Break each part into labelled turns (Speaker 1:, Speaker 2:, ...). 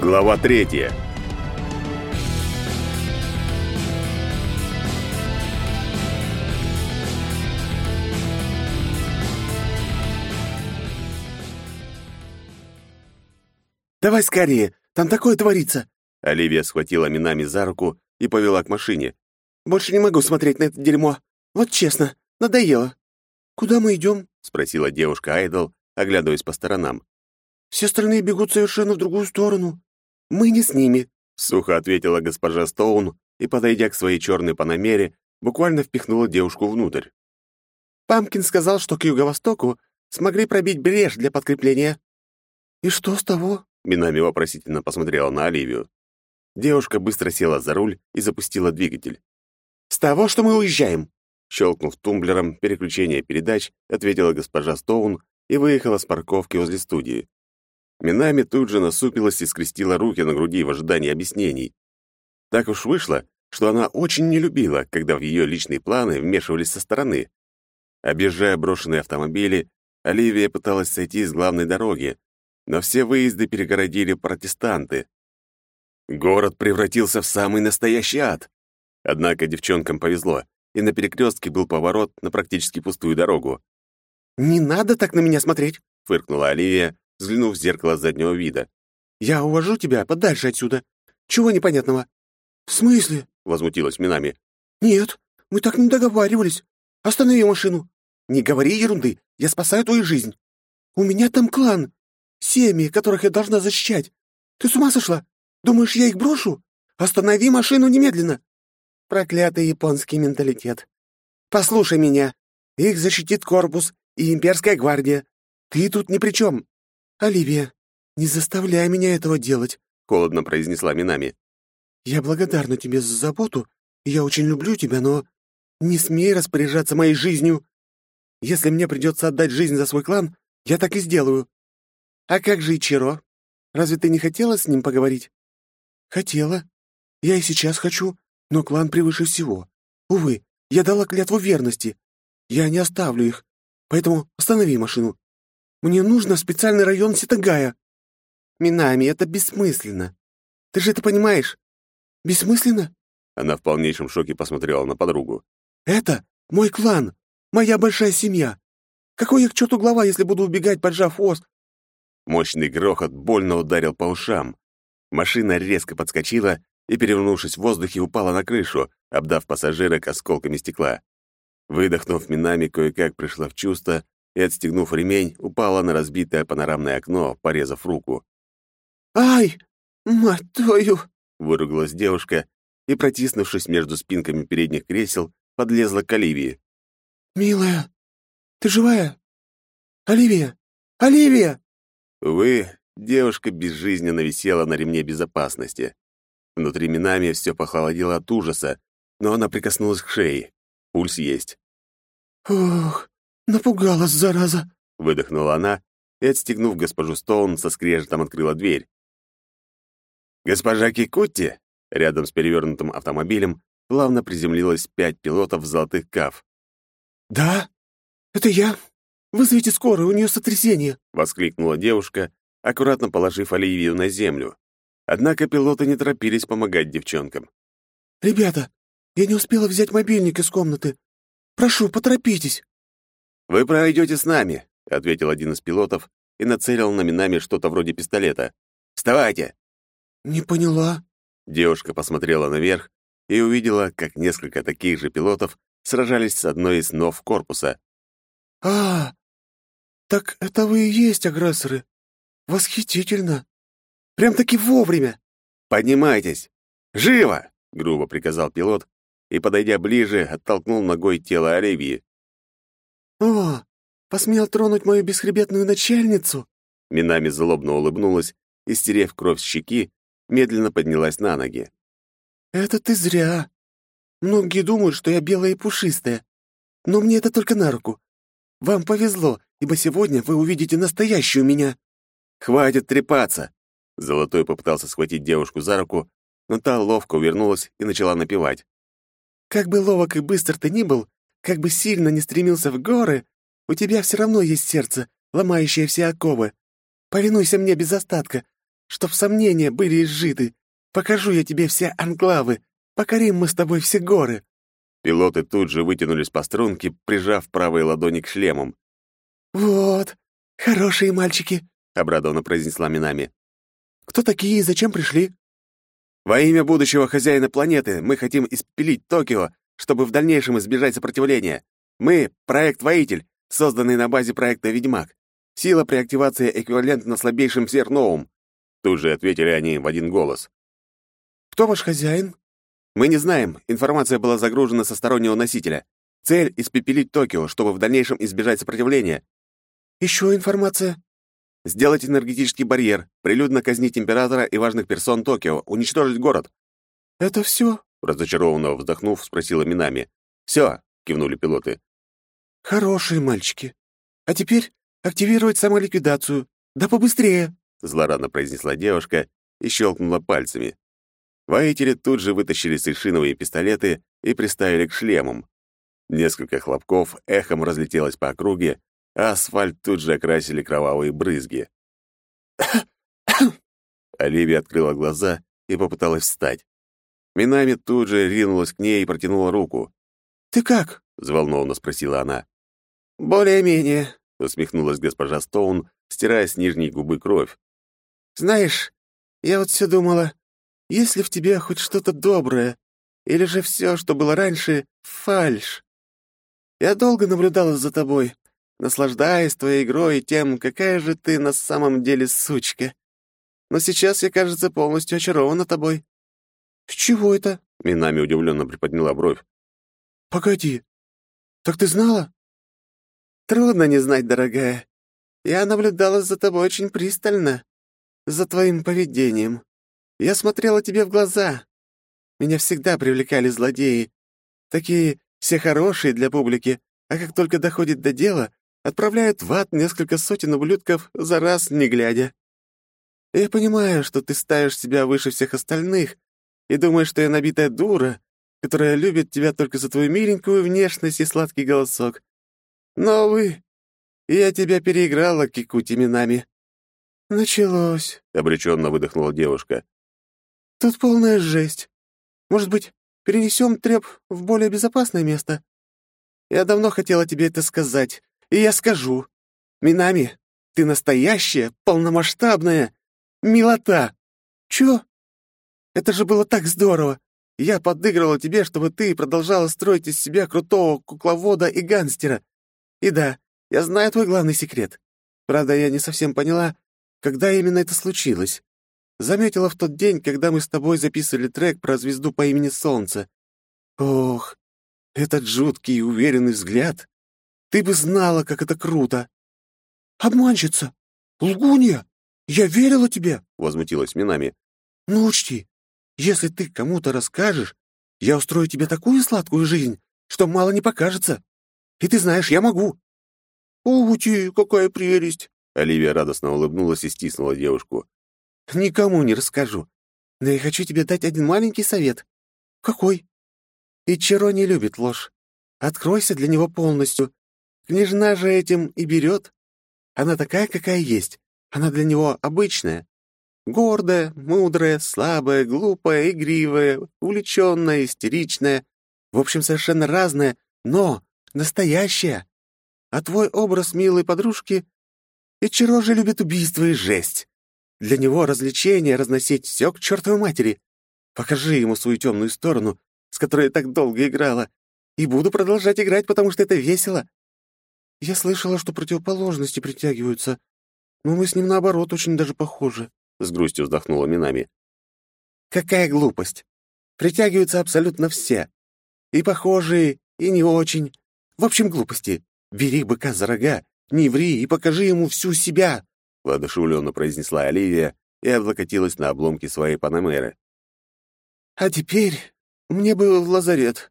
Speaker 1: Глава третья.
Speaker 2: «Давай скорее! Там такое творится!»
Speaker 1: Оливия схватила Минами за руку и повела к машине.
Speaker 2: «Больше не могу смотреть на это дерьмо. Вот честно, надоело». «Куда мы идем?»
Speaker 1: — спросила девушка Айдол, оглядываясь по сторонам.
Speaker 2: «Все остальные бегут совершенно в другую сторону. Мы не с ними», —
Speaker 1: сухо ответила госпожа Стоун и, подойдя к своей черной панамере, буквально впихнула девушку внутрь.
Speaker 2: «Памкин сказал, что к юго-востоку смогли пробить брешь для подкрепления». «И что с того?»
Speaker 1: — Минами вопросительно посмотрела на Оливию. Девушка быстро села за руль и запустила двигатель.
Speaker 2: «С того, что мы уезжаем!»
Speaker 1: Щелкнув тумблером переключения передач, ответила госпожа Стоун и выехала с парковки возле студии. Минами тут же насупилась и скрестила руки на груди в ожидании объяснений. Так уж вышло, что она очень не любила, когда в ее личные планы вмешивались со стороны. Объезжая брошенные автомобили, Оливия пыталась сойти с главной дороги, но все выезды перегородили протестанты. Город превратился в самый настоящий ад. Однако девчонкам повезло, и на перекрестке был поворот на практически пустую дорогу.
Speaker 2: «Не надо так на меня смотреть!»
Speaker 1: — фыркнула Оливия, взглянув в зеркало заднего вида.
Speaker 2: «Я увожу тебя подальше отсюда. Чего непонятного?» «В смысле?» — возмутилась Минами. «Нет, мы так не договаривались. Останови машину. Не говори ерунды, я спасаю твою жизнь. У меня там клан, семьи, которых я должна защищать. Ты с ума сошла? Думаешь, я их брошу? Останови машину немедленно!» Проклятый японский менталитет. «Послушай меня. Их защитит корпус и имперская гвардия. Ты тут ни при чем. Оливия, не заставляй меня этого делать», — холодно произнесла Минами. «Я благодарна тебе за заботу, я очень люблю тебя, но не смей распоряжаться моей жизнью. Если мне придется отдать жизнь за свой клан, я так и сделаю. А как же Ичиро? Разве ты не хотела с ним поговорить?» «Хотела. Я и сейчас хочу, но клан превыше всего. Увы, я дала клятву верности. Я не оставлю их, поэтому останови машину. Мне нужно в специальный район Ситагая». «Минами, это бессмысленно. Ты же это понимаешь?» «Бессмысленно?»
Speaker 1: Она в полнейшем шоке посмотрела на подругу.
Speaker 2: «Это мой клан, моя большая семья. Какой я к черту глава, если буду убегать, поджав хвост?»
Speaker 1: Мощный грохот больно ударил по ушам. Машина резко подскочила и, перевернувшись в воздухе, упала на крышу, обдав пассажирок осколками стекла. Выдохнув, Минами кое-как пришла в чувство и, отстегнув ремень, упала на разбитое панорамное окно, порезав руку.
Speaker 2: «Ай, мать твою!»
Speaker 1: — выругалась девушка и, протиснувшись между спинками передних кресел, подлезла к Оливии.
Speaker 2: «Милая, ты живая? Оливия! Оливия!»
Speaker 1: Увы, девушка безжизненно висела на ремне безопасности. Внутри Минами все похолодело от ужаса, но она прикоснулась к шее. Пульс есть.
Speaker 2: «Ох, напугалась, зараза!»
Speaker 1: — выдохнула она и, отстегнув госпожу Стоун, со скрежетом открыла дверь. «Госпожа Кикутти!» Рядом с перевернутым автомобилем плавно приземлилось пять пилотов в золотых каф.
Speaker 2: «Да, это я. Вызовите скорую, у нее сотрясение!»
Speaker 1: — воскликнула девушка, аккуратно положив Оливию на землю. Однако пилоты не торопились помогать девчонкам.
Speaker 2: «Ребята, я не успела взять мобильник из комнаты. Прошу, поторопитесь!»
Speaker 1: «Вы пройдете с нами», — ответил один из пилотов и нацелил на Минами что-то вроде пистолета. «Вставайте!»
Speaker 2: «Не поняла».
Speaker 1: Девушка посмотрела наверх и увидела, как несколько таких же пилотов сражались с одной из нов корпуса.
Speaker 2: «А, так это вы и есть агрессоры. Восхитительно. Прям-таки вовремя.
Speaker 1: Поднимайтесь. Живо!» — грубо приказал пилот и, подойдя ближе, оттолкнул ногой тело Оливии.
Speaker 2: «О, посмел тронуть мою бесхребетную начальницу?»
Speaker 1: Минами злобно улыбнулась и, стерев кровь с щеки, медленно поднялась на ноги.
Speaker 2: «Это ты зря. Многие думают, что я белая и пушистая. Но мне это только на руку. Вам повезло, ибо сегодня вы увидите настоящую меня».
Speaker 1: «Хватит трепаться!» Золотой попытался схватить девушку за руку, но та ловко увернулась и начала напевать.
Speaker 2: «Как бы ловок и быстр ты ни был, как бы сильно не стремился в горы, у тебя все равно есть сердце, ломающее все оковы. Повинуйся мне без остатка, чтоб сомнения были изжиты. Покажу я тебе все анклавы. Покорим мы с тобой все горы».
Speaker 1: Пилоты тут же вытянулись по струнке, прижав правые ладони к шлемам.
Speaker 2: «Вот, хорошие мальчики», — обрадованно произнесла Минами. «Кто такие и зачем пришли?»
Speaker 1: «Во имя будущего хозяина планеты мы хотим испилить Токио, чтобы в дальнейшем избежать сопротивления. Мы — проект «Воитель», созданный на базе проекта «Ведьмак». Сила при активации эквивалентна слабейшим сверхновым. Тут же ответили они в один голос.
Speaker 2: «Кто ваш хозяин?»
Speaker 1: «Мы не знаем. Информация была загружена со стороннего носителя. Цель — испепелить Токио, чтобы в дальнейшем избежать сопротивления».
Speaker 2: «Еще информация?»
Speaker 1: «Сделать энергетический барьер, прилюдно казнить императора и важных персон Токио, уничтожить город».
Speaker 2: «Это все?»
Speaker 1: — разочарованно вздохнув, спросила Минами. «Все», — кивнули пилоты.
Speaker 2: «Хорошие мальчики. А теперь активировать самоликвидацию. Да побыстрее!»
Speaker 1: — злорадно произнесла девушка и щелкнула пальцами. Воители тут же вытащили сельшиновые пистолеты и приставили к шлемам. Несколько хлопков эхом разлетелось по округе, а асфальт тут же окрасили кровавые брызги. Оливия открыла глаза и попыталась встать. Минами тут же ринулась к ней и протянула руку.
Speaker 2: «Ты как?»
Speaker 1: — взволнованно спросила она.
Speaker 2: «Более-менее», —
Speaker 1: усмехнулась госпожа Стоун, стирая с нижней губы кровь.
Speaker 2: «Знаешь, я вот все думала, есть ли в тебе хоть что-то доброе, или же все, что было раньше, фальшь? Я долго наблюдала за тобой, наслаждаясь твоей игрой и тем, какая же ты на самом деле сучка. Но сейчас я, кажется, полностью очарована тобой». «С чего это?» — Минами удивленно приподняла бровь. «Погоди, так ты знала?» «Трудно не знать, дорогая. Я наблюдала за тобой очень пристально, за твоим поведением. Я смотрела тебе в глаза. Меня всегда привлекали злодеи. Такие все хорошие для публики, а как только доходит до дела, отправляют в ад несколько сотен ублюдков за раз, не глядя. Я понимаю, что ты ставишь себя выше всех остальных и думаешь, что я набитая дура, которая любит тебя только за твою миленькую внешность и сладкий голосок. Но, вы, я тебя переиграла, Кикути Минами. «Началось», — обреченно выдохнула девушка. Тут полная жесть. Может быть, перенесем треп в более безопасное место? Я давно хотела тебе это сказать, и я скажу. Минами, ты настоящая, полномасштабная милота. Чё? Это же было так здорово. Я подыгрывала тебе, чтобы ты продолжала строить из себя крутого кукловода и гангстера. И да, я знаю твой главный секрет. Правда, я не совсем поняла, когда именно это случилось. Заметила в тот день, когда мы с тобой записывали трек про звезду по имени Солнце. Ох, этот жуткий и уверенный взгляд. Ты бы знала, как это круто. Обманщица! Лгунья! Я верила тебе, — возмутилась Минами. Ну, учти, если ты кому-то расскажешь, я устрою тебе такую сладкую жизнь, что мало не покажется. И ты знаешь, я могу. Ути, какая прелесть! Оливия радостно улыбнулась и стиснула девушку. Никому не расскажу. Но я хочу тебе дать один маленький совет. Какой? Ичиро не любит ложь. Откройся для него полностью. Княжна же этим и берет. Она такая, какая есть. Она для него обычная. Гордая, мудрая, слабая, глупая, игривая, увлеченная, истеричная. В общем, совершенно разная, но настоящая. А твой образ милой подружки Ичиро же любит убийство и жесть. Для него развлечение разносить все к чертовой матери. Покажи ему свою темную сторону, с которой я так долго играла, и буду продолжать играть, потому что это весело. Я слышала, что противоположности притягиваются, но мы с ним, наоборот, очень даже похожи», — с грустью вздохнула Минами. «Какая глупость! Притягиваются абсолютно все. И похожие, и не очень. В общем, глупости. Бери быка за рога, не ври и покажи ему всю себя!» — воодушевленно произнесла Оливия и облокотилась на обломки своей панамеры. «А теперь мне бы в лазарет.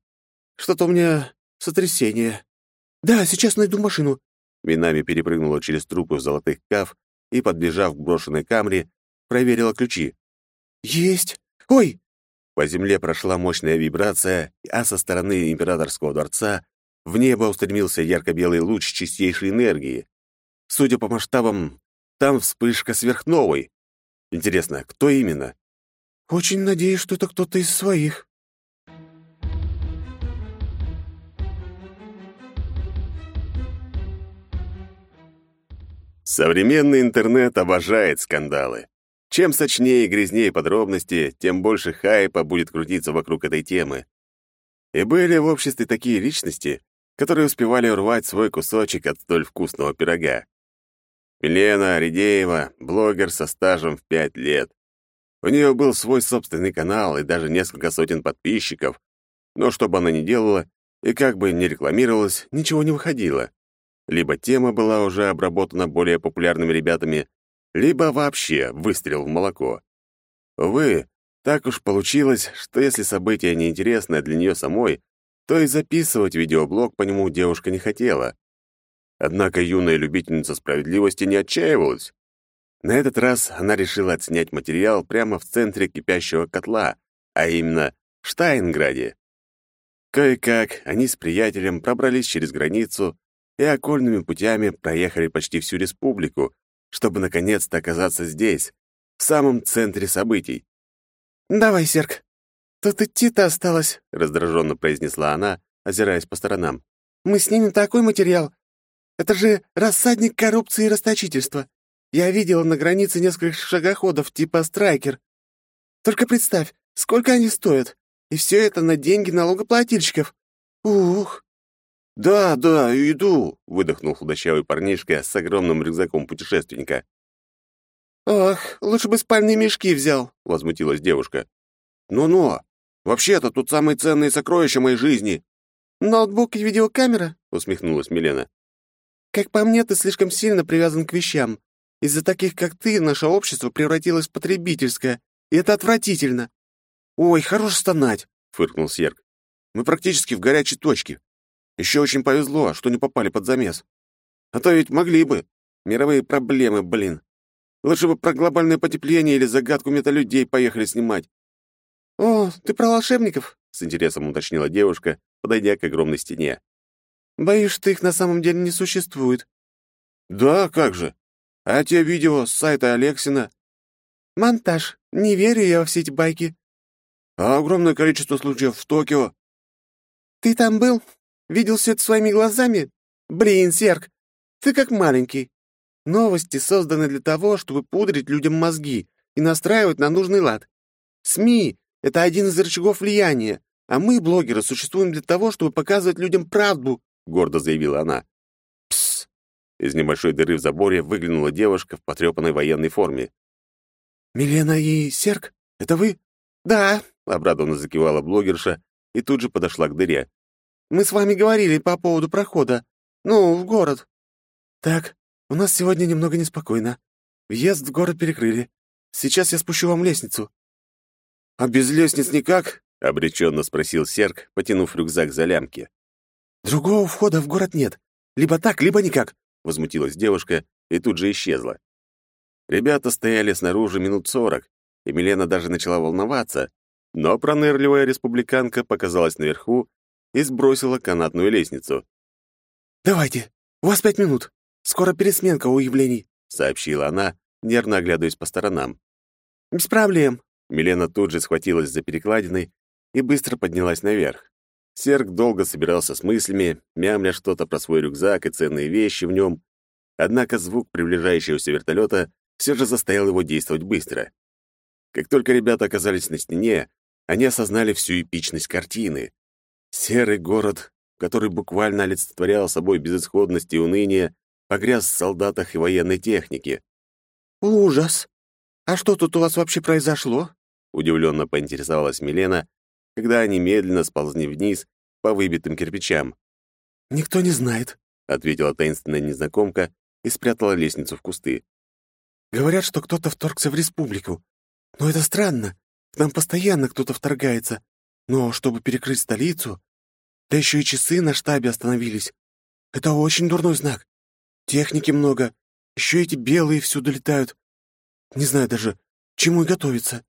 Speaker 2: Что-то у меня сотрясение. Да, сейчас найду машину». Минами перепрыгнула через трупы золотых каф и, подбежав к брошенной камре, проверила ключи. «Есть! Ой!» По земле прошла мощная вибрация, а со стороны императорского дворца в небо устремился ярко-белый луч чистейшей энергии. Судя по масштабам, там вспышка сверхновой.
Speaker 1: Интересно, кто именно?
Speaker 2: Очень надеюсь, что это кто-то из своих.
Speaker 1: Современный интернет обожает скандалы. Чем сочнее и грязнее подробности, тем больше хайпа будет крутиться вокруг этой темы. И были в обществе такие личности, которые успевали урвать свой кусочек от столь вкусного пирога. Милена Редеева — блогер со стажем в пять лет. У нее был свой собственный канал и даже несколько сотен подписчиков, но что бы она ни делала и как бы ни рекламировалась, ничего не выходило. Либо тема была уже обработана более популярными ребятами, либо вообще выстрел в молоко. Увы, так уж получилось, что если событие неинтересное для нее самой, то и записывать видеоблог по нему девушка не хотела. Однако юная любительница справедливости не отчаивалась. На этот раз она решила отснять материал прямо в центре кипящего котла, а именно в Штайнграде. Кое-как они с приятелем пробрались через границу и окольными путями проехали почти всю республику, чтобы наконец-то оказаться здесь, в самом центре событий.
Speaker 2: «Давай, Серк, тут идти-то осталось», —
Speaker 1: раздраженно произнесла она, озираясь по сторонам.
Speaker 2: «Мы снимем такой материал, это же рассадник коррупции и расточительства. Я видела на границе несколько шагоходов типа «Страйкер». Только представь, сколько они стоят. И все это на деньги налогоплательщиков. Ух!»
Speaker 1: «Да, да, иду», — выдохнул худощавый парнишка с огромным рюкзаком путешественника.
Speaker 2: «Ох, лучше бы спальные мешки взял», —
Speaker 1: возмутилась девушка. «Ну-ну, вообще-то тут самые ценные сокровища моей жизни».
Speaker 2: «Ноутбук и видеокамера?»
Speaker 1: — усмехнулась Милена.
Speaker 2: Как по мне, ты слишком сильно привязан к вещам. Из-за таких, как ты, наше общество превратилось в потребительское, и это отвратительно».
Speaker 1: «Ой, хорош стонать», — фыркнул Серг. «Мы практически в горячей точке. Еще очень повезло, что не попали под замес. А то ведь могли бы. Мировые проблемы, блин. Лучше бы про глобальное потепление или загадку металюдей поехали снимать».
Speaker 2: «О, ты про волшебников?»
Speaker 1: — с интересом уточнила девушка, подойдя к огромной стене.
Speaker 2: Боюсь, что их на самом деле не существует.
Speaker 1: Да, как же. А те видео с сайта Алексина?
Speaker 2: Монтаж. Не верю я во все эти байки.
Speaker 1: А огромное количество случаев в Токио?
Speaker 2: Ты там был? Видел все это своими глазами? Блин, Серк, ты как маленький. Новости созданы для того, чтобы пудрить людям мозги и настраивать на нужный лад. СМИ — это один из рычагов влияния, а мы, блогеры, существуем для того, чтобы показывать людям правду
Speaker 1: гордо заявила она. Пс! Из небольшой дыры в заборе выглянула девушка в потрепанной военной форме.
Speaker 2: «Милена и Серк, это вы?» «Да», —
Speaker 1: обрадованно закивала блогерша и тут же подошла к дыре.
Speaker 2: «Мы с вами говорили по поводу прохода. Ну, в город». «Так, у нас сегодня немного неспокойно. Въезд в город перекрыли. Сейчас я спущу вам лестницу».
Speaker 1: «А без лестниц никак?» — обреченно спросил Серк, потянув рюкзак за лямки.
Speaker 2: «Другого входа в город нет. Либо так, либо никак», —
Speaker 1: возмутилась девушка и тут же исчезла. Ребята стояли снаружи минут сорок, и Милена даже начала волноваться, но пронырливая республиканка показалась наверху и сбросила канатную лестницу.
Speaker 2: «Давайте, у вас пять минут. Скоро пересменка у явлений», —
Speaker 1: сообщила она, нервно оглядываясь по сторонам.
Speaker 2: «Без проблем».
Speaker 1: Милена тут же схватилась за перекладиной и быстро поднялась наверх. Серг долго собирался с мыслями, мямля что-то про свой рюкзак и ценные вещи в нем. Однако звук приближающегося вертолета все же заставил его действовать быстро. Как только ребята оказались на стене, они осознали всю эпичность картины. Серый город, который буквально олицетворял собой безысходность и уныние, погряз в солдатах и военной технике.
Speaker 2: «Ужас! А что тут у вас вообще произошло?»
Speaker 1: — удивленно поинтересовалась Милена, когда они медленно сползли вниз по выбитым кирпичам.
Speaker 2: «Никто не знает», —
Speaker 1: ответила таинственная незнакомка и спрятала лестницу в кусты.
Speaker 2: «Говорят, что кто-то вторгся в республику. Но это странно. К нам постоянно кто-то вторгается. Но чтобы перекрыть столицу... Да еще и часы на штабе остановились. Это очень дурной знак. Техники много. Еще эти белые всюду летают. Не знаю даже, чему и готовиться.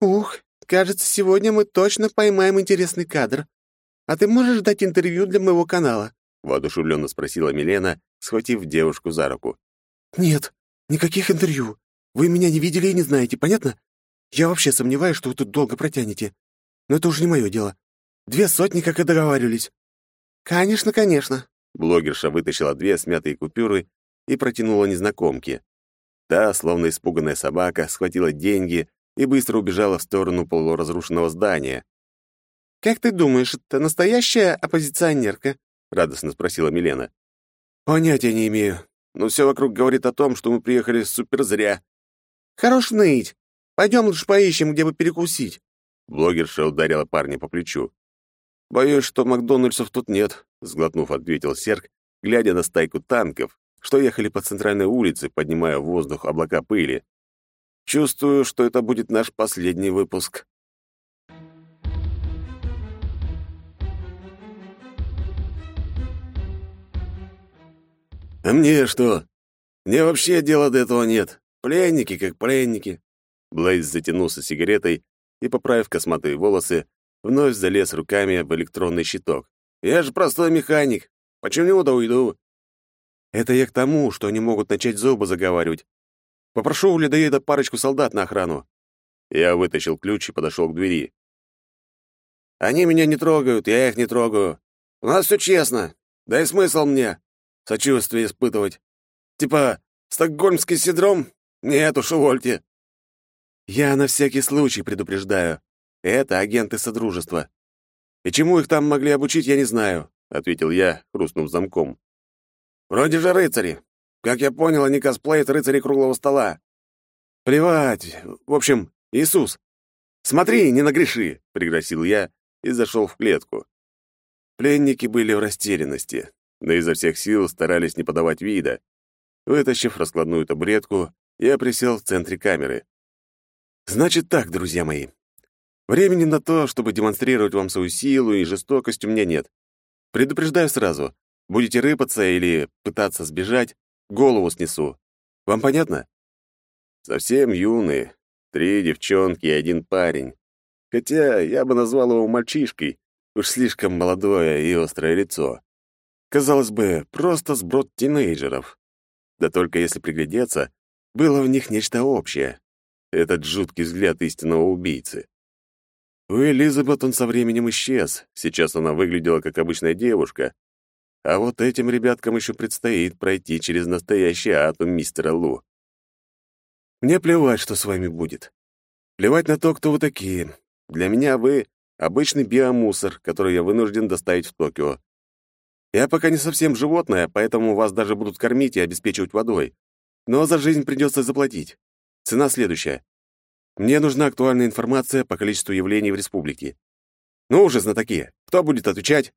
Speaker 2: Ух, Кажется, сегодня мы точно поймаем интересный кадр. А ты можешь дать интервью для моего канала?»
Speaker 1: — воодушевленно спросила Милена, схватив девушку за руку.
Speaker 2: «Нет, никаких интервью. Вы меня не видели и не знаете, понятно? Я вообще сомневаюсь, что вы тут долго протянете. Но это уже не мое дело. Две сотни, как и договаривались». «Конечно, конечно».
Speaker 1: Блогерша вытащила две смятые купюры и протянула незнакомке. Та, словно испуганная собака, схватила деньги и быстро убежала в сторону полуразрушенного здания.
Speaker 2: «Как ты думаешь, это настоящая оппозиционерка?» — радостно спросила Милена.
Speaker 1: «Понятия не имею. Но все вокруг говорит о том, что мы приехали супер зря».
Speaker 2: «Хорош ныть. Пойдем лучше поищем, где бы перекусить».
Speaker 1: Блогерша ударила парня по плечу. «Боюсь, что Макдональдсов тут нет», — сглотнув, ответил Серк, глядя на стайку танков, что ехали по центральной улице, поднимая в воздух облака пыли. Чувствую, что это будет наш последний выпуск. А мне что? Мне вообще дела до этого нет. Пленники как пленники. Блейз затянулся сигаретой и, поправив косматые волосы, вновь залез руками в электронный щиток. Я же простой механик. Почему-то уйду. Это я к тому, что они могут начать зубы заговаривать. Попрошу у ледоеда парочку солдат на охрану. Я вытащил ключ и подошел к двери. Они меня не трогают, я их не трогаю. У нас все честно. Да и смысл мне сочувствие испытывать. Типа стокгольмский синдром? Нет уж, увольте. Я на всякий случай предупреждаю. Это агенты Содружества. И чему их там могли обучить, я не знаю, — ответил я, хрустнув замком. Вроде же рыцари. Как я понял, они косплеят рыцарей круглого стола. Плевать. В общем, Иисус. Смотри, не нагреши, пригрозил я и зашел в клетку. Пленники были в растерянности, но изо всех сил старались не подавать вида. Вытащив раскладную табуретку, я присел в центре камеры. Значит так, друзья мои. Времени на то, чтобы демонстрировать вам свою силу и жестокость, у меня нет. Предупреждаю сразу, Будете рыпаться или пытаться сбежать, голову снесу. Вам понятно? Совсем юные. Три девчонки и один парень. Хотя я бы назвал его мальчишкой. Уж слишком молодое и острое лицо. Казалось бы, просто сброд тинейджеров. Да только если приглядеться, было в них нечто общее. Этот жуткий взгляд истинного убийцы. У Элизабет он со временем исчез. Сейчас она выглядела как обычная девушка, а вот этим ребяткам еще предстоит пройти через настоящий ад у мистера Лу. Мне плевать, что с вами будет. Плевать на то, кто вы такие. Для меня вы — обычный биомусор, который я вынужден доставить в Токио. Я пока не совсем животное, поэтому вас даже будут кормить и обеспечивать водой. Но за жизнь придется заплатить. Цена следующая. Мне нужна актуальная информация по количеству явлений в республике. Ну уже, знатоки, кто будет отвечать?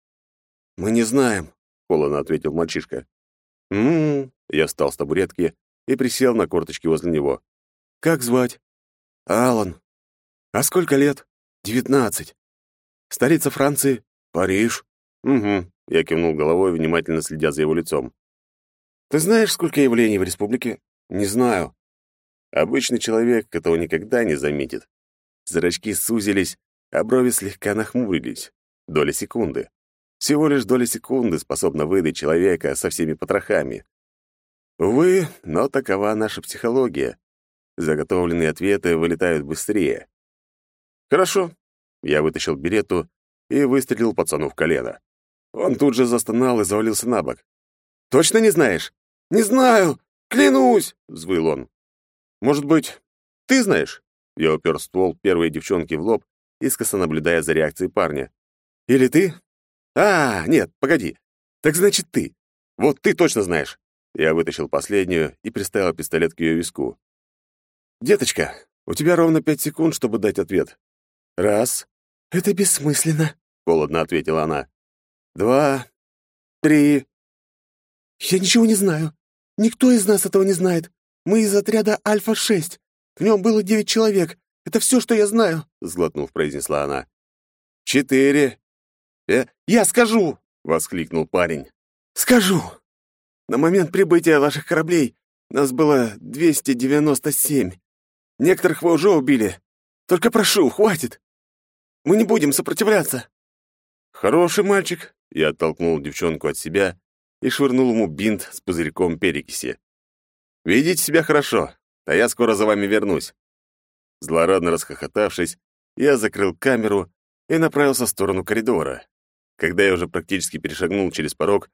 Speaker 1: Мы не знаем, — холодно ответил мальчишка. «М-м-м», я встал с табуретки и присел на корточки возле него. «Как звать?» «Алан». «А сколько лет?» «Девятнадцать». «Столица Франции?» «Париж». «Угу», — я кивнул головой, внимательно следя за его лицом. «Ты знаешь, сколько явлений в республике?» «Не знаю». Обычный человек этого никогда не заметит. Зрачки сузились, а брови слегка нахмурились. Доля секунды. Всего лишь доля секунды способна выдать человека со всеми потрохами. Увы, но такова наша психология. Заготовленные ответы вылетают быстрее. «Хорошо». Я вытащил берету и выстрелил пацану в колено. Он тут же застонал и завалился на бок. «Точно не знаешь?» «Не знаю! Клянусь!» — взвыл он. «Может быть, ты знаешь?» Я упер ствол первой девчонки в лоб, искоса наблюдая за реакцией парня. «Или ты?» «А, нет, погоди. Так значит, ты. Вот ты точно знаешь». Я вытащил последнюю и приставил пистолет к ее виску. «Деточка, у тебя ровно пять секунд, чтобы дать ответ. Раз». «Это бессмысленно», — холодно ответила она. «Два. Три». «Я ничего не знаю. Никто из нас этого не знает. Мы из отряда Альфа-6. В нем было девять человек. Это все, что я знаю», — сглотнув, произнесла она. «Четыре. «Э, я скажу!» — воскликнул парень. «Скажу! На момент прибытия ваших кораблей нас было 297. Некоторых вы уже убили. Только прошу, хватит! Мы не будем сопротивляться!» «Хороший мальчик!» — я оттолкнул девчонку от себя и швырнул ему бинт с пузырьком перекиси. «Ведите себя хорошо. а я скоро за вами вернусь». Злорадно расхохотавшись, я закрыл камеру и направился в сторону коридора. Когда я уже практически перешагнул через порог,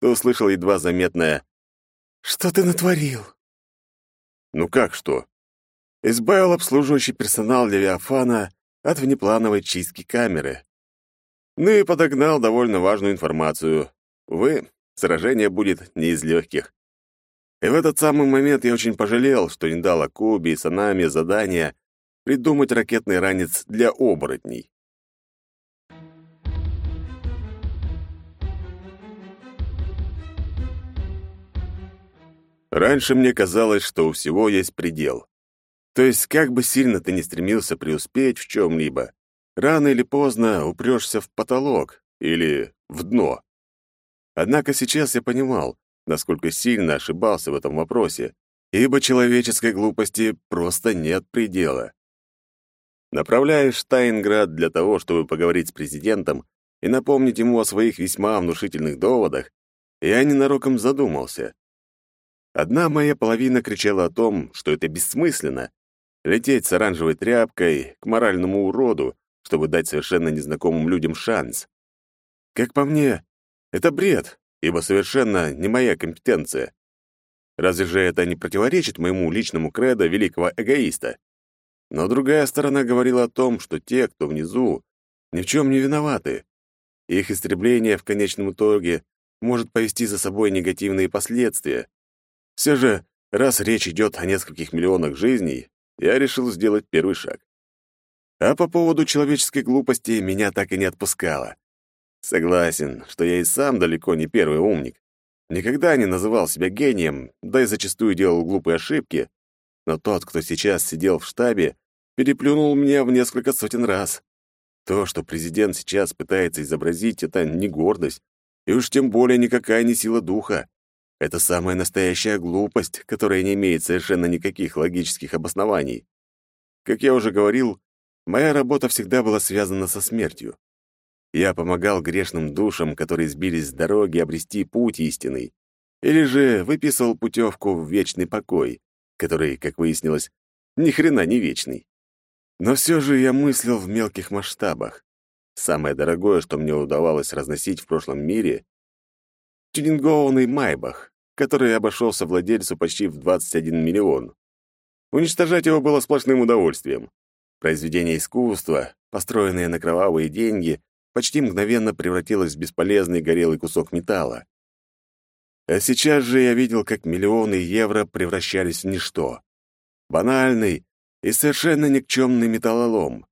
Speaker 1: то услышал едва заметное «Что ты натворил?» Ну как что? Избавил обслуживающий персонал Левиафана от внеплановой чистки камеры. Ну и подогнал довольно важную информацию. Увы, сражение будет не из легких. И в этот самый момент я очень пожалел, что не дал Акуби и Санами задание придумать ракетный ранец для оборотней. Раньше мне казалось, что у всего есть предел. То есть, как бы сильно ты ни стремился преуспеть в чем-либо, рано или поздно упрешься в потолок или в дно. Однако сейчас я понимал, насколько сильно ошибался в этом вопросе, ибо человеческой глупости просто нет предела. Направляясь в Штайнград для того, чтобы поговорить с президентом и напомнить ему о своих весьма внушительных доводах, я ненароком задумался. Одна моя половина кричала о том, что это бессмысленно — лететь с оранжевой тряпкой к моральному уроду, чтобы дать совершенно незнакомым людям шанс. Как по мне, это бред, ибо совершенно не моя компетенция. Разве же это не противоречит моему личному кредо великого эгоиста? Но другая сторона говорила о том, что те, кто внизу, ни в чем не виноваты. Их истребление в конечном итоге может повести за собой негативные последствия, все же, раз речь идет о нескольких миллионах жизней, я решил сделать первый шаг. А по поводу человеческой глупости меня так и не отпускало. Согласен, что я и сам далеко не первый умник. Никогда не называл себя гением, да и зачастую делал глупые ошибки, но тот, кто сейчас сидел в штабе, переплюнул меня в несколько сотен раз. То, что президент сейчас пытается изобразить, это не гордость, и уж тем более никакая не сила духа. Это самая настоящая глупость, которая не имеет совершенно никаких логических обоснований. Как я уже говорил, моя работа всегда была связана со смертью. Я помогал грешным душам, которые сбились с дороги, обрести путь истинный. Или же выписывал путевку в вечный покой, который, как выяснилось, ни хрена не вечный. Но все же я мыслил в мелких масштабах. Самое дорогое, что мне удавалось разносить в прошлом мире — тюнингованный Майбах, который обошелся владельцу почти в 21 миллион. Уничтожать его было сплошным удовольствием. Произведение искусства, построенное на кровавые деньги, почти мгновенно превратилось в бесполезный горелый кусок металла. А сейчас же я видел, как миллионы евро превращались в ничто. Банальный и совершенно никчемный металлолом.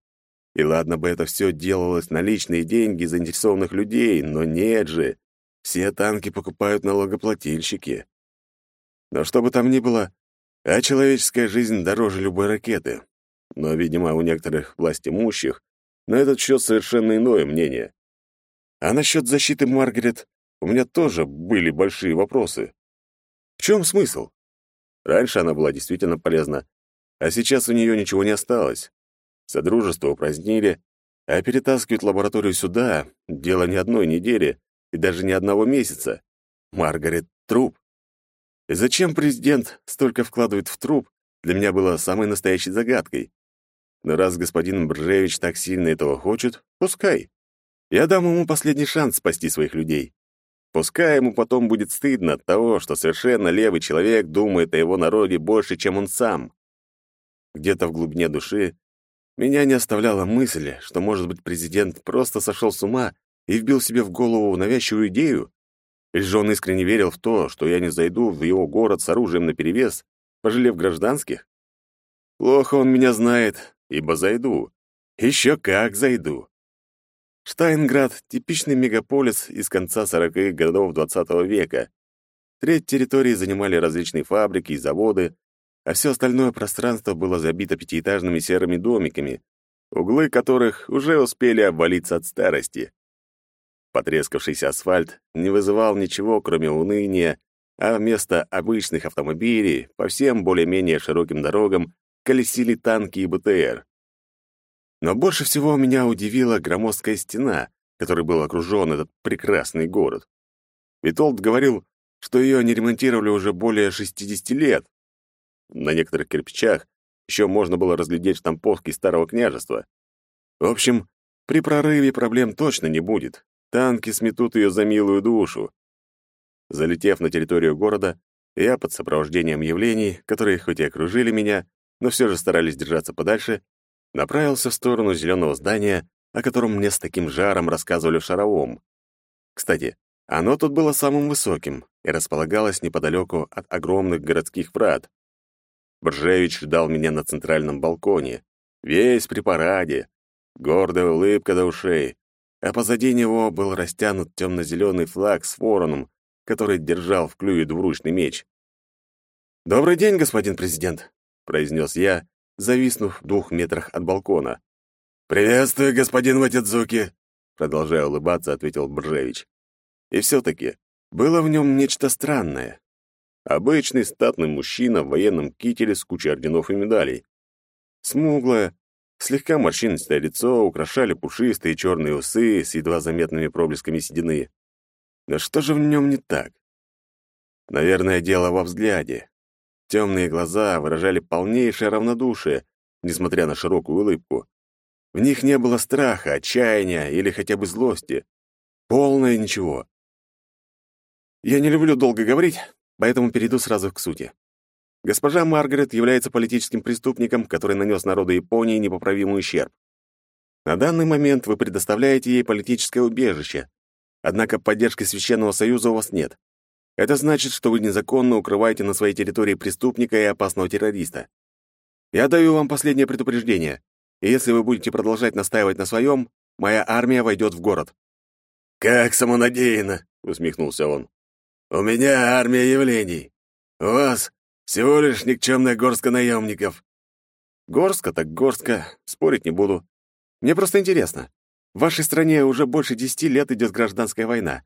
Speaker 1: И ладно бы это все делалось на личные деньги заинтересованных людей, но нет же. Все танки покупают налогоплательщики. Но что бы там ни было, а человеческая жизнь дороже любой ракеты. Но, видимо, у некоторых властимущих на этот счет совершенно иное мнение. А насчет защиты Маргарет у меня тоже были большие вопросы. В чем смысл? Раньше она была действительно полезна, а сейчас у нее ничего не осталось. Содружество упразднили, а перетаскивать лабораторию сюда — дело не одной недели, и даже не одного месяца. Маргарет — труп. И зачем президент столько вкладывает в труп, для меня было самой настоящей загадкой. Но раз господин Бржевич так сильно этого хочет, пускай. Я дам ему последний шанс спасти своих людей. Пускай ему потом будет стыдно от того, что совершенно левый человек думает о его народе больше, чем он сам. Где-то в глубине души меня не оставляла мысль, что, может быть, президент просто сошел с ума и вбил себе в голову навязчивую идею? Или же он искренне верил в то, что я не зайду в его город с оружием наперевес, пожалев гражданских? Плохо он меня знает, ибо зайду. Еще как зайду. Штайнград — типичный мегаполис из конца сорокых годов XX века. Треть территории занимали различные фабрики и заводы, а все остальное пространство было забито пятиэтажными серыми домиками, углы которых уже успели обвалиться от старости. Потрескавшийся асфальт не вызывал ничего, кроме уныния, а вместо обычных автомобилей по всем более-менее широким дорогам колесили танки и БТР. Но больше всего меня удивила громоздкая стена, которой был окружен этот прекрасный город. Витолд говорил, что ее не ремонтировали уже более 60 лет. на некоторых кирпичах еще можно было разглядеть штамповки старого княжества. В общем, при прорыве проблем точно не будет. Танки сметут ее за милую душу. Залетев на территорию города, я под сопровождением явлений, которые хоть и окружили меня, но все же старались держаться подальше, направился в сторону зеленого здания, о котором мне с таким жаром рассказывали в Шаровом. Кстати, оно тут было самым высоким и располагалось неподалеку от огромных городских врат. Бржевич ждал меня на центральном балконе, весь при параде, гордая улыбка до ушей, а позади него был растянут темно-зеленый флаг с вороном, который держал в клюве двуручный меч. «Добрый день, господин президент», — произнес я, зависнув в двух метрах от балкона.
Speaker 3: «Приветствую, господин Ватидзуки», — продолжая улыбаться, ответил Бржевич.
Speaker 1: И все-таки было в нем нечто странное. Обычный статный мужчина в военном кителе с кучей орденов и медалей. Смуглое, слегка морщинистое лицо украшали пушистые черные усы с едва заметными проблесками седины. Но что же в нем не так? Наверное, дело во взгляде. Темные глаза выражали полнейшее равнодушие, несмотря на широкую улыбку. В них не было страха, отчаяния или хотя бы злости. Полное ничего. Я не люблю долго говорить, поэтому перейду сразу к сути. Госпожа Маргарет является политическим преступником, который нанес народу Японии непоправимый ущерб. На данный момент вы предоставляете ей политическое убежище, однако поддержки Священного Союза у вас нет. Это значит, что вы незаконно укрываете на своей территории преступника и опасного террориста. Я даю вам последнее предупреждение, и если вы будете продолжать настаивать на своем, моя армия войдет в город».
Speaker 3: «Как самонадеянно!» — усмехнулся он. «У меня армия явлений. У вас всего лишь никчемная горстка наемников».
Speaker 1: «Горстка так горстка, спорить не буду. Мне просто интересно. В вашей стране уже больше десяти лет идет гражданская война.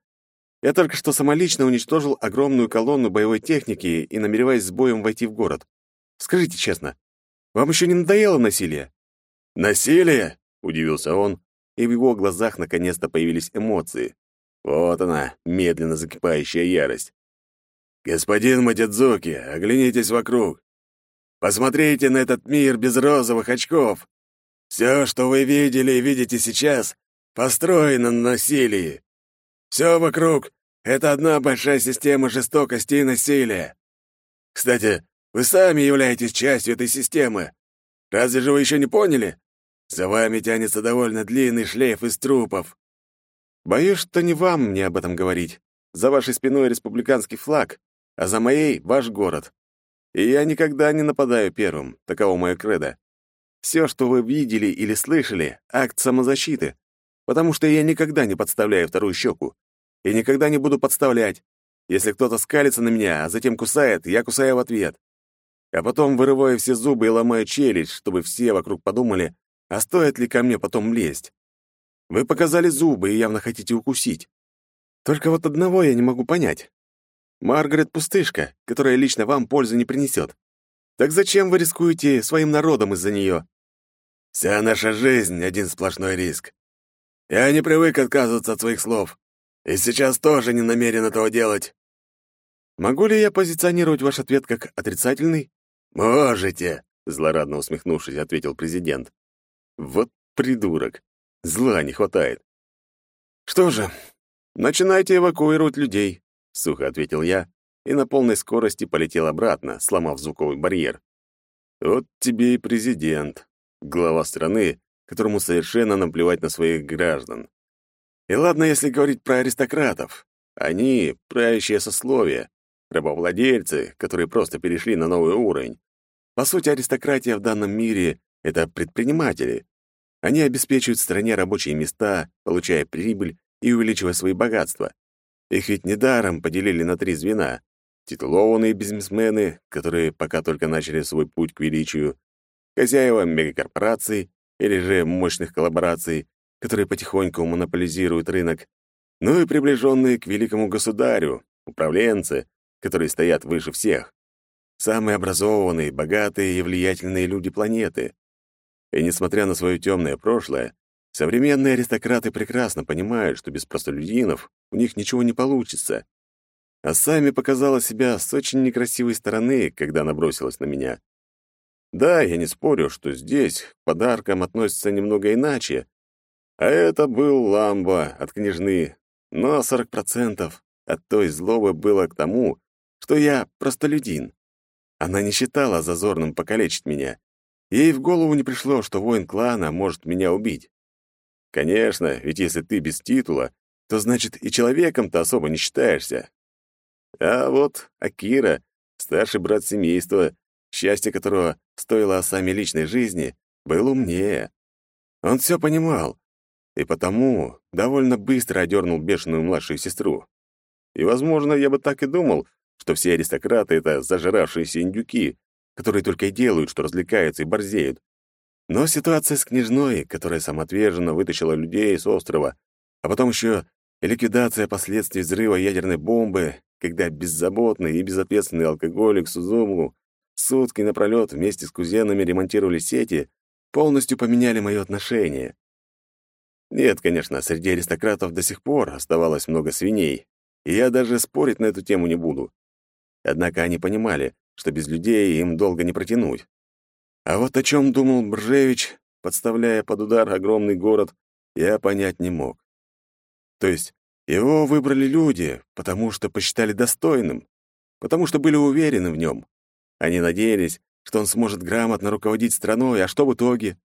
Speaker 1: Я только что самолично уничтожил огромную колонну боевой техники и намереваюсь с боем войти в город. Скажите честно, вам еще не надоело насилие?»
Speaker 3: «Насилие?» — удивился он,
Speaker 1: и в его глазах наконец-то появились эмоции. Вот она, медленно закипающая ярость.
Speaker 3: «Господин Матидзуки, оглянитесь вокруг. Посмотрите на этот мир без розовых очков. Все, что вы видели и видите сейчас, построено на насилии. Все вокруг — это одна большая система жестокости и насилия. Кстати, вы сами являетесь частью этой системы. Разве же вы еще не поняли? За вами тянется довольно длинный шлейф из трупов.
Speaker 1: Боюсь, что не вам мне об этом говорить. За вашей спиной республиканский флаг, а за моей — ваш город. И я никогда не нападаю первым, таково мое кредо. Все, что вы видели или слышали — акт самозащиты, потому что я никогда не подставляю вторую щеку. И никогда не буду подставлять. Если кто-то скалится на меня, а затем кусает, я кусаю в ответ. А потом вырываю все зубы и ломаю челюсть, чтобы все вокруг подумали, а стоит ли ко мне потом лезть. Вы показали зубы и явно хотите укусить. Только вот одного я не могу понять. Маргарет пустышка, которая лично вам пользы не принесет. Так зачем вы рискуете своим народом из-за нее?
Speaker 3: Вся наша жизнь — один сплошной риск. Я не привык отказываться от своих слов, и сейчас тоже не намерен этого делать.
Speaker 1: Могу ли я позиционировать ваш ответ как отрицательный?
Speaker 3: Можете,
Speaker 1: злорадно усмехнувшись, ответил президент. Вот придурок. Зла не хватает. Что же, начинайте эвакуировать людей, сухо ответил я и на полной скорости полетел обратно, сломав звуковой барьер. Вот тебе и президент, глава страны, которому совершенно наплевать на своих граждан. И ладно, если говорить про аристократов. Они — правящее сословие, рабовладельцы, которые просто перешли на новый уровень. По сути, аристократия в данном мире — это предприниматели. Они обеспечивают стране рабочие места, получая прибыль и увеличивая свои богатства. Их ведь недаром поделили на три звена. Титулованные бизнесмены, которые пока только начали свой путь к величию, хозяева мегакорпораций или же мощных коллабораций, которые потихоньку монополизируют рынок, ну и приближенные к великому государю, управленцы, которые стоят выше всех. Самые образованные, богатые и влиятельные люди планеты. И несмотря на свое темное прошлое, современные аристократы прекрасно понимают, что без простолюдинов у них ничего не получится. а сами показала себя с очень некрасивой стороны, когда набросилась на меня. Да, я не спорю, что здесь к подаркам относятся немного иначе, а это был ламба от княжны, но 40% от той злобы было к тому, что я простолюдин. Она не считала зазорным покалечить меня. Ей в голову не пришло, что воин клана может меня убить. Конечно, ведь если ты без титула, то значит и человеком-то особо не считаешься. А вот Акира, старший брат семейства, счастье которого стоило сами личной жизни, был умнее. Он все понимал, и потому довольно быстро одернул бешеную младшую сестру. И, возможно, я бы так и думал, что все аристократы — это зажиравшиеся индюки, которые только и делают, что развлекаются и борзеют. Но ситуация с княжной, которая самоотверженно вытащила людей с острова, а потом еще и ликвидация последствий взрыва ядерной бомбы, когда беззаботный и безответственный алкоголик Сузуму сутки напролет вместе с кузенами ремонтировали сети, полностью поменяли мое отношение. Нет, конечно, среди аристократов до сих пор оставалось много свиней, и я даже спорить на эту тему не буду. Однако они понимали, что без людей им долго не протянуть. А вот о чем думал Бржевич, подставляя под удар огромный город, я понять не мог. То есть его выбрали люди, потому что посчитали достойным, потому что были уверены в нем. Они надеялись, что он сможет грамотно руководить страной, а что в итоге?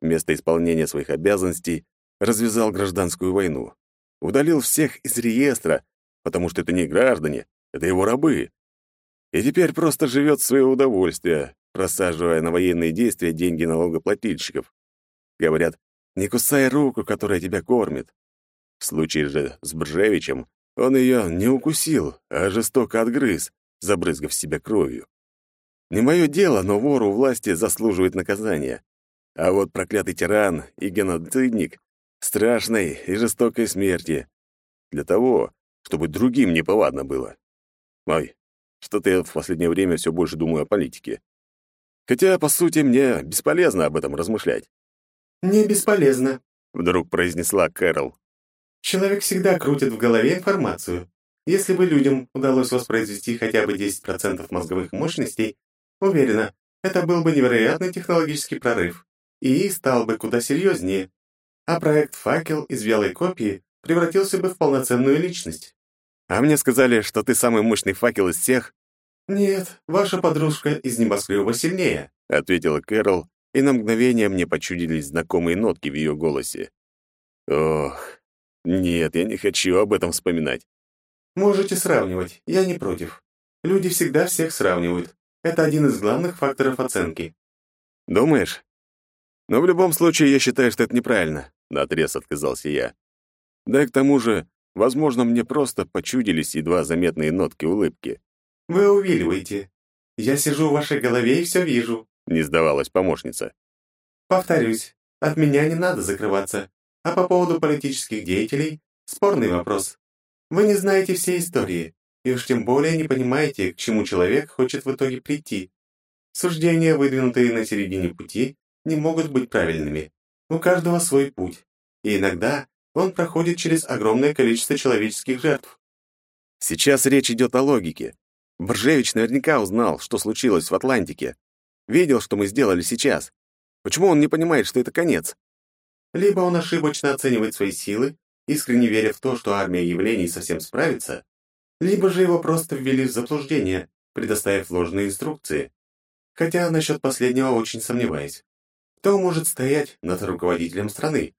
Speaker 1: Вместо исполнения своих обязанностей развязал гражданскую войну. Удалил всех из реестра, потому что это не граждане, это его рабы. И теперь просто живет в свое удовольствие, просаживая на военные действия деньги налогоплательщиков. Говорят, не кусай руку, которая тебя кормит. В случае же с Бржевичем он ее не укусил, а жестоко отгрыз, забрызгав себя кровью. Не мое дело, но вору власти заслуживает наказания. А вот проклятый тиран и геноцидник страшной и жестокой смерти. Для того, чтобы другим неповадно было. Ой, что-то я в последнее время все больше думаю о политике. Хотя, по сути, мне бесполезно об этом размышлять.
Speaker 2: «Не бесполезно», —
Speaker 1: вдруг произнесла Кэрол.
Speaker 2: «Человек всегда крутит в голове информацию. Если бы людям удалось воспроизвести хотя бы 10% мозговых мощностей, уверена, это был бы невероятный технологический прорыв и стал бы куда серьезнее а проект «Факел» из вялой копии превратился бы в полноценную личность.
Speaker 1: А мне сказали, что ты самый мощный факел из всех.
Speaker 2: Нет, ваша подружка из небоскреба сильнее,
Speaker 1: ответила Кэрол, и на мгновение мне почудились знакомые нотки в ее голосе. Ох, нет, я не хочу об этом вспоминать.
Speaker 2: Можете сравнивать, я не против. Люди всегда всех сравнивают. Это один из главных факторов оценки.
Speaker 1: Думаешь? Но в любом случае я считаю, что это неправильно. — наотрез отказался я. Да и к тому же, возможно, мне просто почудились едва заметные нотки улыбки.
Speaker 2: «Вы увиливаете. Я сижу в вашей голове и все вижу», — не сдавалась помощница. «Повторюсь, от меня не надо закрываться. А по поводу политических деятелей — спорный вопрос. Вы не знаете всей истории, и уж тем более не понимаете, к чему человек хочет в итоге прийти. Суждения, выдвинутые на середине пути, не могут быть правильными. У каждого свой путь, и иногда он проходит через огромное количество человеческих жертв.
Speaker 1: Сейчас речь идет о логике. Бржевич наверняка узнал, что случилось в Атлантике. Видел, что мы сделали сейчас. Почему он не понимает, что это конец?
Speaker 2: Либо он ошибочно оценивает свои силы, искренне веря в то, что армия явлений совсем справится, либо же его просто ввели в заблуждение, предоставив ложные инструкции. Хотя насчет последнего очень сомневаюсь. Кто может стоять над руководителем страны?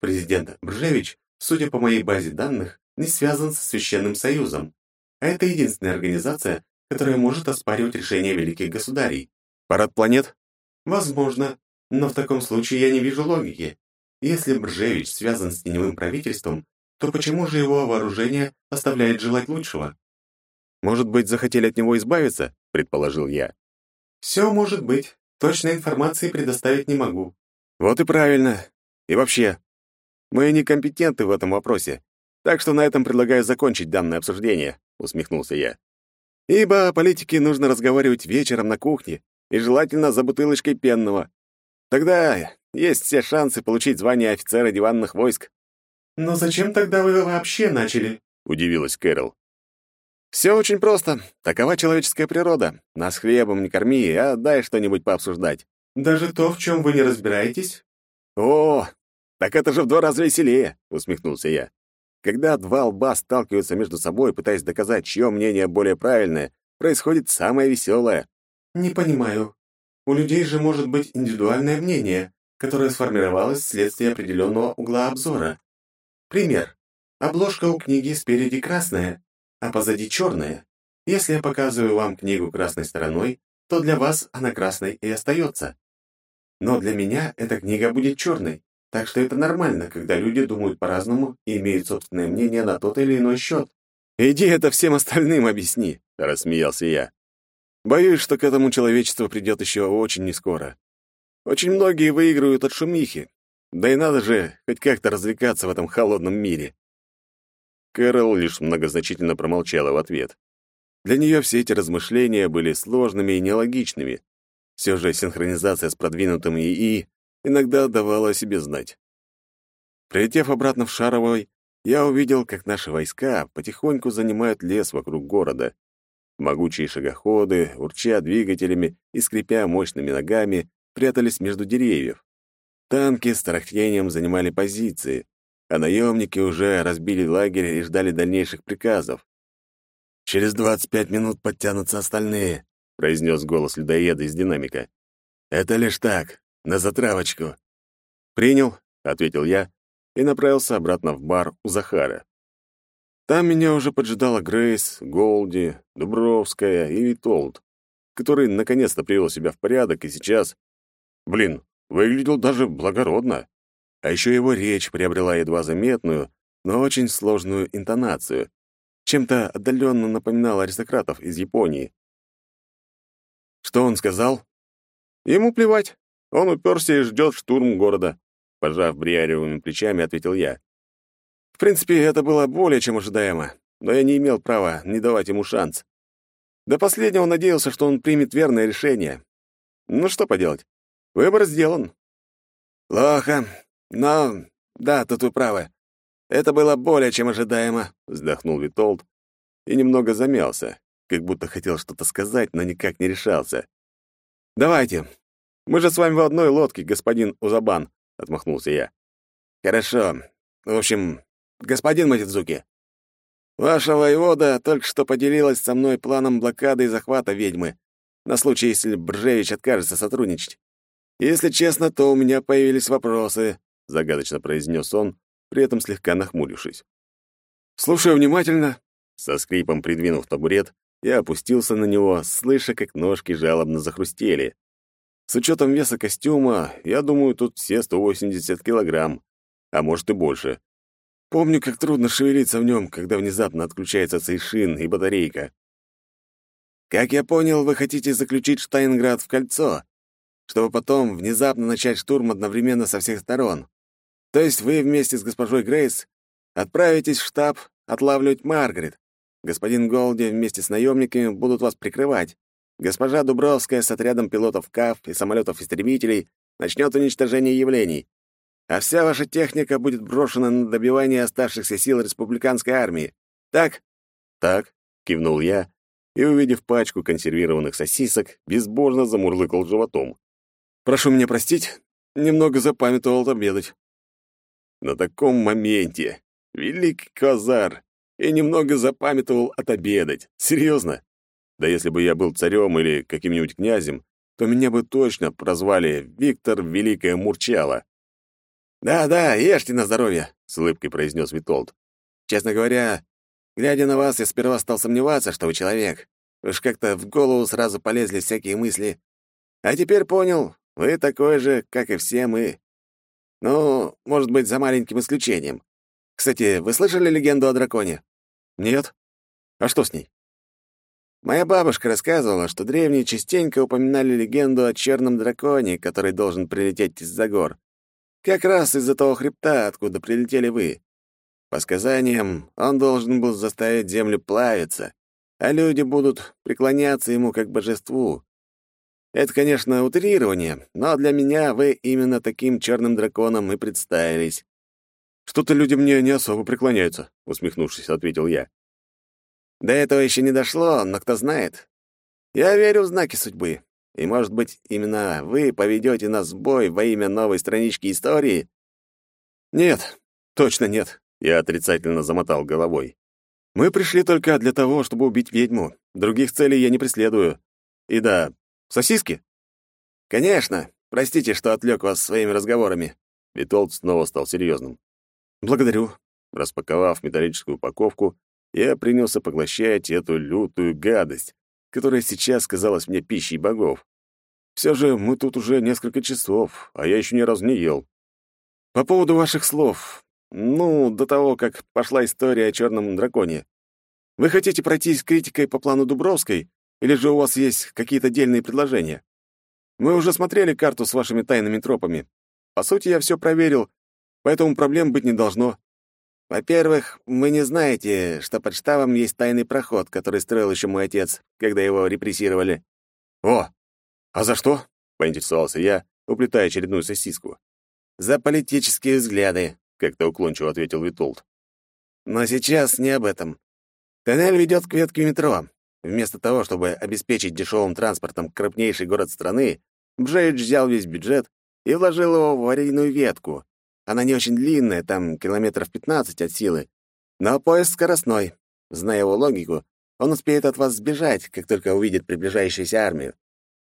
Speaker 2: Президент Бржевич, судя по моей базе данных, не связан со Священным Союзом. А это единственная организация, которая может оспаривать решения великих государей.
Speaker 1: Парад планет?
Speaker 2: Возможно, но в таком случае я не вижу логики. Если Бржевич связан с теневым правительством, то почему же его вооружение оставляет желать лучшего?
Speaker 1: Может быть, захотели от него избавиться, предположил я.
Speaker 2: Все может быть. Точной информации предоставить не могу.
Speaker 1: Вот и правильно. И вообще, мы некомпетентны в этом вопросе. Так что на этом предлагаю закончить данное обсуждение, усмехнулся я. Ибо о политике нужно разговаривать вечером на кухне, и желательно за бутылочкой пенного. Тогда есть все шансы получить звание офицера диванных войск.
Speaker 2: «Но зачем тогда вы вообще начали?»
Speaker 1: — удивилась Кэрол. Все очень просто. Такова человеческая природа. Нас хлебом не корми, а дай что-нибудь пообсуждать.
Speaker 2: Даже то, в чем вы не разбираетесь?
Speaker 1: О, так это же в два раза веселее, усмехнулся я. Когда два лба сталкиваются между собой, пытаясь доказать, чье мнение более правильное, происходит самое веселое.
Speaker 2: Не понимаю. У людей же может быть индивидуальное мнение, которое сформировалось вследствие определенного угла обзора. Пример. Обложка у книги спереди красная, а позади черная. Если я показываю вам книгу красной стороной, то для вас она красной и остается. Но для меня эта книга будет черной, так что это нормально, когда люди думают по-разному и имеют собственное мнение на тот или иной счет.
Speaker 1: «Иди это всем остальным объясни», — рассмеялся я. «Боюсь, что к этому человечество придет еще очень нескоро. Очень многие выигрывают от шумихи. Да и надо же хоть как-то развлекаться в этом холодном мире». Кэрол лишь многозначительно промолчала в ответ. Для нее все эти размышления были сложными и нелогичными. Все же синхронизация с продвинутым ИИ иногда давала о себе знать. Прилетев обратно в Шаровой, я увидел, как наши войска потихоньку занимают лес вокруг города. Могучие шагоходы, урча двигателями и скрипя мощными ногами, прятались между деревьев. Танки с тарахтением занимали позиции, а наемники уже разбили лагерь и ждали дальнейших приказов. «Через двадцать пять минут подтянутся остальные», — произнес голос людоеда из динамика. «Это лишь так, на затравочку». «Принял», — ответил я и направился обратно в бар у Захара. Там меня уже поджидала Грейс, Голди, Дубровская и Витолд, который наконец-то привел себя в порядок и сейчас... Блин, выглядел даже благородно. А еще его речь приобрела едва заметную, но очень сложную интонацию. Чем-то отдаленно напоминал аристократов из Японии. Что он сказал? Ему плевать. Он уперся и ждет штурм города. Пожав бриариевыми плечами, ответил я. В принципе, это было более чем ожидаемо, но я не имел права не давать ему шанс. До последнего надеялся, что он примет верное решение. Ну что поделать, выбор сделан. Плохо, но... Да, тут вы правы. Это было более чем ожидаемо, вздохнул Витолд и немного замялся, как будто хотел что-то сказать, но никак не решался. Давайте. Мы же с вами в одной лодке, господин Узабан, отмахнулся я. Хорошо. В общем, господин Матидзуки, ваша воевода только что поделилась со мной планом блокады и захвата ведьмы на случай, если Бржевич откажется сотрудничать. Если честно, то у меня появились вопросы, загадочно произнес он, при этом слегка нахмурившись. Слушаю внимательно, со скрипом придвинув табурет, я опустился на него, слыша, как ножки жалобно захрустели. С учетом веса костюма, я думаю, тут все 180 килограмм, а может и больше. Помню, как трудно шевелиться в нем, когда внезапно отключается цейшин и батарейка. Как я понял, вы хотите заключить Штайнград в кольцо, чтобы потом внезапно начать штурм одновременно со всех сторон. То есть вы вместе с госпожой Грейс отправитесь в штаб отлавливать Маргарет. Господин Голди вместе с наемниками будут вас прикрывать. Госпожа Дубровская с отрядом пилотов КАФ и самолетов-истребителей начнет уничтожение явлений а вся ваша техника будет брошена на добивание оставшихся сил республиканской армии. Так? Так, кивнул я и, увидев пачку консервированных сосисок, безбожно замурлыкал животом. Прошу меня простить, немного запамятовал обедать. На таком моменте, великий Казар, и немного запамятовал отобедать. Серьезно? Да если бы я был царем или каким-нибудь князем, то меня бы точно прозвали Виктор Великое Мурчало. «Да-да, ешьте на здоровье», — с улыбкой произнес Витолд. «Честно говоря, глядя на вас, я сперва стал сомневаться, что вы человек. Уж как-то в голову сразу полезли всякие мысли. А теперь понял, вы такой же, как и все мы. Ну, может быть, за маленьким исключением. Кстати, вы слышали легенду о драконе? Нет. А что с ней? Моя бабушка рассказывала, что древние частенько упоминали легенду о черном драконе, который должен прилететь из-за гор. Как раз из-за того хребта, откуда прилетели вы. По сказаниям, он должен был заставить землю плавиться, а люди будут преклоняться ему как божеству. Это, конечно, утрирование, но для меня вы именно таким черным драконом и представились. «Что-то люди мне не особо преклоняются», — усмехнувшись, ответил я. До этого еще не дошло, но кто знает. Я верю в знаки судьбы. И, может быть, именно вы поведете нас в бой во имя новой странички истории?
Speaker 2: Нет, точно нет. Я отрицательно замотал головой. Мы пришли только для того, чтобы убить ведьму. Других целей я не преследую. И да, сосиски?
Speaker 1: Конечно. Простите, что отвлек вас своими разговорами.
Speaker 2: Витолд снова стал серьезным. Благодарю. Распаковав металлическую упаковку, я принялся поглощать эту лютую гадость, которая сейчас казалась мне пищей богов. Все же мы тут уже несколько часов, а я еще ни разу не ел. По поводу ваших слов, ну, до того, как пошла история о черном драконе. Вы хотите пройтись критикой по плану Дубровской, или же у вас есть какие-то дельные предложения? Мы уже смотрели карту с вашими тайными тропами. По сути, я все проверил, поэтому проблем быть не должно.
Speaker 1: Во-первых, вы не знаете, что под штабом есть тайный проход, который строил еще мой отец, когда его репрессировали.
Speaker 2: О, а за что? поинтересовался я, уплетая очередную сосиску.
Speaker 1: За политические взгляды, как-то уклончиво ответил Витолд. Но сейчас не об этом. Тоннель ведет к ветке метро. Вместо того, чтобы обеспечить дешевым транспортом крупнейший город страны, Бжевич взял весь бюджет и вложил его в аварийную ветку. Она не очень длинная, там километров 15 от силы, но поезд скоростной. Зная его логику, он успеет от вас сбежать, как только увидит приближающуюся армию.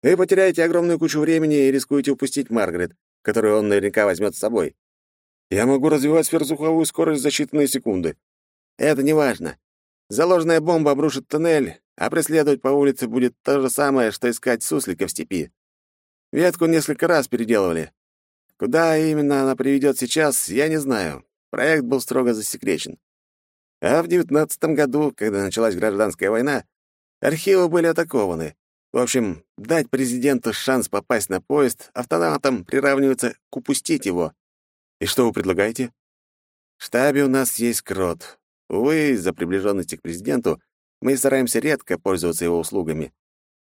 Speaker 1: Вы потеряете огромную кучу времени и рискуете упустить Маргарет, которую он наверняка возьмет с собой.
Speaker 2: Я могу развивать сверхзвуковую скорость за считанные секунды.
Speaker 1: Это не важно. Заложенная бомба обрушит тоннель, а преследовать по улице будет то же самое, что искать суслика в степи. Ветку несколько раз переделывали. Куда именно она приведет сейчас, я не знаю. Проект был строго засекречен. А в девятнадцатом году, когда началась гражданская война, архивы были атакованы. В общем, дать президенту шанс попасть на поезд автоматом приравнивается к упустить его.
Speaker 2: И что вы предлагаете?
Speaker 1: В штабе у нас есть крот. Увы, из-за приближенности к президенту мы стараемся редко пользоваться его услугами.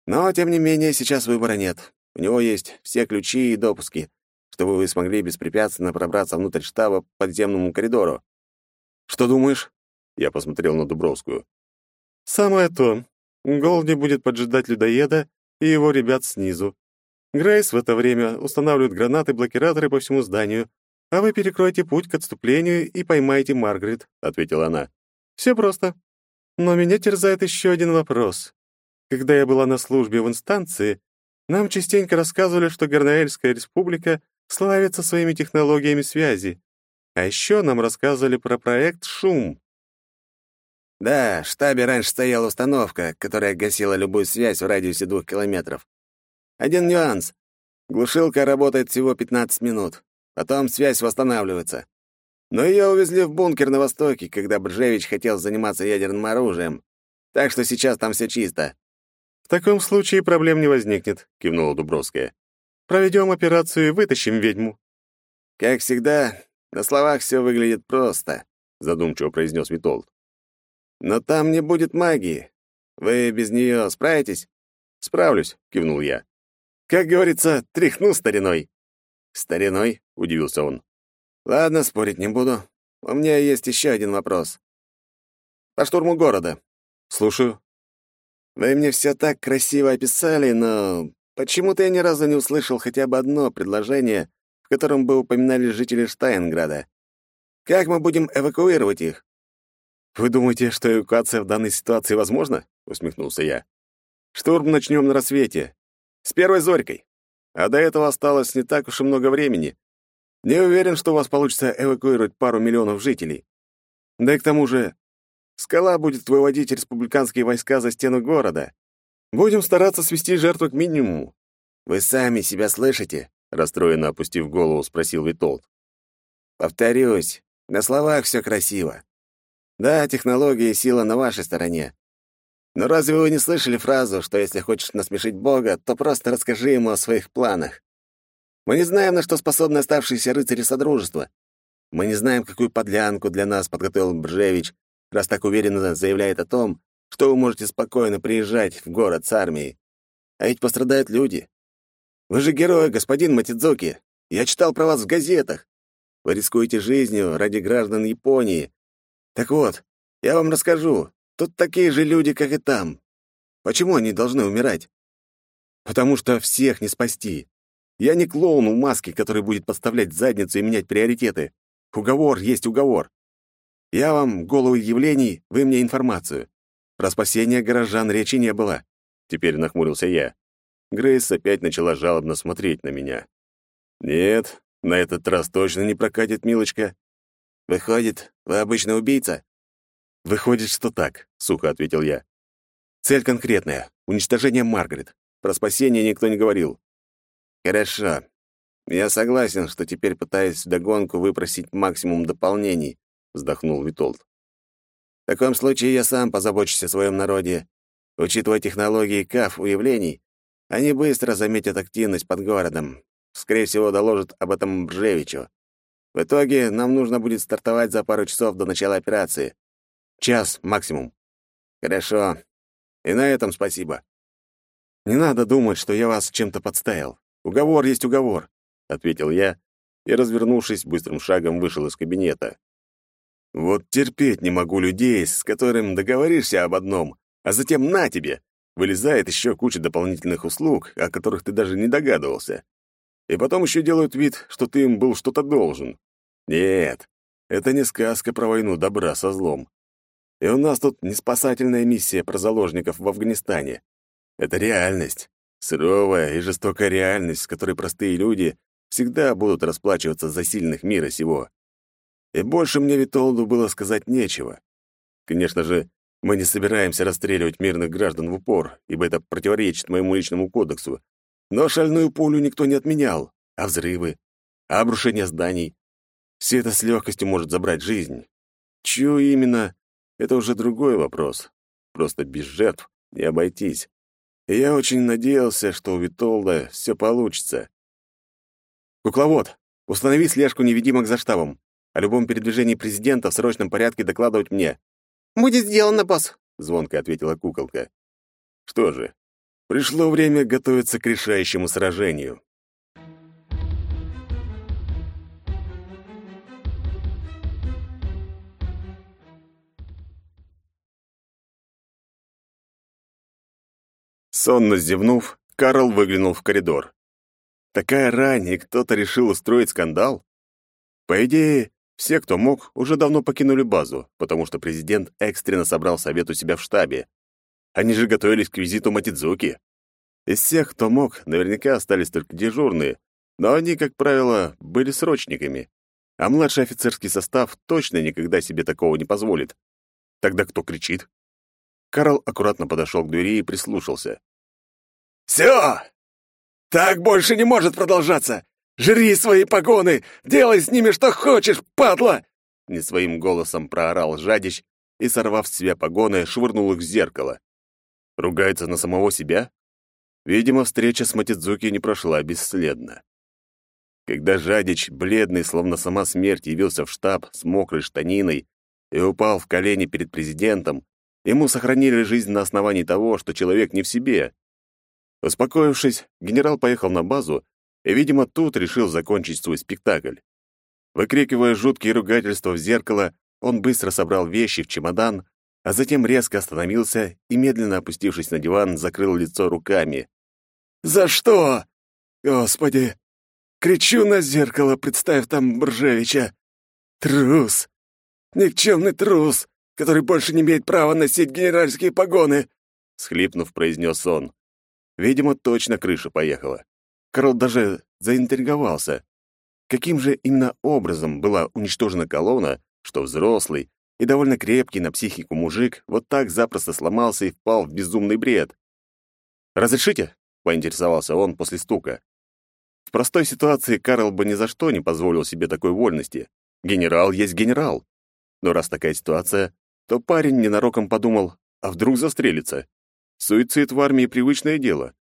Speaker 1: Но, тем не менее, сейчас выбора нет. У него есть все ключи и допуски, чтобы вы смогли беспрепятственно пробраться внутрь штаба по подземному коридору.
Speaker 2: Что думаешь? Я посмотрел на Дубровскую. Самое то. Голди будет поджидать людоеда и его ребят снизу. Грейс в это время устанавливает гранаты-блокираторы по всему зданию, а вы перекроете путь к отступлению и поймаете Маргарет», — ответила она. «Все просто. Но меня терзает еще один вопрос. Когда я была на службе в инстанции, нам частенько рассказывали, что Гарнаэльская республика славится своими технологиями связи. А еще нам рассказывали про проект «Шум».
Speaker 1: Да, в штабе раньше стояла установка, которая гасила любую связь в радиусе двух километров. Один нюанс. Глушилка работает всего 15 минут. Потом связь восстанавливается. Но ее увезли в бункер на востоке, когда Бржевич хотел заниматься ядерным оружием. Так что сейчас там все чисто.
Speaker 2: «В таком случае проблем не возникнет», — кивнула Дубровская. «Проведем операцию и вытащим ведьму».
Speaker 1: «Как всегда, на словах все выглядит просто», — задумчиво произнес Витолд. «Но там не будет магии. Вы без нее справитесь?»
Speaker 2: «Справлюсь», — кивнул я. «Как говорится, тряхну стариной».
Speaker 1: «Стариной?»
Speaker 2: — удивился он.
Speaker 1: Ладно, спорить не буду. У меня есть еще один вопрос. По штурму города.
Speaker 2: Слушаю.
Speaker 1: Вы мне все так красиво описали, но почему-то я ни разу не услышал хотя бы одно предложение, в котором бы упоминали жители Штайнграда. Как мы будем эвакуировать их?
Speaker 2: Вы думаете, что эвакуация в данной ситуации возможна? усмехнулся я. Штурм начнем на рассвете. С первой зорькой. А до этого осталось не так уж и много времени. Не уверен, что у вас получится эвакуировать пару миллионов жителей. Да и к тому же, скала будет выводить республиканские войска за стену города. Будем стараться свести жертву к минимуму.
Speaker 1: Вы сами себя слышите?
Speaker 2: расстроенно опустив голову, спросил Витолд.
Speaker 1: Повторюсь, на словах все красиво. Да, технология и сила на вашей стороне. Но разве вы не слышали фразу, что если хочешь насмешить Бога, то просто расскажи ему о своих планах? Мы не знаем, на что способны оставшиеся рыцари Содружества. Мы не знаем, какую подлянку для нас подготовил Бржевич, раз так уверенно заявляет о том, что вы можете спокойно приезжать в город с армией. А ведь пострадают люди. Вы же герой, господин Матидзуки. Я читал про вас в газетах. Вы рискуете жизнью ради граждан Японии. Так вот, я вам расскажу.
Speaker 2: Тут такие же люди, как и там. Почему они должны умирать? Потому что всех не спасти. Я не клоун в маске, который будет подставлять задницу и менять приоритеты. Уговор есть уговор. Я вам головы явлений, вы мне информацию. Про спасение горожан речи не было. Теперь нахмурился я. Грейс опять начала жалобно смотреть на меня. Нет, на этот раз точно не прокатит, милочка. Выходит, вы обычный убийца? Выходит, что так, сухо ответил я. Цель конкретная — уничтожение Маргарет. Про спасение никто не говорил. Хорошо. Я согласен, что теперь пытаюсь вдогонку выпросить максимум дополнений, вздохнул Витолд. В таком случае я сам позабочусь о своем народе. Учитывая технологии КАФ уявлений, они быстро заметят активность под городом. Скорее всего, доложат об этом Бржевичу. В итоге нам нужно будет стартовать за пару часов до начала операции. Час максимум. Хорошо. И на этом спасибо. Не надо думать, что я вас чем-то подставил. Уговор есть уговор, ответил я и, развернувшись, быстрым шагом вышел из кабинета. Вот терпеть не могу людей, с которым договоришься об одном, а затем на тебе, вылезает еще куча дополнительных услуг, о которых ты даже не догадывался. И потом еще делают вид, что ты им был что-то должен. Нет, это не сказка про войну добра со злом. И у нас тут не спасательная миссия про заложников в Афганистане. Это реальность. Суровая и жестокая реальность, с которой простые люди всегда будут расплачиваться за сильных мира сего. И больше мне Витолду было сказать нечего. Конечно же, мы не собираемся расстреливать мирных граждан в упор, ибо это противоречит моему личному кодексу. Но шальную пулю никто не отменял. А взрывы? А обрушение зданий? Все это с легкостью может забрать жизнь. Чью именно, это уже другой вопрос. Просто без жертв не обойтись. И я очень надеялся, что у Витолда все получится. «Кукловод, установи слежку невидимок за штабом. О любом передвижении президента в срочном порядке докладывать мне».
Speaker 4: «Будет сделано, босс», —
Speaker 2: звонко ответила куколка. «Что же, пришло время готовиться к решающему сражению». Сонно зевнув, Карл выглянул в коридор. Такая рань, и кто-то решил устроить скандал? По идее, все, кто мог, уже давно покинули базу, потому что президент экстренно собрал совет у себя в штабе. Они же готовились к визиту Матидзуки. Из всех, кто мог, наверняка остались только дежурные, но они, как правило, были срочниками. А младший офицерский состав точно никогда себе такого не позволит. Тогда кто кричит? Карл аккуратно подошел к двери и прислушался.
Speaker 3: «Все! Так больше не может продолжаться! Жри свои погоны! Делай с ними что хочешь, падла!»
Speaker 2: Не своим голосом проорал Жадич и, сорвав с себя погоны, швырнул их в зеркало. Ругается на самого себя? Видимо, встреча с Матидзуки не прошла бесследно. Когда Жадич, бледный, словно сама смерть, явился в штаб с мокрой штаниной и упал в колени перед президентом, Ему сохранили жизнь на основании того, что человек не в себе. Успокоившись, генерал поехал на базу и, видимо, тут решил закончить свой спектакль. Выкрикивая жуткие ругательства в зеркало, он быстро собрал вещи в чемодан, а затем резко остановился и, медленно опустившись на диван, закрыл лицо руками.
Speaker 3: «За что? Господи! Кричу на зеркало, представив там Бржевича. Трус! Никчемный трус! который больше не имеет права носить генеральские погоны!» — схлипнув, произнес он.
Speaker 2: Видимо, точно крыша поехала. Карл даже заинтриговался. Каким же именно образом была уничтожена колонна, что взрослый и довольно крепкий на психику мужик вот так запросто сломался и впал в безумный бред? «Разрешите?» — поинтересовался он после стука. В простой ситуации Карл бы ни за что не позволил себе такой вольности. Генерал есть генерал. Но раз такая ситуация, то парень ненароком подумал, а вдруг застрелится. Суицид в армии — привычное дело.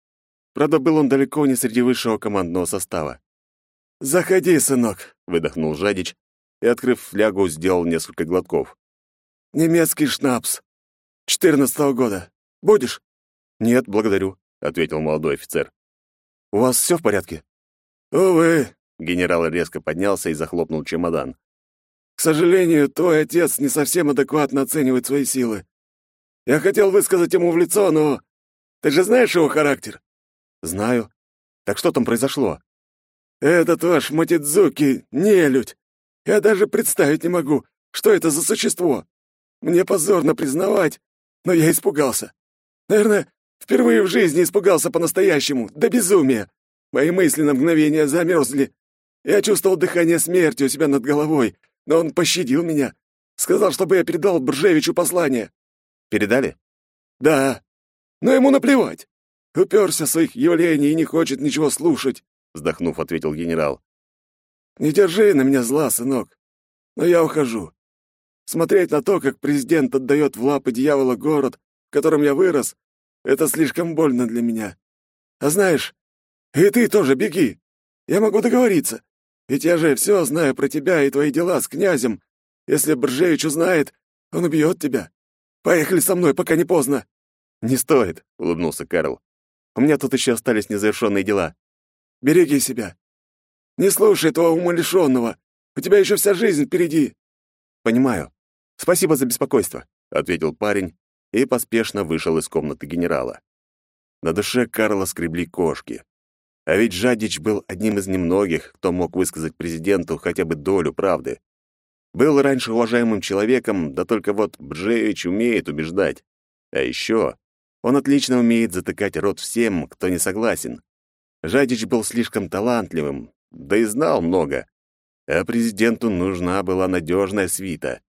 Speaker 2: Правда, был он далеко не среди высшего командного состава.
Speaker 3: «Заходи, сынок», —
Speaker 2: выдохнул Жадич и, открыв флягу, сделал несколько глотков.
Speaker 3: «Немецкий шнапс. Четырнадцатого года. Будешь?»
Speaker 2: «Нет, благодарю», — ответил молодой офицер. «У вас все в порядке?»
Speaker 3: «Увы», —
Speaker 2: генерал резко поднялся и захлопнул чемодан.
Speaker 3: К сожалению, твой отец не совсем адекватно оценивает свои силы. Я хотел высказать ему в лицо, но... Ты же знаешь его характер?»
Speaker 1: «Знаю. Так что там произошло?»
Speaker 3: «Этот ваш Матидзуки — нелюдь. Я даже представить не могу, что это за существо. Мне позорно признавать, но я испугался. Наверное, впервые в жизни испугался по-настоящему, до безумия. Мои мысли на мгновение замерзли. Я чувствовал дыхание смерти у себя над головой, но он пощадил меня. Сказал, чтобы я передал Бржевичу послание.
Speaker 1: Передали?
Speaker 3: Да. Но ему наплевать. Уперся своих явлений и не хочет ничего слушать
Speaker 1: вздохнув, ответил генерал.
Speaker 3: Не держи на меня зла, сынок. Но я ухожу. Смотреть на то, как президент отдает в лапы дьявола город, в котором я вырос, это слишком больно для меня. А знаешь, и ты тоже беги. Я могу договориться. Ведь я же все знаю про тебя и твои дела с князем. Если Бржевич узнает, он убьет тебя. Поехали со мной, пока не поздно.
Speaker 1: Не стоит, улыбнулся Карл. У меня тут еще остались незавершенные дела.
Speaker 3: Береги себя. Не слушай этого умалишенного. У тебя еще вся жизнь впереди.
Speaker 1: Понимаю. Спасибо за беспокойство, ответил парень и поспешно вышел из комнаты генерала. На душе Карла скребли кошки. А ведь Жадич был одним из немногих, кто мог высказать президенту хотя бы долю правды. Был раньше уважаемым человеком, да только вот Бжевич умеет убеждать. А еще он отлично умеет затыкать рот всем, кто не согласен. Жадич был слишком талантливым, да и знал много. А президенту нужна была надежная свита.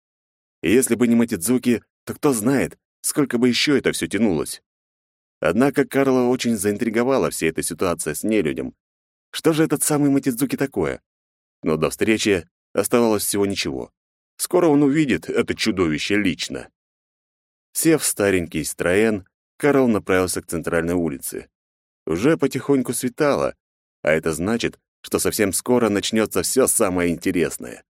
Speaker 1: И если бы не Матидзуки, то кто знает, сколько бы еще это все тянулось. Однако Карла очень заинтриговала вся эта ситуация с нелюдем. Что же этот самый Матидзуки такое? Но до встречи оставалось всего ничего. Скоро он увидит это чудовище лично. Сев старенький Строен, Карл направился к центральной улице. Уже потихоньку светало, а это значит, что совсем скоро начнется все самое интересное.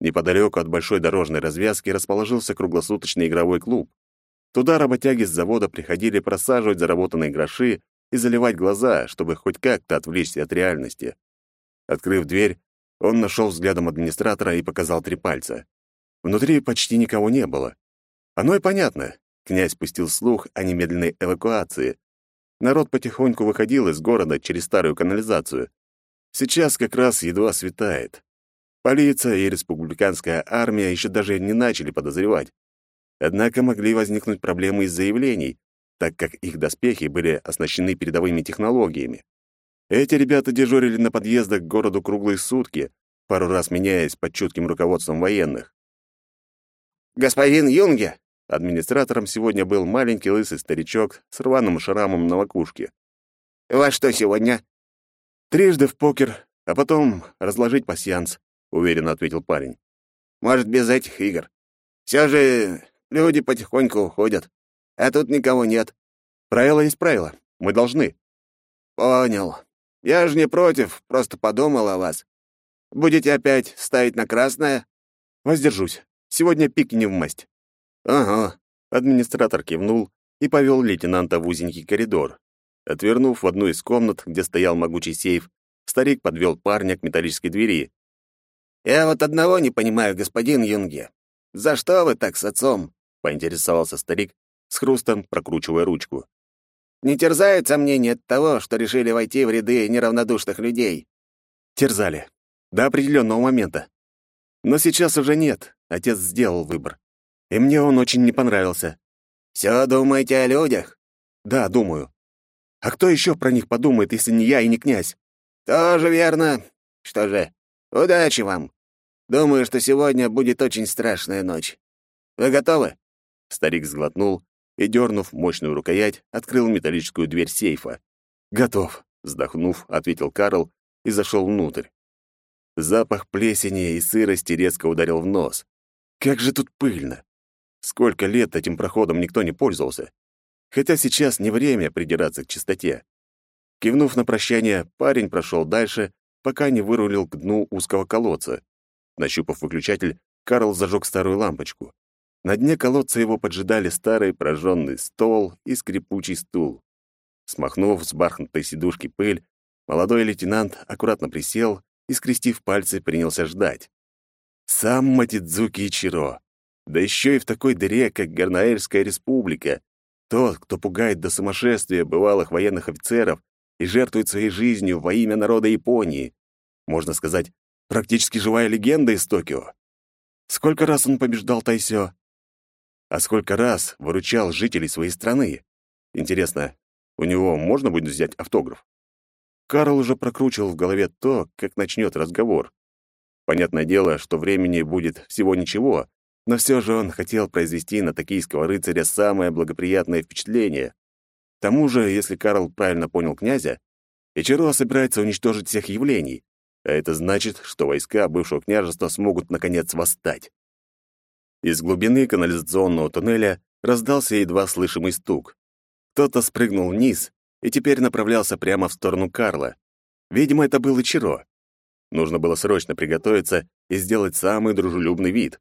Speaker 1: Неподалеку от большой дорожной развязки расположился круглосуточный игровой клуб. Туда работяги с завода приходили просаживать заработанные гроши и заливать глаза, чтобы хоть как-то отвлечься от реальности. Открыв дверь, он нашел взглядом администратора и показал три пальца. Внутри почти никого не было. Оно и понятно. Князь пустил слух о немедленной эвакуации, Народ потихоньку выходил из города через старую канализацию. Сейчас как раз едва светает. Полиция и республиканская армия еще даже не начали подозревать. Однако могли возникнуть проблемы из заявлений, так как их доспехи были оснащены передовыми технологиями. Эти ребята дежурили на подъездах к городу круглые сутки, пару раз меняясь под чутким руководством военных.
Speaker 2: «Господин Юнге!»
Speaker 1: Администратором сегодня был маленький лысый старичок с рваным шрамом на макушке.
Speaker 2: «Во что сегодня?»
Speaker 1: «Трижды в покер, а потом разложить пасьянс», — уверенно ответил парень.
Speaker 2: «Может, без этих игр. Все же люди потихоньку уходят, а тут никого нет».
Speaker 1: «Правило есть правило. Мы должны».
Speaker 2: «Понял. Я же не против, просто подумал о вас. Будете опять ставить на красное?»
Speaker 1: «Воздержусь. Сегодня пики не в масть».
Speaker 2: «Ага», —
Speaker 1: администратор кивнул и повел лейтенанта в узенький коридор. Отвернув в одну из комнат, где стоял могучий сейф, старик подвел парня к металлической двери.
Speaker 2: «Я вот одного не понимаю, господин Юнге. За что вы так с отцом?» — поинтересовался старик, с хрустом прокручивая ручку. «Не терзает сомнение от того, что решили войти в ряды неравнодушных людей?»
Speaker 1: «Терзали. До определенного момента. Но сейчас уже нет. Отец сделал выбор и мне он очень не понравился.
Speaker 2: «Все думаете о людях?»
Speaker 1: «Да, думаю. А кто еще про них подумает, если не я и не князь?»
Speaker 2: «Тоже верно. Что же, удачи вам. Думаю, что сегодня будет очень страшная ночь. Вы готовы?»
Speaker 1: Старик сглотнул и, дернув мощную рукоять, открыл металлическую дверь сейфа. «Готов», — вздохнув, ответил Карл и зашел внутрь. Запах плесени и сырости резко ударил в нос. Как же тут пыльно! Сколько лет этим проходом никто не пользовался. Хотя сейчас не время придираться к чистоте. Кивнув на прощание, парень прошел дальше, пока не вырулил к дну узкого колодца. Нащупав выключатель, Карл зажег старую лампочку. На дне колодца его поджидали старый прожженный стол и скрипучий стул. Смахнув с бархатной сидушки пыль, молодой лейтенант аккуратно присел и, скрестив пальцы, принялся ждать. Сам Матидзуки Ичиро. Да еще и в такой дыре, как Гарнаэльская республика. Тот, кто пугает до сумасшествия бывалых военных офицеров и жертвует своей жизнью во имя народа Японии. Можно сказать, практически живая легенда из Токио. Сколько раз он побеждал Тайсё? А сколько раз выручал жителей своей страны? Интересно, у него можно будет взять автограф? Карл уже прокручивал в голове то, как начнет разговор. Понятное дело, что времени будет всего ничего, но все же он хотел произвести на токийского рыцаря самое благоприятное впечатление. К тому же, если Карл правильно понял князя, Ичиро собирается уничтожить всех явлений, а это значит, что войска бывшего княжества смогут наконец восстать. Из глубины канализационного туннеля раздался едва слышимый стук. Кто-то спрыгнул вниз и теперь направлялся прямо в сторону Карла. Видимо, это был Ичиро. Нужно было срочно приготовиться и сделать самый дружелюбный вид.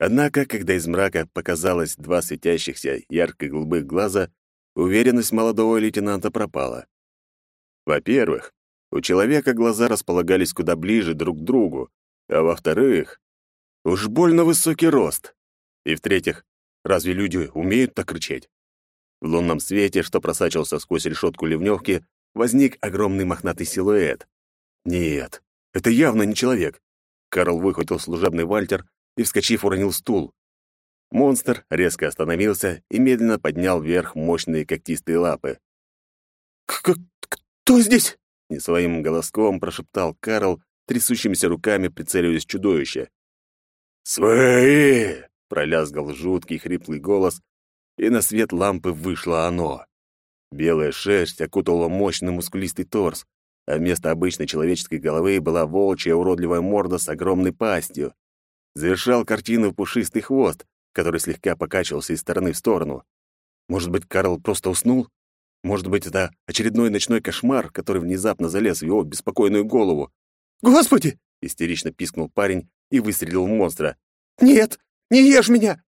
Speaker 1: Однако, когда из мрака показалось два светящихся ярко-голубых глаза, уверенность молодого лейтенанта пропала. Во-первых, у человека глаза располагались куда ближе друг к другу, а во-вторых, уж больно высокий рост. И в-третьих, разве люди умеют так кричать? В лунном свете, что просачивался сквозь решетку ливневки, возник огромный мохнатый силуэт. Нет, это явно не человек. Карл выхватил служебный вальтер и, вскочив, уронил стул. Монстр резко остановился и медленно поднял вверх мощные когтистые лапы.
Speaker 2: «К «Кто здесь?»
Speaker 1: — не своим голоском прошептал Карл, трясущимися руками прицеливаясь чудовище.
Speaker 3: «Свои!»
Speaker 1: — пролязгал жуткий хриплый голос, и на свет лампы вышло оно. Белая шерсть окутала мощный мускулистый торс, а вместо обычной человеческой головы была волчья уродливая морда с огромной пастью. Завершал картину пушистый хвост, который слегка покачивался из стороны в сторону. Может быть, Карл просто уснул? Может быть, это очередной ночной кошмар, который внезапно залез в его беспокойную голову?
Speaker 2: «Господи!»
Speaker 1: — истерично пискнул парень и выстрелил в монстра.
Speaker 2: «Нет! Не ешь меня!»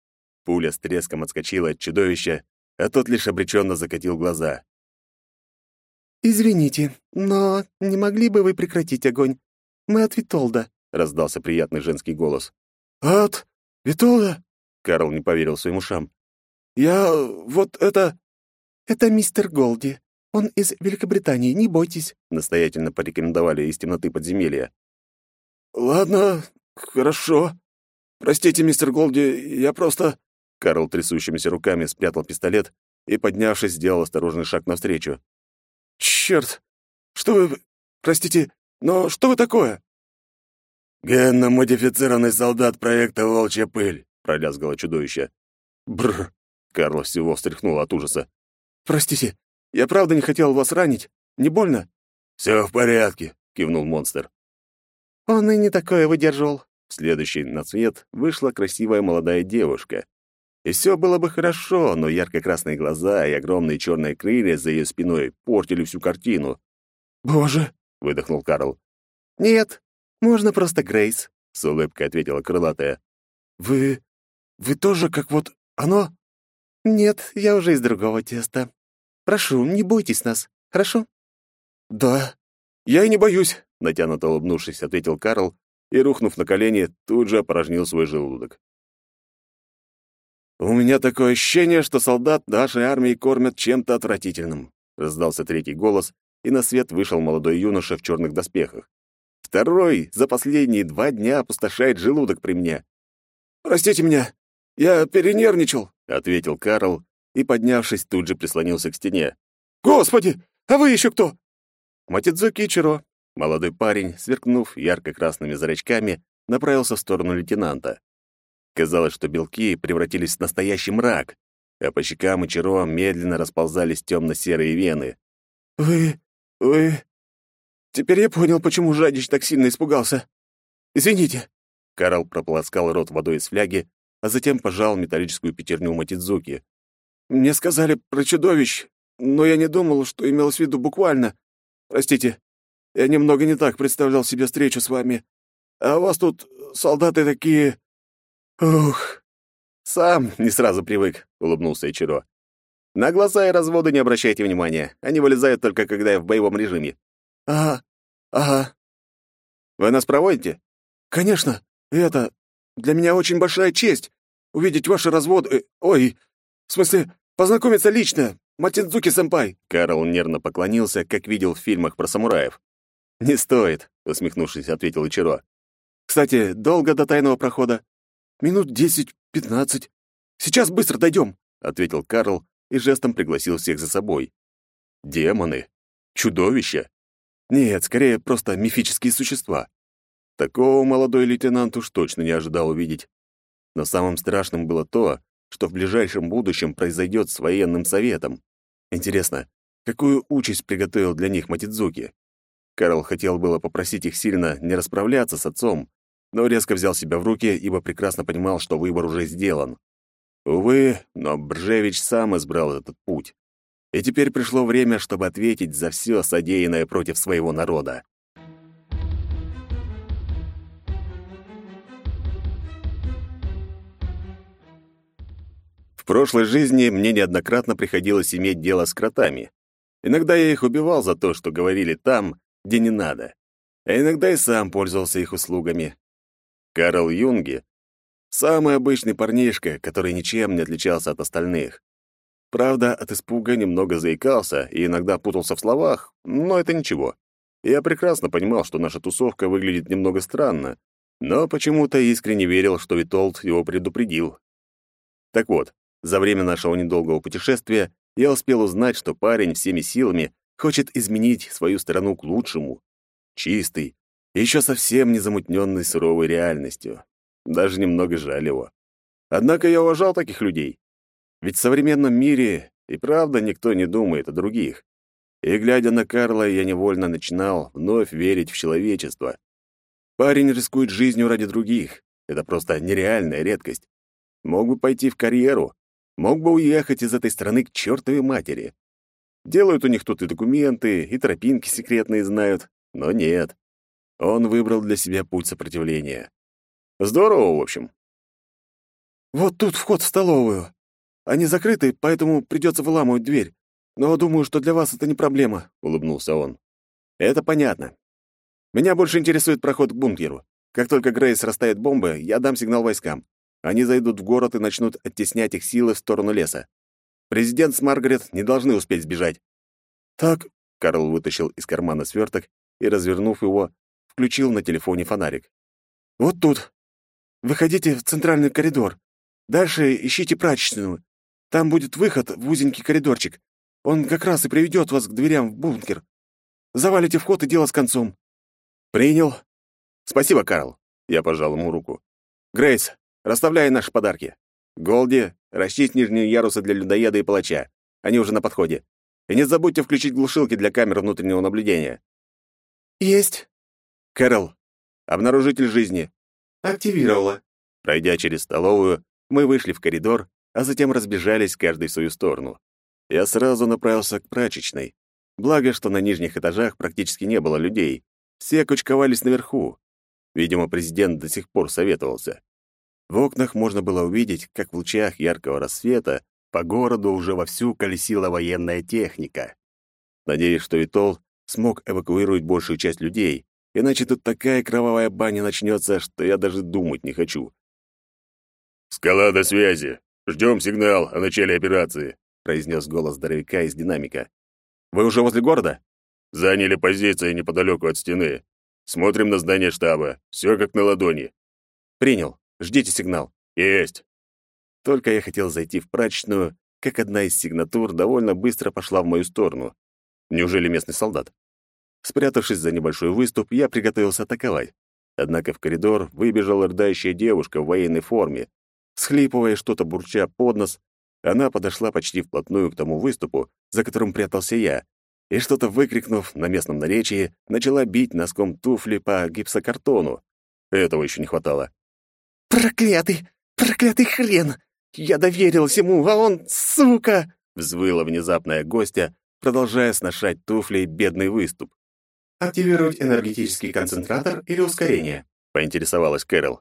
Speaker 1: Пуля с треском отскочила от чудовища, а тот лишь обреченно закатил глаза.
Speaker 4: «Извините, но не могли бы вы прекратить огонь? Мы от Витолда», — раздался приятный женский голос.
Speaker 2: «От Витолда?»
Speaker 1: — Карл не поверил своим ушам.
Speaker 2: «Я... вот это...»
Speaker 4: «Это мистер Голди. Он из Великобритании, не бойтесь», —
Speaker 1: настоятельно порекомендовали из темноты подземелья.
Speaker 2: «Ладно, хорошо. Простите, мистер Голди, я просто...»
Speaker 1: Карл трясущимися руками спрятал пистолет и, поднявшись, сделал осторожный шаг навстречу.
Speaker 2: «Черт! Что вы... Простите, но что вы такое?»
Speaker 3: «Генно-модифицированный солдат проекта «Волчья пыль», — пролязгало чудовище.
Speaker 1: Бррр! Карл всего встряхнул от ужаса.
Speaker 2: «Простите, я правда не хотел вас ранить. Не больно?»
Speaker 3: «Все в порядке», — кивнул монстр.
Speaker 4: «Он и не такое выдерживал».
Speaker 1: В следующий на цвет вышла красивая молодая девушка. И все было бы хорошо, но ярко-красные глаза и огромные черные крылья за ее спиной портили всю картину.
Speaker 2: «Боже!»
Speaker 1: — выдохнул Карл.
Speaker 4: «Нет, можно просто Грейс», —
Speaker 1: с улыбкой ответила крылатая.
Speaker 2: «Вы... вы тоже как вот оно?»
Speaker 4: «Нет, я уже из другого теста. Прошу, не бойтесь нас, хорошо?»
Speaker 2: «Да, я и не боюсь», —
Speaker 1: натянуто улыбнувшись, ответил Карл и, рухнув на колени, тут же опорожнил свой желудок. «У меня такое ощущение, что солдат нашей армии кормят чем-то отвратительным», — раздался третий голос, и на свет вышел молодой юноша в черных доспехах. «Второй за последние два дня опустошает желудок при мне».
Speaker 2: «Простите меня, я перенервничал», —
Speaker 1: ответил Карл и, поднявшись, тут же прислонился к стене.
Speaker 2: «Господи, а вы еще кто?»
Speaker 1: Матидзуки Ичиро, молодой парень, сверкнув ярко-красными зрачками, направился в сторону лейтенанта. Казалось, что белки превратились в настоящий мрак, а по щекам Ичиро медленно расползались темно-серые вены.
Speaker 2: «Вы... вы... Теперь я понял, почему Жадич так сильно испугался. Извините».
Speaker 1: Карл прополоскал рот водой из фляги, а затем пожал металлическую пятерню Матидзуки.
Speaker 2: «Мне сказали про чудовищ, но я не думал, что имелось в виду буквально. Простите, я немного не так представлял себе встречу с вами. А у вас тут солдаты такие... Ух,
Speaker 1: сам не сразу привык, улыбнулся Ичиро. На глаза и разводы не обращайте внимания. Они вылезают только когда я в боевом режиме.
Speaker 2: Ага, ага.
Speaker 1: Вы нас проводите?
Speaker 2: Конечно. Это для меня очень большая честь. увидеть ваши разводы... Ой, в смысле, познакомиться лично, Матидзуки-сэмпай!»
Speaker 1: Карл нервно поклонился, как видел в фильмах про самураев. «Не стоит», — усмехнувшись, ответил Ичиро. «Кстати, долго до тайного прохода?»
Speaker 2: «Минут десять-пятнадцать. Сейчас быстро дойдем», —
Speaker 1: ответил Карл и жестом пригласил всех за собой. «Демоны? Чудовища? Нет, скорее, просто мифические существа. Такого молодой лейтенант уж точно не ожидал увидеть. Но самым страшным было то, что в ближайшем будущем произойдет с военным советом. Интересно, какую участь приготовил для них Матидзуки? Карл хотел было попросить их сильно не расправляться с отцом, но резко взял себя в руки, ибо прекрасно понимал, что выбор уже сделан. Увы, но Бржевич сам избрал этот путь. И теперь пришло время, чтобы ответить за все содеянное против своего народа. В прошлой жизни мне неоднократно приходилось иметь дело с кротами. Иногда я их убивал за то, что говорили там, где не надо. А иногда и сам пользовался их услугами. Карл Юнги — самый обычный парнишка, который ничем не отличался от остальных. Правда, от испуга немного заикался и иногда путался в словах, но это ничего. Я прекрасно понимал, что наша тусовка выглядит немного странно, но почему-то искренне верил, что Витолд его предупредил. Так вот, за время нашего недолгого путешествия я успел узнать, что парень всеми силами хочет изменить свою страну к лучшему. Чистый, еще совсем не замутненный суровой реальностью. Даже немного жаль его. Однако я уважал таких людей. Ведь в современном мире и правда никто не думает о других. И, глядя на Карла, я невольно начинал вновь верить в человечество. Парень рискует жизнью ради других. Это просто нереальная редкость. Мог бы пойти в карьеру, мог бы уехать из этой страны к чертовой матери. Делают у них тут и документы, и тропинки секретные знают, но нет. Он выбрал для себя путь сопротивления. Здорово, в общем.
Speaker 2: «Вот тут вход в столовую. Они закрыты, поэтому придется выламывать дверь. Но думаю, что для вас это не проблема», — улыбнулся он.
Speaker 1: «Это понятно. Меня больше интересует проход к бункеру. Как только Грейс расставит бомбы, я дам сигнал войскам. Они зайдут в город и начнут оттеснять их силы в сторону леса. Президент с Маргарет не должны успеть сбежать.
Speaker 2: Так,
Speaker 1: Карл вытащил из кармана сверток и, развернув его, включил на телефоне фонарик.
Speaker 2: Вот тут. Выходите в центральный коридор. Дальше ищите прачечную. Там будет выход в узенький коридорчик. Он как раз и приведет вас к дверям в бункер. Завалите вход и дело с концом.
Speaker 1: Принял. Спасибо, Карл. Я пожал ему руку. Грейс, Расставляй наши подарки. Голди, расчисть нижние ярусы для людоеда и палача. Они уже на подходе. И не забудьте включить глушилки для камер внутреннего наблюдения.
Speaker 2: Есть.
Speaker 1: Кэрол, обнаружитель жизни.
Speaker 2: Активировала.
Speaker 1: Пройдя через столовую, мы вышли в коридор, а затем разбежались каждый в свою сторону. Я сразу направился к прачечной. Благо, что на нижних этажах практически не было людей. Все кучковались наверху. Видимо, президент до сих пор советовался. В окнах можно было увидеть, как в лучах яркого рассвета по городу уже вовсю колесила военная техника. Надеюсь, что Витол смог эвакуировать большую часть людей, иначе тут такая кровавая баня начнется, что я даже думать не хочу.
Speaker 3: «Скала до связи. Ждем сигнал о начале операции», —
Speaker 1: произнес голос здоровяка из динамика. «Вы уже возле города?»
Speaker 3: «Заняли позиции неподалеку от стены. Смотрим на здание штаба. Все как на ладони».
Speaker 1: «Принял. Ждите сигнал.
Speaker 3: Есть.
Speaker 1: Только я хотел зайти в прачечную, как одна из сигнатур довольно быстро пошла в мою сторону. Неужели местный солдат? Спрятавшись за небольшой выступ, я приготовился атаковать. Однако в коридор выбежала рыдающая девушка в военной форме. Схлипывая что-то бурча под нос, она подошла почти вплотную к тому выступу, за которым прятался я, и что-то выкрикнув на местном наречии, начала бить носком туфли по гипсокартону. Этого еще не хватало.
Speaker 2: «Проклятый! Проклятый хрен! Я доверилась ему, а он, сука!»
Speaker 1: Взвыла внезапная гостья, продолжая сношать туфлей бедный выступ.
Speaker 5: «Активировать энергетический концентратор или ускорение?»
Speaker 1: — поинтересовалась Кэрол.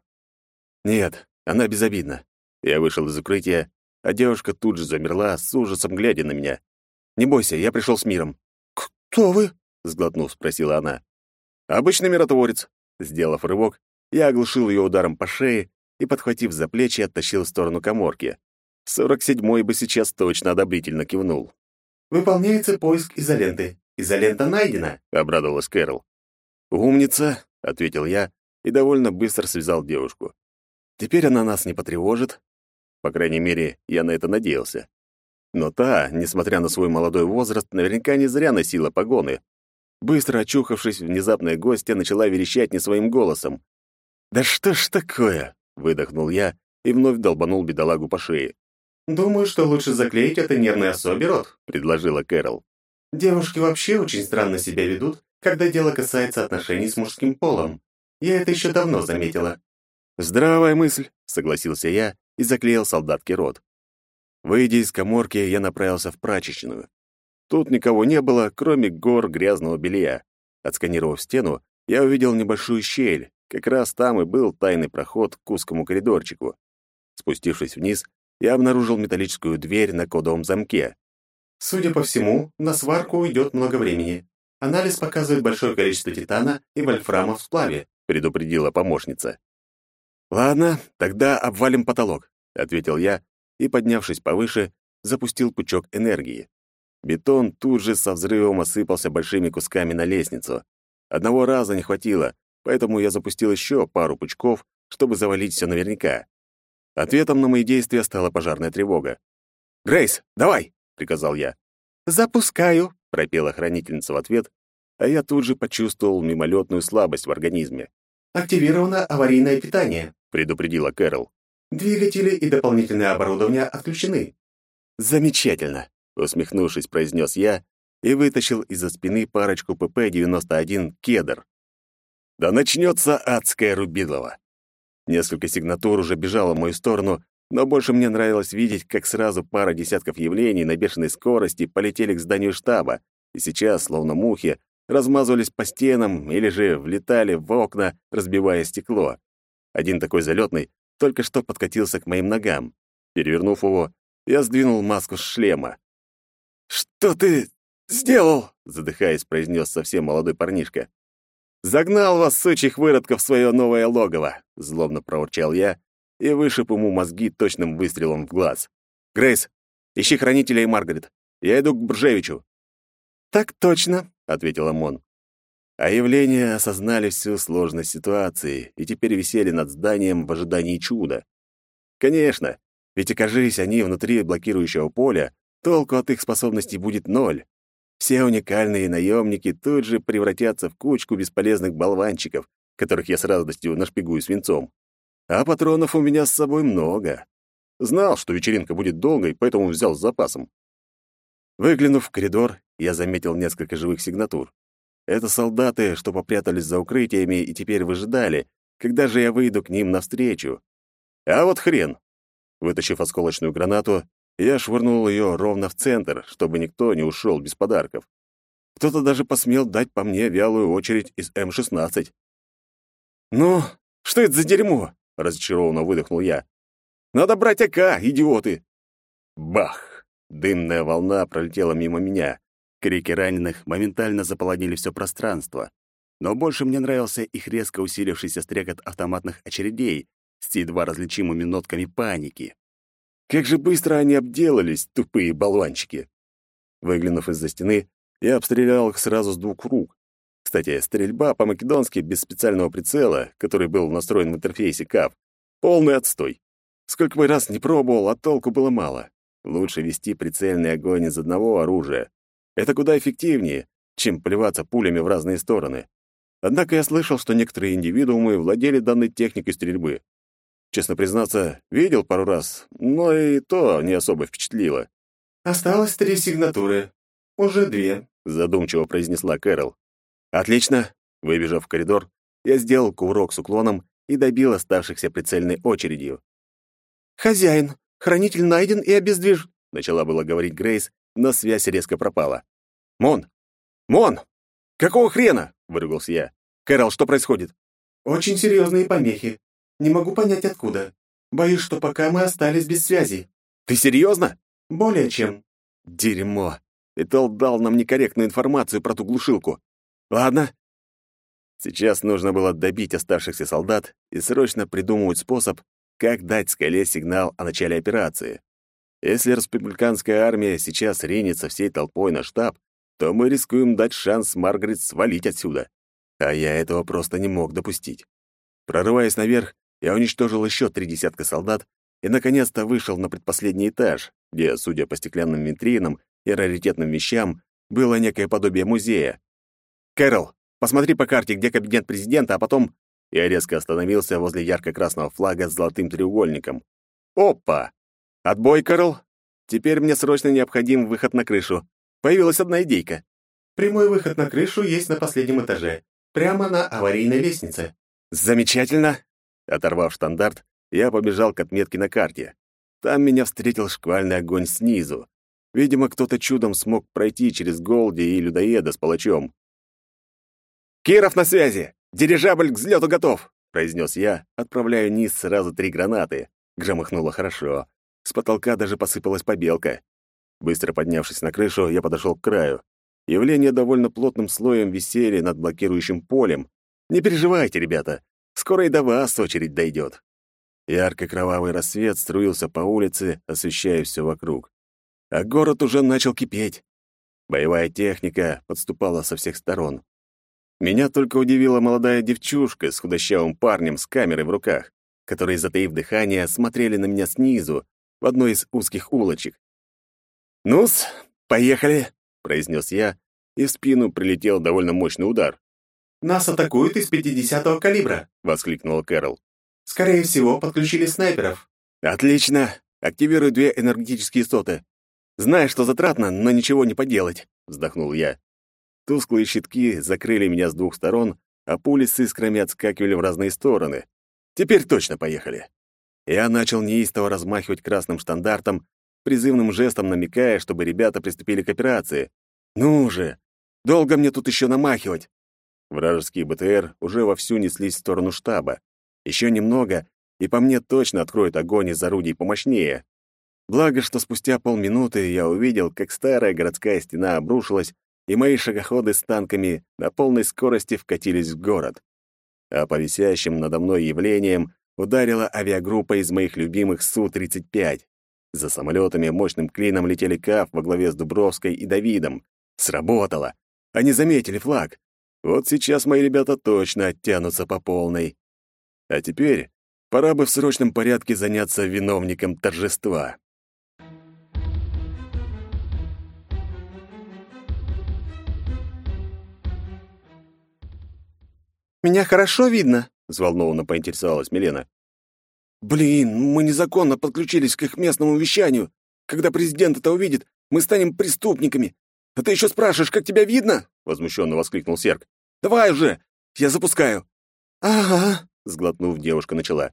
Speaker 1: «Нет, она безобидна». Я вышел из укрытия, а девушка тут же замерла, с ужасом глядя на меня. «Не бойся, я пришел с миром».
Speaker 2: «Кто вы?»
Speaker 1: — сглотнув, спросила она. «Обычный миротворец». Сделав рывок, я оглушил ее ударом по шее и, подхватив за плечи, оттащил в сторону коморки. Сорок седьмой бы сейчас точно одобрительно кивнул.
Speaker 5: «Выполняется поиск изоленты. Изолента найдена», —
Speaker 1: обрадовалась Кэрол. «Умница», — ответил я и довольно быстро связал девушку. «Теперь она нас не потревожит. По крайней мере, я на это надеялся. Но та, несмотря на свой молодой возраст, наверняка не зря носила погоны. Быстро очухавшись, внезапная гостья начала верещать не своим голосом. «Да что ж такое?» — выдохнул я и вновь долбанул бедолагу по шее.
Speaker 5: «Думаю, что лучше заклеить это нервной особе рот», — предложила Кэрол. «Девушки вообще очень странно себя ведут, когда дело касается отношений с мужским полом. Я это еще давно заметила».
Speaker 1: «Здравая мысль», — согласился я и заклеил солдатке рот. Выйдя из коморки, я направился в прачечную. Тут никого не было, кроме гор грязного белья. Отсканировав стену, я увидел небольшую щель. Как раз там и был тайный проход к узкому коридорчику. Спустившись вниз, я обнаружил металлическую дверь на кодовом замке.
Speaker 5: «Судя по всему, на сварку уйдет много времени. Анализ показывает большое количество титана и вольфрама в сплаве»,
Speaker 1: предупредила помощница. «Ладно, тогда обвалим потолок», — ответил я и, поднявшись повыше, запустил пучок энергии. Бетон тут же со взрывом осыпался большими кусками на лестницу. Одного раза не хватило, поэтому я запустил еще пару пучков, чтобы завалить все наверняка. Ответом на мои действия стала пожарная тревога. «Грейс, давай!» — приказал я.
Speaker 2: «Запускаю!»
Speaker 1: — пропела хранительница в ответ, а я тут же почувствовал мимолетную слабость в организме.
Speaker 5: «Активировано аварийное питание», —
Speaker 1: предупредила Кэрол.
Speaker 5: «Двигатели и дополнительное оборудование отключены».
Speaker 1: «Замечательно!» — усмехнувшись, произнес я и вытащил из-за спины парочку ПП-91 «Кедр». «Да начнется адская Рубилова!» Несколько сигнатур уже бежало в мою сторону, но больше мне нравилось видеть, как сразу пара десятков явлений на бешеной скорости полетели к зданию штаба, и сейчас, словно мухи, размазывались по стенам или же влетали в окна, разбивая стекло. Один такой залетный только что подкатился к моим ногам. Перевернув его, я сдвинул маску с шлема. «Что ты сделал?» — задыхаясь, произнес совсем молодой парнишка. «Загнал вас, сучих выродков, в свое новое логово!» — злобно проурчал я и вышиб ему мозги точным выстрелом в глаз. «Грейс, ищи хранителя и Маргарет. Я иду к Бржевичу».
Speaker 2: «Так точно», —
Speaker 1: ответила Мон. А явления осознали всю сложность ситуации и теперь висели над зданием в ожидании чуда. Конечно, ведь окажись они внутри блокирующего поля, толку от их способностей будет ноль. Все уникальные наемники тут же превратятся в кучку бесполезных болванчиков, которых я с радостью нашпигую свинцом. А патронов у меня с собой много. Знал, что вечеринка будет долгой, поэтому взял с запасом. Выглянув в коридор, я заметил несколько живых сигнатур. Это солдаты, что попрятались за укрытиями и теперь выжидали, когда же я выйду к ним навстречу. А вот хрен. Вытащив осколочную гранату, я швырнул ее ровно в центр, чтобы никто не ушел без подарков. Кто-то даже посмел дать по мне вялую очередь из М-16. «Ну, что это за дерьмо?» — разочарованно выдохнул я. «Надо брать АК, идиоты!» Бах! Дымная волна пролетела мимо меня. Крики раненых моментально заполонили все пространство. Но больше мне нравился их резко усилившийся стрекот автоматных очередей с едва различимыми нотками паники. Как же быстро они обделались, тупые болванчики. Выглянув из-за стены, я обстрелял их сразу с двух рук. Кстати, стрельба по-македонски без специального прицела, который был настроен в интерфейсе КАВ, полный отстой. Сколько бы раз не пробовал, а толку было мало. Лучше вести прицельный огонь из одного оружия. Это куда эффективнее, чем плеваться пулями в разные стороны. Однако я слышал, что некоторые индивидуумы владели данной техникой стрельбы. Честно признаться, видел пару раз, но и то не особо впечатлило.
Speaker 5: «Осталось три сигнатуры. Уже две», — задумчиво произнесла Кэрол.
Speaker 1: «Отлично!» Выбежав в коридор, я сделал кувырок с уклоном и добил оставшихся прицельной очередью.
Speaker 2: «Хозяин, хранитель найден и обездвиж...»
Speaker 1: — начала было говорить Грейс, но связь резко пропала. «Мон! Мон! Какого хрена?» — выругался я. «Кэрол, что происходит?»
Speaker 5: «Очень серьезные помехи. Не могу понять, откуда. Боюсь, что пока мы остались без связи».
Speaker 1: «Ты серьезно?»
Speaker 5: «Более чем».
Speaker 1: «Дерьмо! Итол дал нам некорректную информацию про ту глушилку. Ладно». Сейчас нужно было добить оставшихся солдат и срочно придумывать способ, как дать скале сигнал о начале операции. Если республиканская армия сейчас ринется всей толпой на штаб, то мы рискуем дать шанс Маргарет свалить отсюда. А я этого просто не мог допустить. Прорываясь наверх, я уничтожил еще три десятка солдат и, наконец-то, вышел на предпоследний этаж, где, судя по стеклянным витринам и раритетным вещам, было некое подобие музея. «Кэрол, посмотри по карте, где кабинет президента, а потом...» Я резко остановился возле ярко-красного флага с золотым треугольником. «Опа! Отбой, Кэрол! Теперь мне срочно необходим выход на крышу. Появилась одна идейка.
Speaker 5: Прямой выход на крышу есть на последнем этаже, прямо на аварийной лестнице».
Speaker 1: «Замечательно!» Оторвав штандарт, я побежал к отметке на карте. Там меня встретил шквальный огонь снизу. Видимо, кто-то чудом смог пройти через Голди и людоеда с палачом. «Киров на связи! Дирижабль к взлету готов!» — произнес я, отправляя вниз сразу три гранаты. Громыхнуло хорошо. С потолка даже посыпалась побелка. Быстро поднявшись на крышу, я подошел к краю. Явления довольно плотным слоем висели над блокирующим полем. Не переживайте, ребята, скоро и до вас очередь дойдет. Ярко-кровавый рассвет струился по улице, освещая все вокруг. А город уже начал кипеть. Боевая техника подступала со всех сторон. Меня только удивила молодая девчушка с худощавым парнем с камерой в руках, которые, затаив дыхание, смотрели на меня снизу, в одной из узких улочек. «Ну-с, поехали!» — произнес я, и в спину прилетел довольно мощный удар.
Speaker 5: «Нас атакуют из 50-го калибра!» — воскликнула Кэрол. Скорее всего, подключили снайперов.
Speaker 1: Отлично. Активирую две энергетические соты. Знаю, что затратно, но ничего не поделать, вздохнул я. Тусклые щитки закрыли меня с двух сторон, а пули с искрами отскакивали в разные стороны. Теперь точно поехали. Я начал неистово размахивать красным штандартом, призывным жестом намекая, чтобы ребята приступили к операции. Ну же, долго мне тут еще намахивать? Вражеские БТР уже вовсю неслись в сторону штаба. Еще немного, и по мне точно откроют огонь из орудий помощнее. Благо, что спустя полминуты я увидел, как старая городская стена обрушилась, и мои шагоходы с танками на полной скорости вкатились в город. А по висящим надо мной явлениям ударила авиагруппа из моих любимых Су-35. За самолетами мощным клином летели КАФ во главе с Дубровской и Давидом. Сработало! Они заметили флаг. Вот сейчас мои ребята точно оттянутся по полной. А теперь пора бы в срочном порядке заняться виновником торжества.
Speaker 2: «Меня хорошо видно?» — взволнованно поинтересовалась Милена. «Блин, мы незаконно подключились к их местному вещанию. Когда президент это увидит, мы станем преступниками. А ты еще спрашиваешь, как тебя видно?» — возмущенно воскликнул Серк. «Давай уже! Я запускаю!» «Ага», сглотнув, девушка начала.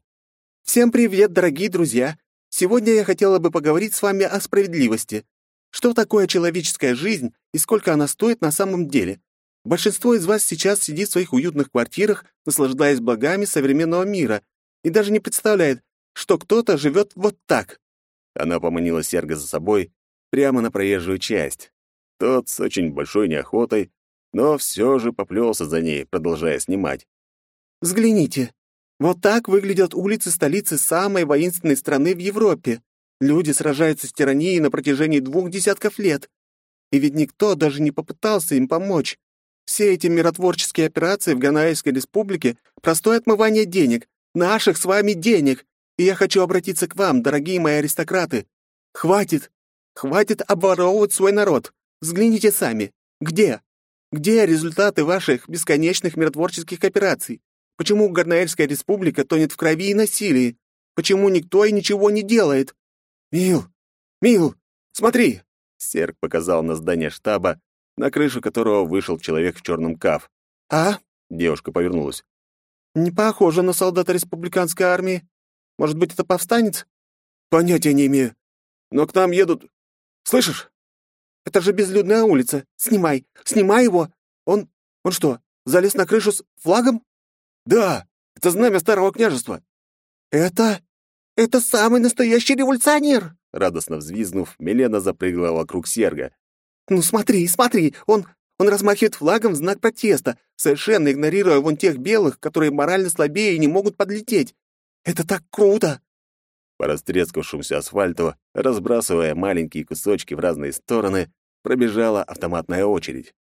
Speaker 2: «Всем привет, дорогие друзья! Сегодня я хотела бы поговорить с вами о справедливости. Что такое человеческая жизнь и сколько она стоит на самом деле? Большинство из вас сейчас сидит в своих уютных квартирах, наслаждаясь благами современного мира, и даже не представляет, что кто-то живет вот так».
Speaker 1: Она поманила Серга за собой прямо на проезжую часть. Тот с очень большой неохотой, но все же поплелся за ней, продолжая снимать.
Speaker 2: Взгляните. Вот так выглядят улицы столицы самой воинственной страны в Европе. Люди сражаются с тиранией на протяжении двух десятков лет. И ведь никто даже не попытался им помочь. Все эти миротворческие операции в Ганайской республике — простое отмывание денег, наших с вами денег. И я хочу обратиться к вам, дорогие мои аристократы. Хватит, хватит обворовывать свой народ. Взгляните сами. Где? Где результаты ваших бесконечных миротворческих операций? Почему Гарнаэльская республика тонет в крови и насилии? Почему никто и ничего не делает? Мил, Мил, смотри!»
Speaker 1: Серк показал на здание штаба, на крышу которого вышел человек в черном каф.
Speaker 2: «А?»
Speaker 1: — девушка повернулась.
Speaker 2: «Не похоже на солдата республиканской армии. Может быть, это повстанец?» «Понятия не имею. Но к нам едут... Слышишь? Это же безлюдная улица. Снимай, снимай его. Он... Он что, залез на крышу с флагом?» «Да, это знамя старого княжества». «Это... это самый настоящий революционер!»
Speaker 1: Радостно взвизгнув, Милена запрыгала вокруг Серга.
Speaker 2: «Ну смотри, смотри, он... он размахивает флагом в знак протеста, совершенно игнорируя вон тех белых, которые морально слабее и не могут подлететь. Это так круто!
Speaker 1: По растрескавшемуся асфальту, разбрасывая маленькие кусочки в разные стороны, пробежала автоматная очередь.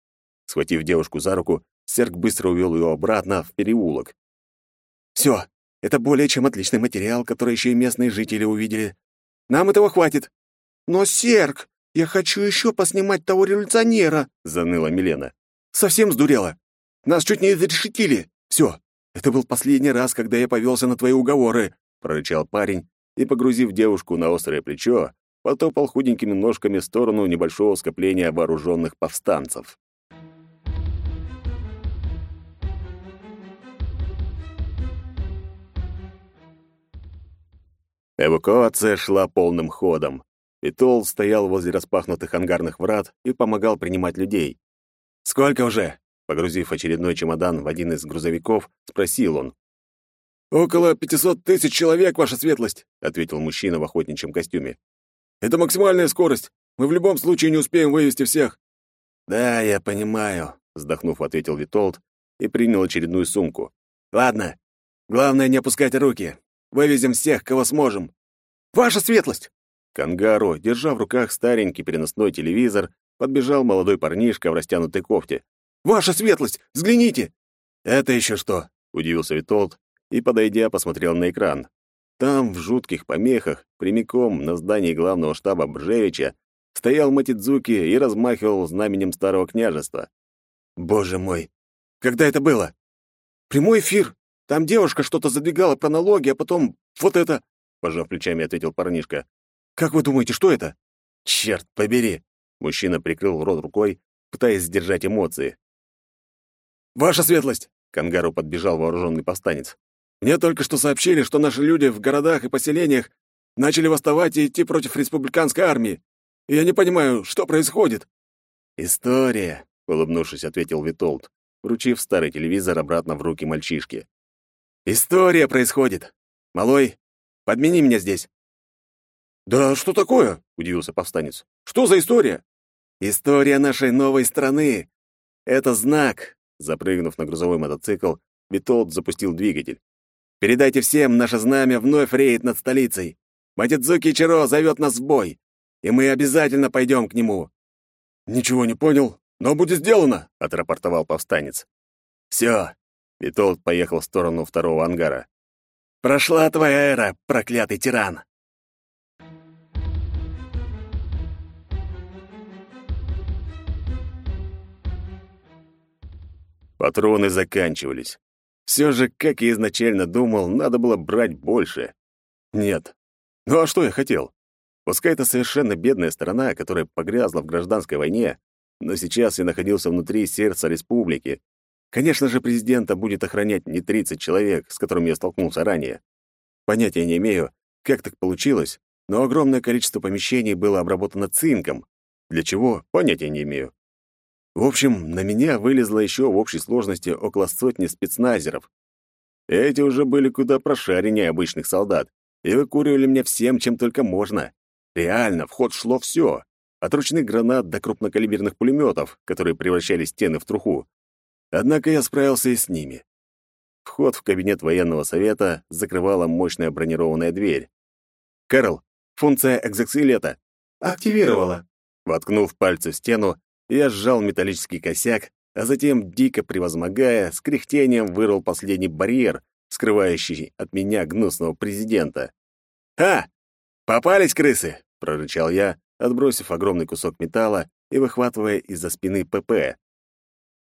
Speaker 1: Схватив девушку за руку, Серк быстро увел ее обратно в переулок.
Speaker 2: «Все, это более чем отличный материал, который еще и местные жители увидели. Нам этого хватит». «Но, Серк, я хочу еще поснимать того революционера», — заныла Милена. «Совсем сдурела. Нас чуть не изрешетили. Все, это был последний раз, когда я повелся на твои уговоры», — прорычал парень и, погрузив девушку на острое плечо, потопал худенькими ножками в сторону небольшого скопления вооруженных повстанцев. Эвакуация шла полным ходом. Итол стоял возле распахнутых ангарных врат и помогал принимать людей. «Сколько уже?» Погрузив очередной чемодан в один из грузовиков, спросил он. «Около пятисот тысяч человек, ваша светлость», — ответил мужчина в охотничьем костюме. «Это максимальная скорость. Мы в любом случае не успеем вывести всех». «Да, я понимаю», — вздохнув, ответил Витолд и принял очередную сумку. «Ладно. Главное, не опускать руки. Вывезем всех, кого сможем. Ваша светлость!» К ангару, держа в руках старенький переносной телевизор, подбежал молодой парнишка в растянутой кофте. «Ваша светлость! Взгляните!» «Это еще что?» — удивился Витолд и, подойдя, посмотрел на экран. Там, в жутких помехах, прямиком на здании главного штаба Бржевича, стоял Матидзуки и размахивал знаменем старого княжества. «Боже мой! Когда это было?» «Прямой эфир! Там девушка что-то задвигала про налоги, а потом вот это, пожав плечами, ответил парнишка. Как вы думаете, что это? Черт побери! Мужчина прикрыл рот рукой, пытаясь сдержать эмоции. Ваша светлость! К ангару подбежал вооруженный повстанец. Мне только что сообщили, что наши люди в городах и поселениях начали восставать и идти против республиканской армии. И я не понимаю, что происходит. История, улыбнувшись, ответил Витолд, вручив старый телевизор обратно в руки мальчишки. История происходит. Малой, подмени меня здесь. Да что такое? удивился повстанец. Что за история? История нашей новой страны. Это знак. Запрыгнув на грузовой мотоцикл, Витолд запустил двигатель. Передайте всем, наше знамя вновь реет над столицей. Матидзуки Чиро зовет нас в бой, и мы обязательно пойдем к нему. Ничего не понял, но будет сделано, отрапортовал повстанец. Все, Витолд поехал в сторону второго ангара. «Прошла твоя эра, проклятый тиран!» Патроны заканчивались. Все же, как я изначально думал, надо было брать больше. Нет. Ну а что я хотел? Пускай это совершенно бедная страна, которая погрязла в гражданской войне, но сейчас я находился внутри сердца республики, Конечно же, президента будет охранять не 30 человек, с которыми я столкнулся ранее. Понятия не имею, как так получилось, но огромное количество помещений было обработано цинком. Для чего? Понятия не имею. В общем, на меня вылезло еще в общей сложности около сотни спецназеров. Эти уже были куда прошареннее обычных солдат и выкуривали меня всем, чем только можно. Реально, в ход шло все. От ручных гранат до крупнокалиберных пулеметов, которые превращали стены в труху. Однако я справился и с ними. Вход в кабинет военного совета закрывала мощная бронированная дверь. «Кэрол, функция экзоскелета».
Speaker 5: «Активировала».
Speaker 1: Воткнув пальцы в стену, я сжал металлический косяк, а затем, дико превозмогая, с кряхтением вырвал последний барьер, скрывающий от меня гнусного президента. «Ха! Попались крысы!» — прорычал я, отбросив огромный кусок металла и выхватывая из-за спины ПП.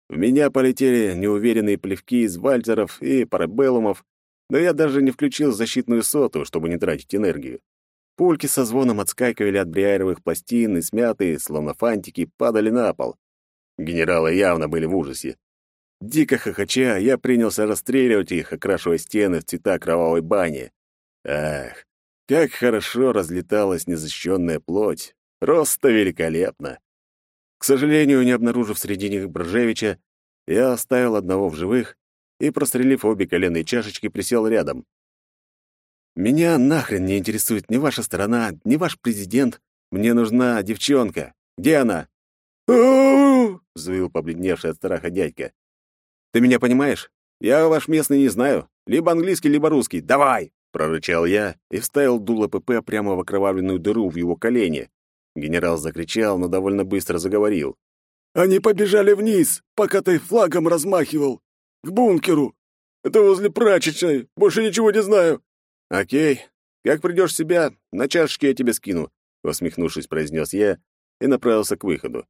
Speaker 1: В меня полетели неуверенные плевки из вальтеров и парабеллумов, но я даже не включил защитную соту, чтобы не тратить энергию. Пульки со звоном отскакивали от бриаровых пластин и смятые, словно фантики, падали на пол. Генералы явно были в ужасе. Дико хохоча, я принялся расстреливать их, окрашивая стены в цвета кровавой бани. Ах, как хорошо разлеталась незащищенная плоть. Просто великолепно. К сожалению, не обнаружив среди них Бржевича, я оставил одного в живых и, прострелив обе коленные чашечки, присел рядом. «Меня нахрен не интересует ни ваша сторона, ни ваш президент. Мне нужна девчонка. Где она?» Взвыл побледневший от страха дядька. «Ты меня понимаешь? Я ваш местный не знаю. Либо английский, либо русский. Давай!» прорычал я и вставил дуло ПП прямо в окровавленную дыру в его колене. Генерал закричал, но довольно быстро заговорил.
Speaker 3: «Они побежали вниз, пока ты флагом размахивал. К бункеру. Это возле прачечной. Больше ничего не знаю».
Speaker 1: «Окей. Как придешь в себя, на чашечке я тебе скину», — усмехнувшись, произнес я и направился к выходу.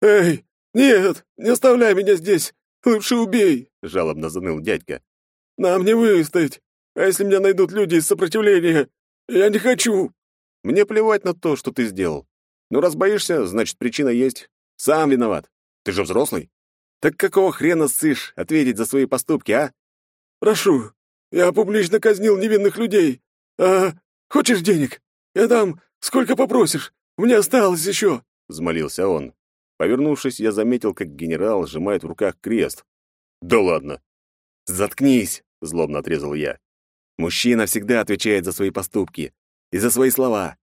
Speaker 3: «Эй, нет, не оставляй меня здесь. Лучше убей», — жалобно заныл дядька. «Нам не выстоять. А если меня найдут люди из сопротивления? Я не хочу».
Speaker 1: «Мне плевать на то, что ты сделал. Ну, раз боишься, значит, причина есть. Сам виноват. Ты же взрослый. Так какого хрена ссышь ответить за свои поступки, а?
Speaker 3: Прошу, я публично казнил невинных людей. А хочешь денег? Я дам, сколько попросишь. Меня осталось еще, — взмолился он.
Speaker 1: Повернувшись, я заметил, как генерал сжимает в руках крест. «Да ладно!» «Заткнись!» — злобно отрезал я. «Мужчина всегда отвечает за свои поступки и за свои слова.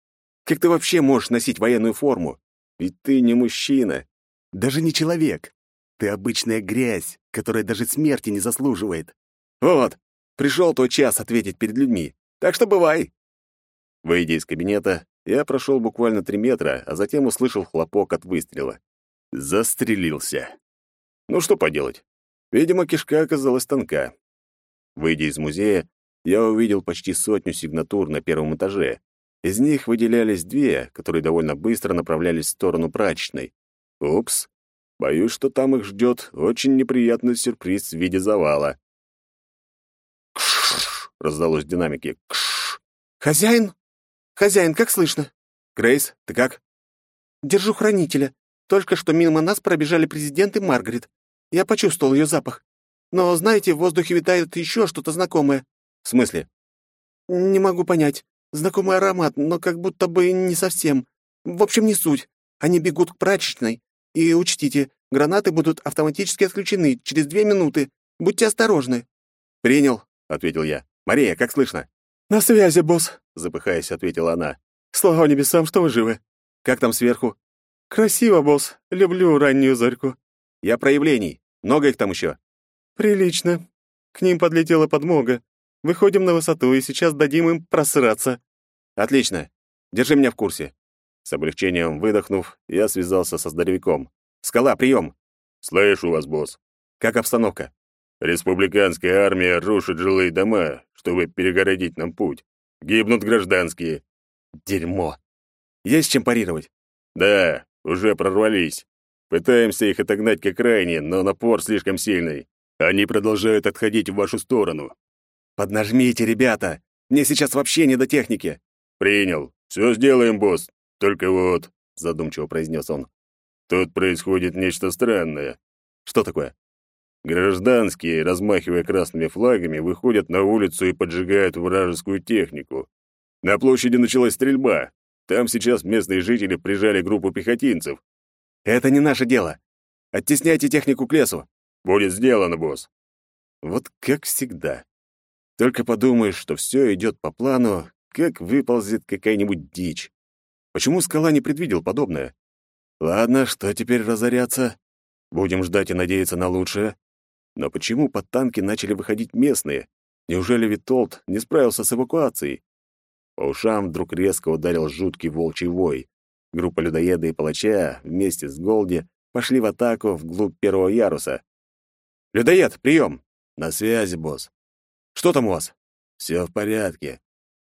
Speaker 1: Как ты вообще можешь носить военную форму? Ведь ты не мужчина, даже не человек. Ты обычная грязь, которая даже смерти не заслуживает. Вот, пришел тот час ответить перед людьми. Так что бывай. Выйдя из кабинета, я прошел буквально три метра, а затем услышал хлопок от выстрела. Застрелился. Ну что поделать? Видимо, кишка оказалась тонка. Выйдя из музея, я увидел почти сотню сигнатур на первом этаже. Из них выделялись две, которые довольно быстро направлялись в сторону прачечной. Упс. Боюсь, что там их ждет очень неприятный сюрприз в виде завала. Раздалось в динамике. «Кш!»
Speaker 2: «Хозяин? Хозяин, как слышно?»
Speaker 1: «Грейс, ты как?»
Speaker 2: «Держу хранителя. Только что мимо нас пробежали президент и Маргарет. Я почувствовал ее запах. Но, знаете, в воздухе витает еще что-то знакомое».
Speaker 1: «В смысле?»
Speaker 2: «Не могу понять. Знакомый аромат, но как будто бы не совсем. В общем, не суть. Они бегут к прачечной. И учтите, гранаты будут автоматически отключены через две минуты. Будьте осторожны».
Speaker 1: «Принял», — ответил я. «Мария, как слышно?»
Speaker 2: «На связи, босс», —
Speaker 1: запыхаясь, ответила она.
Speaker 2: «Слава небесам, что вы живы».
Speaker 1: «Как там сверху?»
Speaker 2: «Красиво, босс. Люблю раннюю зорьку».
Speaker 1: «Я проявлений. Много их там еще?»
Speaker 2: «Прилично. К ним подлетела подмога. Выходим на высоту, и сейчас дадим им просраться».
Speaker 1: «Отлично. Держи меня в курсе». С облегчением выдохнув, я связался со здоровяком. «Скала, прием!»
Speaker 3: «Слышу вас, босс».
Speaker 1: «Как обстановка?»
Speaker 3: «Республиканская армия рушит жилые дома, чтобы перегородить нам путь. Гибнут гражданские».
Speaker 1: «Дерьмо! Есть чем парировать?»
Speaker 3: «Да, уже прорвались. Пытаемся их отогнать к окраине, но напор слишком сильный. Они продолжают отходить в вашу сторону.
Speaker 1: «Поднажмите, ребята! Мне сейчас вообще не до техники!»
Speaker 3: «Принял. Все сделаем, босс. Только вот...» — задумчиво произнес он. «Тут происходит нечто странное».
Speaker 1: «Что такое?»
Speaker 3: Гражданские, размахивая красными флагами, выходят на улицу и поджигают вражескую технику. На площади началась стрельба. Там сейчас местные жители прижали группу пехотинцев.
Speaker 1: «Это не наше дело. Оттесняйте технику к лесу».
Speaker 3: «Будет сделано, босс».
Speaker 1: Вот как всегда. Только подумаешь, что все идет по плану, как выползет какая-нибудь дичь. Почему скала не предвидел подобное? Ладно, что теперь разоряться? Будем ждать и надеяться на лучшее. Но почему под танки начали выходить местные? Неужели Витолд не справился с эвакуацией? По ушам вдруг резко ударил жуткий волчий вой. Группа людоеда и палача вместе с Голди пошли в атаку вглубь первого яруса. «Людоед, прием!» «На связи, босс». Что там у вас?» «Все в порядке.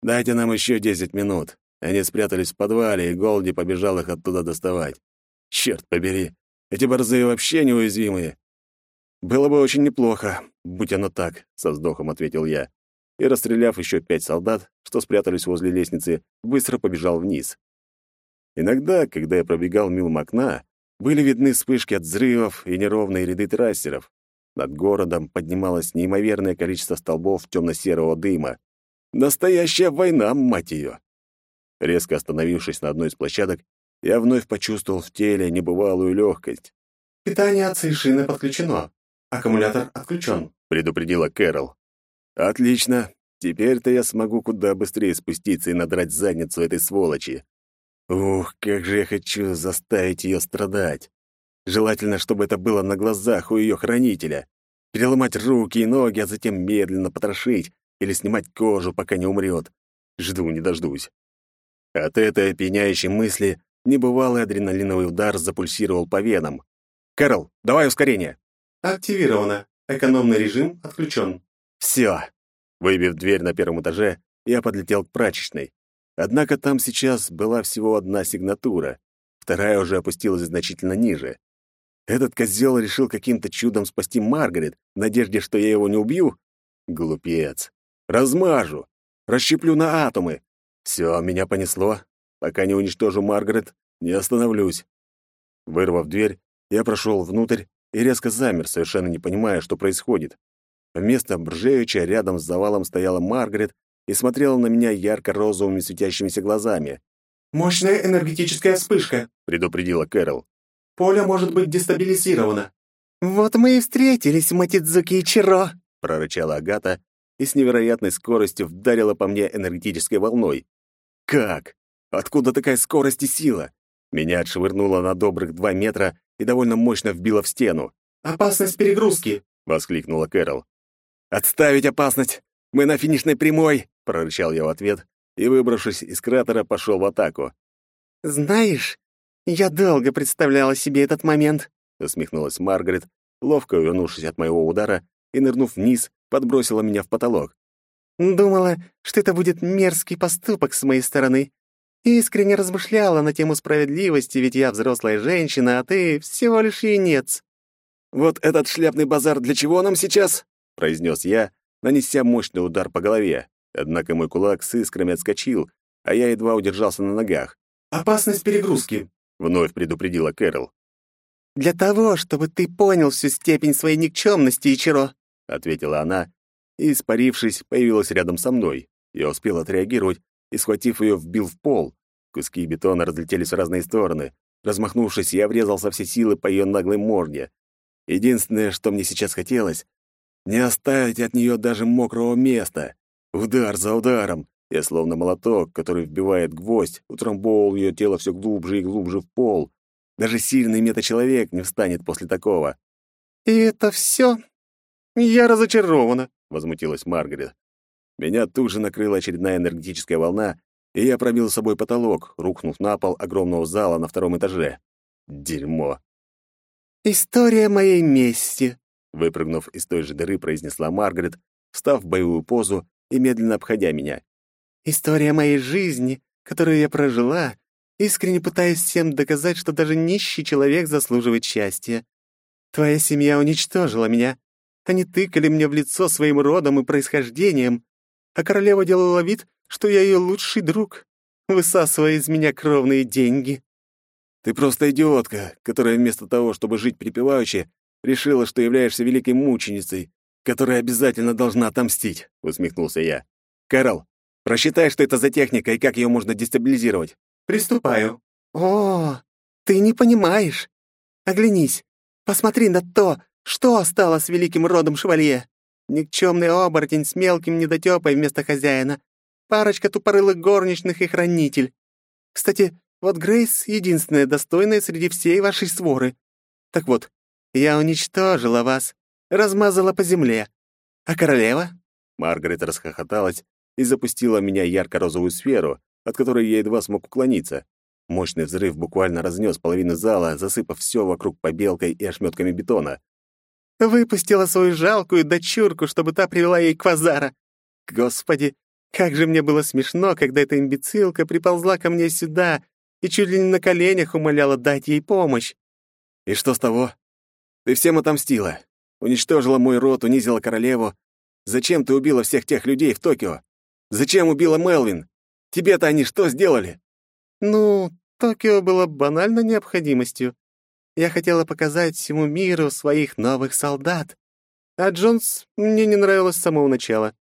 Speaker 1: Дайте нам еще десять минут». Они спрятались в подвале, и Голди побежал их оттуда доставать. Черт побери, эти борзые вообще неуязвимые. «Было бы очень неплохо, будь оно так», — со вздохом ответил я. И, расстреляв еще пять солдат, что спрятались возле лестницы, быстро побежал вниз. Иногда, когда я пробегал мимо окна, были видны вспышки от взрывов и неровные ряды трассеров. Над городом поднималось неимоверное количество столбов темно-серого дыма. Настоящая война, мать ее! Резко остановившись на одной из площадок, я вновь почувствовал в теле небывалую легкость.
Speaker 5: «Питание от шины подключено. Аккумулятор отключен», —
Speaker 1: предупредила Кэрол. «Отлично. Теперь-то я смогу куда быстрее спуститься и надрать задницу этой сволочи. Ух, как же я хочу заставить ее страдать. Желательно, чтобы это было на глазах у ее хранителя. Переломать руки и ноги, а затем медленно потрошить, или снимать кожу, пока не умрет. Жду не дождусь. От этой опьяняющей мысли небывалый адреналиновый удар запульсировал по венам. «Кэрол, давай ускорение!»
Speaker 5: «Активировано. Экономный режим отключен».
Speaker 1: «Все!» Выбив дверь на первом этаже, я подлетел к прачечной. Однако там сейчас была всего одна сигнатура, вторая уже опустилась значительно ниже. Этот козел решил каким-то чудом спасти Маргарет в надежде, что я его не убью? Глупец. Размажу. Расщеплю на атомы. Все, меня понесло. Пока не уничтожу Маргарет, не остановлюсь. Вырвав дверь, я прошел внутрь и резко замер, совершенно не понимая, что происходит. Вместо Бржевича рядом с завалом стояла Маргарет и смотрела на меня ярко-розовыми светящимися глазами.
Speaker 5: «Мощная энергетическая вспышка», —
Speaker 1: предупредила Кэрол.
Speaker 5: «Поле может быть дестабилизировано».
Speaker 2: «Вот мы и встретились, Матидзуки и Чиро», —
Speaker 1: прорычала Агата и с невероятной скоростью вдарила по мне энергетической волной. «Как? Откуда такая скорость и сила?» Меня отшвырнуло на добрых два метра и довольно мощно вбило в стену.
Speaker 5: «Опасность перегрузки!»
Speaker 1: — воскликнула Кэрол. «Отставить опасность! Мы на финишной прямой!» — прорычал я в ответ и, выбравшись из кратера, пошел в атаку.
Speaker 2: «Знаешь, я долго представляла себе этот момент», — усмехнулась Маргарет, ловко увернувшись от моего удара и, нырнув вниз, подбросила меня в потолок. «Думала, что это будет мерзкий поступок с моей стороны. Искренне размышляла на тему справедливости, ведь я взрослая женщина, а ты всего лишь юнец».
Speaker 1: «Вот этот шляпный базар для чего нам сейчас?» произнес я, нанеся мощный удар по голове. Однако мой кулак с искрами отскочил, а я едва удержался на ногах.
Speaker 5: «Опасность перегрузки», —
Speaker 1: вновь предупредила Кэрол.
Speaker 2: «Для того, чтобы ты понял всю степень своей никчемности, Ичиро», —
Speaker 1: ответила она, и, испарившись, появилась рядом со мной. Я успел отреагировать и, схватив ее, вбил в пол. Куски бетона разлетелись в разные стороны. Размахнувшись, я врезал со всей силы по ее наглой морде. Единственное, что мне сейчас хотелось, не оставить от нее даже мокрого места. Удар за ударом. Я словно молоток, который вбивает гвоздь, утрамбовал ее тело все глубже и глубже в пол. Даже сильный метачеловек не встанет после такого.
Speaker 2: «И это все? Я разочарована», —
Speaker 1: возмутилась Маргарет. Меня тут же накрыла очередная энергетическая волна, и я пробил с собой потолок, рухнув на пол огромного зала на втором этаже. Дерьмо.
Speaker 2: «История моей мести»,
Speaker 1: Выпрыгнув из той же дыры, произнесла Маргарет, встав в боевую позу и медленно обходя меня.
Speaker 2: «История моей жизни, которую я прожила, искренне пытаясь всем доказать, что даже нищий человек заслуживает счастья. Твоя семья уничтожила меня. Они тыкали мне в лицо своим родом и происхождением, а королева делала вид, что я ее лучший друг, высасывая из меня кровные деньги».
Speaker 1: «Ты просто идиотка, которая вместо того, чтобы жить припеваючи, решила, что являешься великой мученицей, которая обязательно должна отомстить», — усмехнулся я. «Кэрол, просчитай, что это за техника и как ее можно дестабилизировать».
Speaker 5: «Приступаю».
Speaker 2: «О, ты не понимаешь. Оглянись, посмотри на то, что осталось с великим родом шевалье. Никчемный оборотень с мелким недотёпой вместо хозяина, парочка тупорылых горничных и хранитель. Кстати, вот Грейс — единственная достойная среди всей вашей своры. Так вот, я уничтожила вас, размазала по земле. А королева?»
Speaker 1: Маргарет расхохоталась и запустила меня ярко-розовую сферу, от которой я едва смог уклониться. Мощный взрыв буквально разнес половину зала, засыпав все вокруг побелкой и ошметками бетона.
Speaker 2: «Выпустила свою жалкую дочурку, чтобы та привела ей квазара. Господи, как же мне было смешно, когда эта имбецилка приползла ко мне сюда и чуть ли не на коленях умоляла дать ей помощь.
Speaker 1: И что с того? Ты всем отомстила. Уничтожила мой род, унизила королеву. Зачем ты убила всех тех людей в Токио? Зачем убила Мелвин? Тебе-то они что сделали?»
Speaker 2: «Ну, Токио было банальной необходимостью. Я хотела показать всему миру своих новых солдат. А Джонс мне не нравилась с самого начала.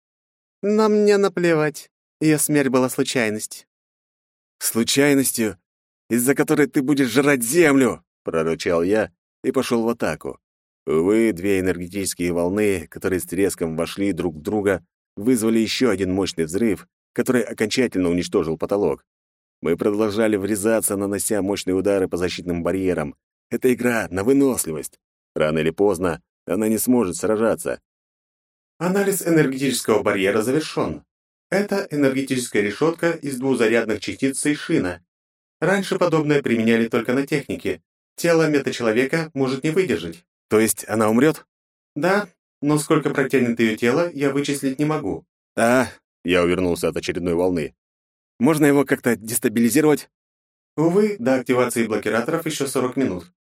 Speaker 2: Но мне наплевать. Ее смерть была случайностью».
Speaker 1: «Случайностью, из-за которой ты будешь жрать землю!» — прорычал я, и пошел в атаку. Увы, две энергетические волны, которые с треском вошли друг в друга, вызвали еще один мощный взрыв, который окончательно уничтожил потолок. Мы продолжали врезаться, нанося мощные удары по защитным барьерам. Это игра на выносливость. Рано или поздно она не сможет сражаться.
Speaker 5: Анализ энергетического барьера завершен. Это энергетическая решетка из двузарядных частиц Сейшина. Раньше подобное применяли только на технике. Тело метачеловека может не выдержать.
Speaker 1: То есть она умрет?
Speaker 5: Да, но сколько протянет ее тело, я вычислить не могу.
Speaker 1: А, я увернулся от очередной волны. Можно его как-то дестабилизировать?
Speaker 5: Увы, до активации блокираторов еще 40 минут.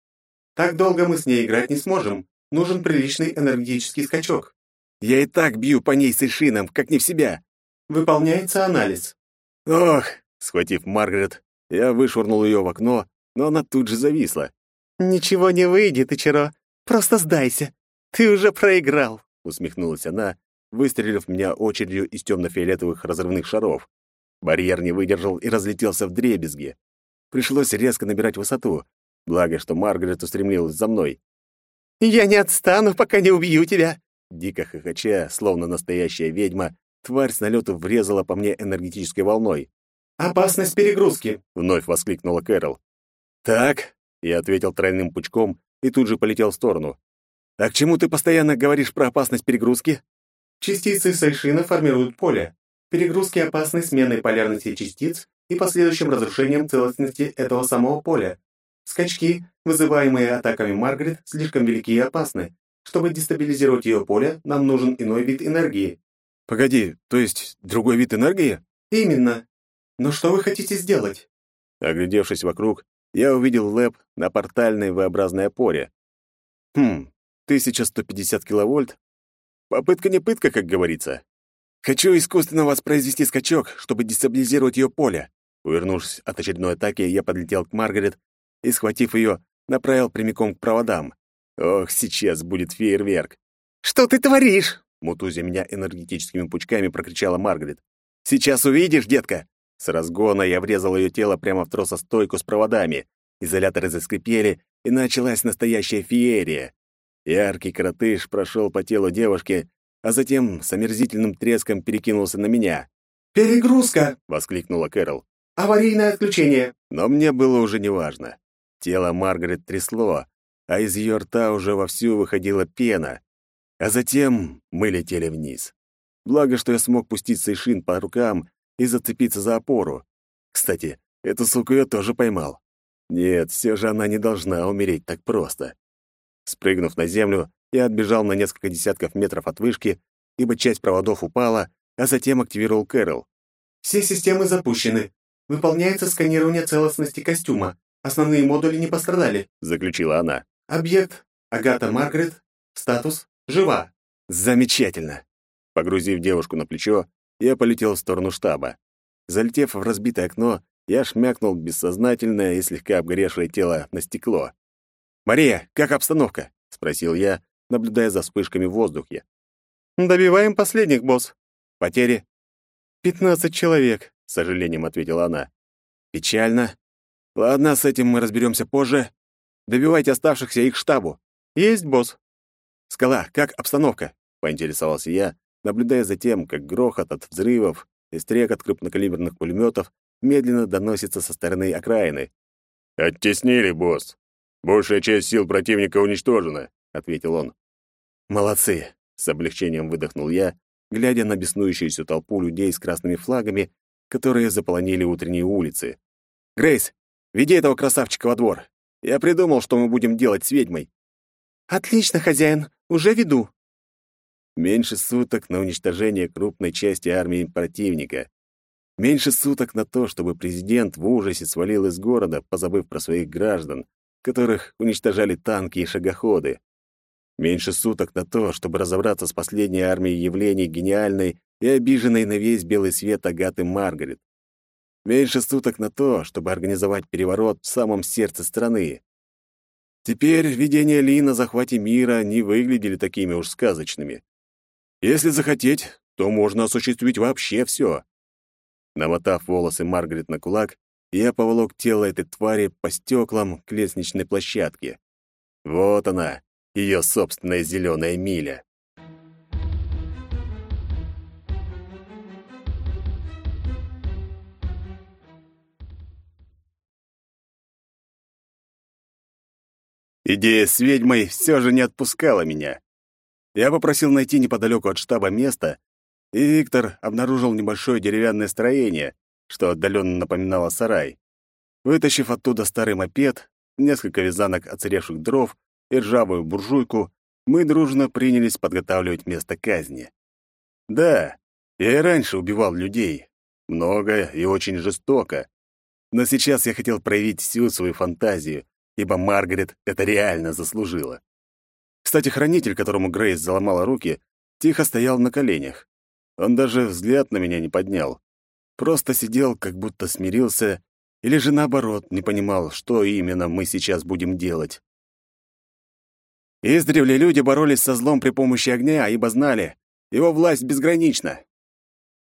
Speaker 5: Так долго мы с ней играть не сможем. Нужен приличный энергетический скачок.
Speaker 1: Я и так бью по ней с Ишином, как не в себя.
Speaker 5: Выполняется анализ.
Speaker 1: Ох, схватив Маргарет, я вышвырнул ее в окно, но она тут же зависла.
Speaker 2: «Ничего не выйдет, Ичиро. Просто сдайся. Ты уже проиграл», —
Speaker 1: усмехнулась она, выстрелив меня очередью из темно-фиолетовых разрывных шаров. Барьер не выдержал и разлетелся в дребезги. Пришлось резко набирать высоту, благо, что Маргарет устремилась за мной.
Speaker 2: «Я не отстану, пока не убью тебя!»
Speaker 1: Дико хохоча, словно настоящая ведьма, тварь с налету врезала по мне энергетической волной.
Speaker 5: «Опасность перегрузки!»
Speaker 1: — вновь воскликнула Кэрол. «Так», — я ответил тройным пучком и тут же полетел в сторону. «А к чему ты постоянно говоришь про опасность перегрузки?»
Speaker 5: Частицы Сайшина формируют поле. Перегрузки опасны сменой полярности частиц и последующим разрушением целостности этого самого поля. Скачки, вызываемые атаками Маргарет, слишком велики и опасны. Чтобы дестабилизировать ее поле, нам нужен иной вид энергии.
Speaker 1: Погоди, то есть другой вид энергии?
Speaker 5: Именно. Но что вы хотите сделать?
Speaker 1: Оглядевшись вокруг, я увидел лэп на портальной V-образной опоре. Хм, 1150 киловольт. Попытка не пытка, как говорится. Хочу искусственно воспроизвести скачок, чтобы дестабилизировать ее поле. Увернувшись от очередной атаки, я подлетел к Маргарет и, схватив ее, направил прямиком к проводам. Ох, сейчас будет фейерверк.
Speaker 2: «Что ты творишь?»
Speaker 1: Мутузя меня энергетическими пучками прокричала Маргарет. «Сейчас увидишь, детка!» С разгона я врезал ее тело прямо в тросостойку с проводами. Изоляторы заскрипели, и началась настоящая феерия. Яркий коротыш прошел по телу девушки, а затем с омерзительным треском перекинулся на меня.
Speaker 5: «Перегрузка!»
Speaker 1: — воскликнула Кэрол.
Speaker 5: «Аварийное отключение!»
Speaker 1: Но мне было уже неважно. Тело Маргарет трясло, а из ее рта уже вовсю выходила пена. А затем мы летели вниз. Благо, что я смог пустить Сейшин по рукам и зацепиться за опору. Кстати, эту суку я тоже поймал. Нет, все же она не должна умереть так просто. Спрыгнув на землю, я отбежал на несколько десятков метров от вышки, ибо часть проводов упала, а затем активировал Кэрол.
Speaker 5: «Все системы запущены. Выполняется сканирование целостности костюма. Основные модули не пострадали», —
Speaker 1: заключила она.
Speaker 5: «Объект Агата Маргарет. Статус жива».
Speaker 1: «Замечательно». Погрузив девушку на плечо, я полетел в сторону штаба. Залетев в разбитое окно, я шмякнул бессознательное и слегка обгоревшее тело на стекло. «Мария, как обстановка?» — спросил я, наблюдая за вспышками в воздухе.
Speaker 2: «Добиваем последних, босс.
Speaker 1: Потери?»
Speaker 2: «Пятнадцать человек», —
Speaker 1: с сожалением ответила она. «Печально. Ладно, с этим мы разберемся позже. Добивайте оставшихся их штабу».
Speaker 2: «Есть, босс».
Speaker 1: «Скала, как обстановка?» — поинтересовался я, наблюдая за тем, как грохот от взрывов и стрекот крупнокалиберных пулеметов медленно доносится со стороны окраины. «Оттеснили, босс. Большая часть сил противника уничтожена», — ответил он. «Молодцы!» — с облегчением выдохнул я, глядя на беснующуюся толпу людей с красными флагами, которые заполонили утренние улицы. «Грейс, веди этого красавчика во двор. Я придумал, что мы будем делать с ведьмой».
Speaker 2: «Отлично, хозяин, уже веду»,
Speaker 1: Меньше суток на уничтожение крупной части армии противника. Меньше суток на то, чтобы президент в ужасе свалил из города, позабыв про своих граждан, которых уничтожали танки и шагоходы. Меньше суток на то, чтобы разобраться с последней армией явлений гениальной и обиженной на весь белый свет Агаты Маргарет. Меньше суток на то, чтобы организовать переворот в самом сердце страны. Теперь видения Ли на захвате мира не выглядели такими уж сказочными. Если захотеть, то можно осуществить вообще все. Намотав волосы Маргарет на кулак, я поволок тело этой твари по стеклам к лестничной площадке. Вот она, ее собственная зеленая миля. Идея с ведьмой все же не отпускала меня.
Speaker 3: Я попросил найти неподалеку от штаба место, и Виктор обнаружил небольшое деревянное строение, что отдаленно напоминало сарай. Вытащив оттуда старый мопед, несколько вязанок оцаревших дров и ржавую буржуйку, мы дружно принялись подготавливать место казни. Да, я и раньше убивал людей. Много и очень жестоко. Но сейчас я хотел проявить всю свою фантазию, ибо Маргарет это реально заслужила. Кстати, хранитель, которому Грейс заломала руки, тихо стоял на коленях. Он даже взгляд на меня не поднял. Просто сидел, как будто смирился, или же наоборот, не понимал, что именно мы сейчас будем делать. Издревле люди боролись со злом при помощи огня, ибо знали, его власть безгранична.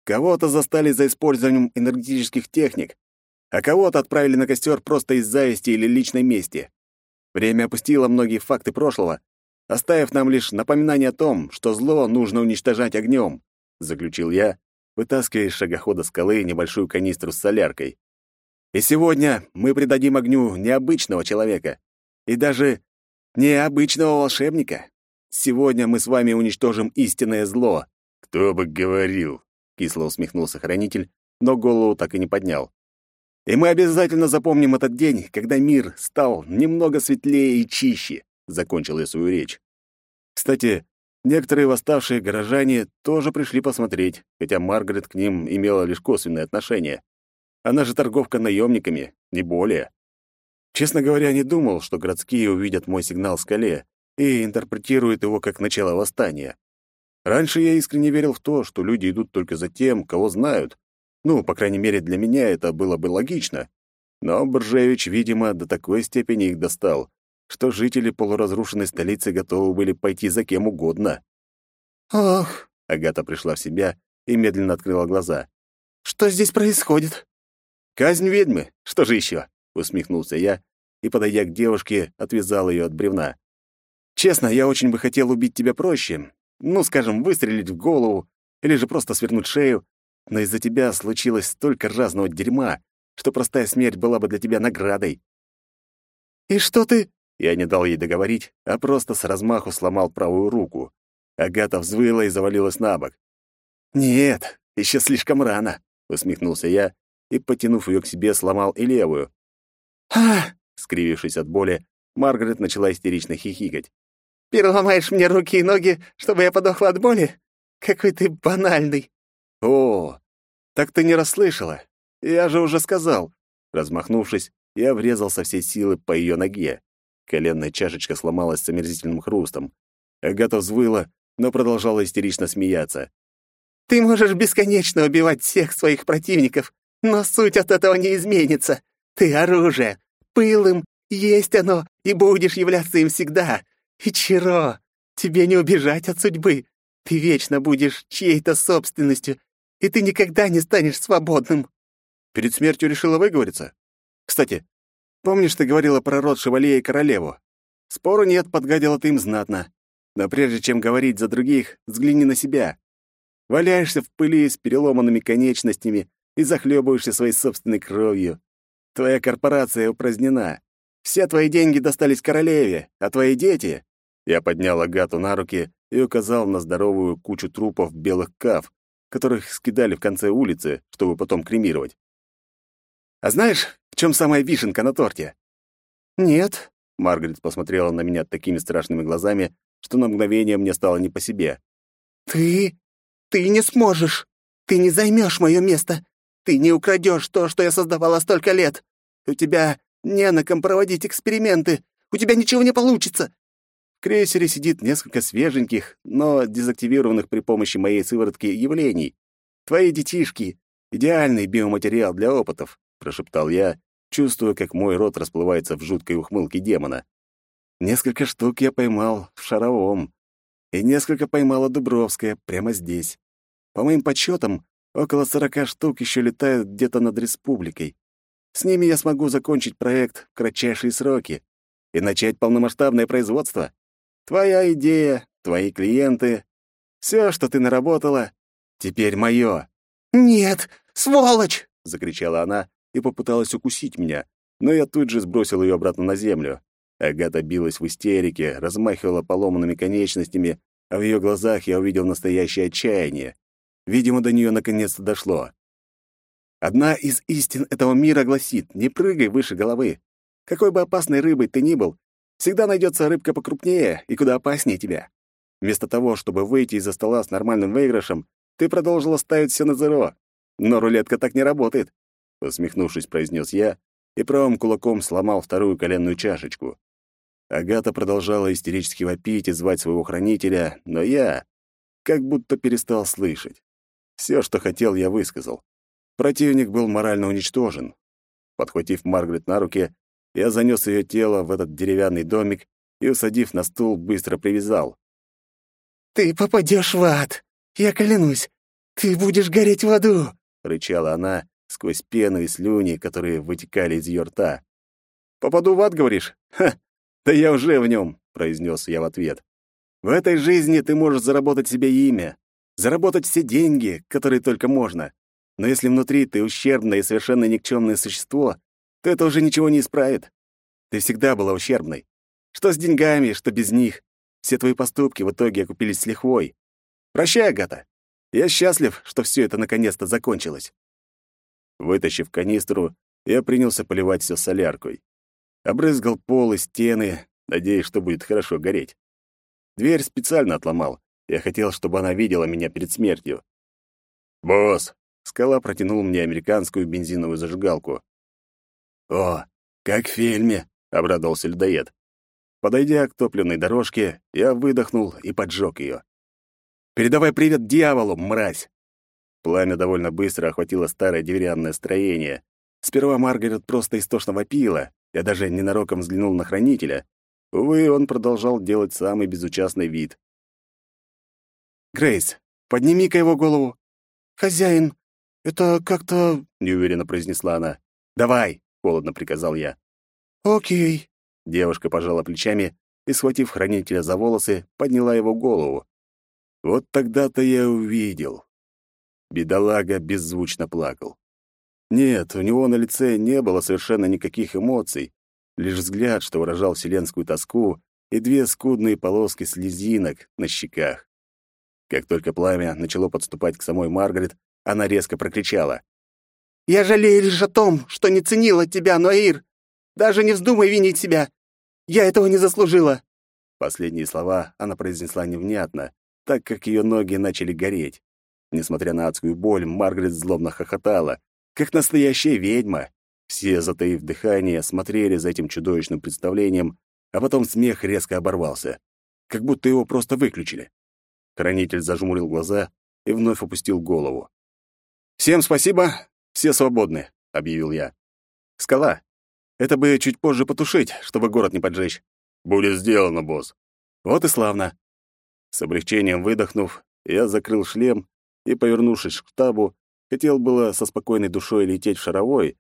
Speaker 3: Кого-то застали за использованием энергетических техник, а кого-то отправили на костер просто из зависти или личной мести. Время опустило многие факты прошлого, оставив нам лишь напоминание о том, что зло нужно уничтожать огнем, заключил я, вытаскивая из шагохода скалы небольшую канистру с соляркой. И сегодня мы придадим огню необычного человека и даже необычного волшебника. Сегодня мы с вами уничтожим истинное зло. Кто бы говорил, кисло усмехнулся хранитель, но голову так и не поднял. И мы обязательно запомним этот день, когда мир стал немного светлее и чище, закончил я свою речь. Кстати, некоторые восставшие горожане тоже пришли посмотреть, хотя Маргарет к ним имела лишь косвенное отношение. Она же торговка наемниками, не более. Честно говоря, не думал, что городские увидят мой сигнал в скале и интерпретируют его как начало восстания. Раньше я искренне верил в то, что люди идут только за тем, кого знают, ну, по крайней мере, для меня это было бы логично. Но Боржевич, видимо, до такой степени их достал, что жители полуразрушенной столицы готовы были пойти за кем угодно.
Speaker 2: «Ох!»
Speaker 3: — Агата пришла в себя и медленно открыла глаза.
Speaker 2: «Что здесь происходит?»
Speaker 3: «Казнь ведьмы! Что же еще?» — усмехнулся я и, подойдя к девушке, отвязал ее от бревна. «Честно, я очень бы хотел убить тебя проще. Ну, скажем, выстрелить в голову или же просто свернуть шею, но из-за тебя случилось столько разного дерьма, что простая смерть была бы для тебя наградой.
Speaker 2: «И что ты...»
Speaker 3: Я не дал ей договорить, а просто с размаху сломал правую руку. Агата взвыла и завалилась на бок. «Нет, еще слишком рано», — усмехнулся я и, потянув ее к себе, сломал и левую.
Speaker 2: «А!»
Speaker 3: — скривившись от боли, Маргарет начала истерично хихикать.
Speaker 2: «Переломаешь мне руки и ноги, чтобы я подохла от боли? Какой ты банальный!»
Speaker 3: «О, так ты не расслышала. Я же уже сказал». Размахнувшись, я врезал со всей силы по ее ноге. Коленная чашечка сломалась с омерзительным хрустом. Агата взвыла, но продолжала истерично смеяться.
Speaker 2: «Ты можешь бесконечно убивать всех своих противников, но суть от этого не изменится. Ты оружие. Пылым есть оно, и будешь являться им всегда. И Чиро, тебе не убежать от судьбы. Ты вечно будешь чьей-то собственностью, и ты никогда не станешь свободным.
Speaker 3: Перед смертью решила выговориться? Кстати, помнишь, ты говорила про род Шевалье и королеву? Спору нет, подгадила ты им знатно. Но прежде чем говорить за других, взгляни на себя. Валяешься в пыли с переломанными конечностями и захлебываешься своей собственной кровью. Твоя корпорация упразднена. Все твои деньги достались королеве, а твои дети... Я поднял Агату на руки и указал на здоровую кучу трупов белых кав, которых скидали в конце улицы, чтобы потом кремировать. «А знаешь, в чем самая вишенка на торте?»
Speaker 2: «Нет», —
Speaker 3: Маргарет посмотрела на меня такими страшными глазами, что на мгновение мне стало не по себе.
Speaker 2: «Ты... ты не сможешь! Ты не займешь мое место! Ты не украдешь то, что я создавала столько лет! У тебя не на ком проводить эксперименты! У тебя ничего не получится!
Speaker 3: В крейсере сидит несколько свеженьких, но дезактивированных при помощи моей сыворотки явлений. Твои детишки — идеальный биоматериал для опытов, прошептал я, чувствуя, как мой рот расплывается в жуткой ухмылке демона. Несколько штук я поймал в шаровом, и несколько поймала Дубровская прямо здесь. По моим подсчетам, около сорока штук еще летают где-то над республикой. С ними я смогу закончить проект в кратчайшие сроки и начать полномасштабное производство. Твоя идея, твои клиенты, все, что ты наработала, теперь мое.
Speaker 2: «Нет, сволочь!»
Speaker 3: — закричала она и попыталась укусить меня, но я тут же сбросил ее обратно на землю. Агата билась в истерике, размахивала поломанными конечностями
Speaker 1: а в ее глазах я увидел настоящее отчаяние. Видимо, до нее наконец-то дошло. Одна из истин этого мира гласит: не прыгай выше головы. Какой бы опасной рыбой ты ни был, всегда найдется рыбка покрупнее и куда опаснее тебя. Вместо того, чтобы выйти из-за стола с нормальным выигрышем, ты продолжила ставить все на зеро. Но рулетка так не работает, усмехнувшись, произнес я и правым кулаком сломал вторую коленную чашечку. Агата продолжала истерически вопить и звать своего хранителя, но я как будто перестал слышать. Все, что хотел, я высказал. Противник был морально уничтожен. Подхватив Маргарет на руки, я занес ее тело в этот деревянный домик и, усадив на стул, быстро привязал.
Speaker 2: «Ты попадешь в ад! Я клянусь! Ты будешь гореть в аду!»
Speaker 1: — рычала она сквозь пену и слюни, которые вытекали из ее рта. «Попаду в ад, говоришь? Ха! Да я уже в нем!» — произнес я в ответ. «В этой жизни ты можешь заработать себе имя, заработать все деньги, которые только можно. Но если внутри ты ущербное и совершенно никчемное существо, то это уже ничего не исправит. Ты всегда была ущербной. Что с деньгами, что без них. Все твои поступки в итоге окупились с лихвой. Прощай, Агата. Я счастлив, что все это наконец-то закончилось. Вытащив канистру, я принялся поливать все соляркой. Обрызгал пол и стены, надеясь, что будет хорошо гореть. Дверь специально отломал. Я хотел, чтобы она видела меня перед смертью. «Босс, Скала протянул мне американскую бензиновую зажигалку. «О, как в фильме!» — обрадовался людоед. Подойдя к топливной дорожке, я выдохнул и поджег ее. «Передавай привет дьяволу, мразь!» Пламя довольно быстро охватило старое деревянное строение. Сперва Маргарет просто истошно вопила. Я даже ненароком взглянул на хранителя. Увы, он продолжал делать самый безучастный вид. «Грейс, подними-ка его голову!»
Speaker 2: «Хозяин, «Это как-то...»
Speaker 1: — неуверенно произнесла она. «Давай!» — холодно приказал я.
Speaker 2: «Окей».
Speaker 1: Девушка пожала плечами и, схватив хранителя за волосы, подняла его голову. Вот тогда-то я увидел. Бедолага беззвучно плакал. Нет, у него на лице не было совершенно никаких эмоций, лишь взгляд, что выражал вселенскую тоску, и две скудные полоски слезинок на щеках. Как только пламя начало подступать к самой Маргарет, она резко прокричала.
Speaker 2: «Я жалею лишь о том, что не ценила тебя, Ноир. Даже не вздумай винить себя. Я этого не заслужила».
Speaker 1: Последние слова она произнесла невнятно, так как ее ноги начали гореть. Несмотря на адскую боль, Маргарет злобно хохотала, как настоящая ведьма. Все, затаив дыхание, смотрели за этим чудовищным представлением, а потом смех резко оборвался, как будто его просто выключили. Хранитель зажмурил глаза и вновь опустил голову. «Всем спасибо, все свободны», — объявил я. «Скала, это бы чуть позже потушить, чтобы город не поджечь». «Будет сделано, босс». «Вот и славно». С облегчением выдохнув, я закрыл шлем и, повернувшись к штабу, хотел было со спокойной душой лететь в шаровой,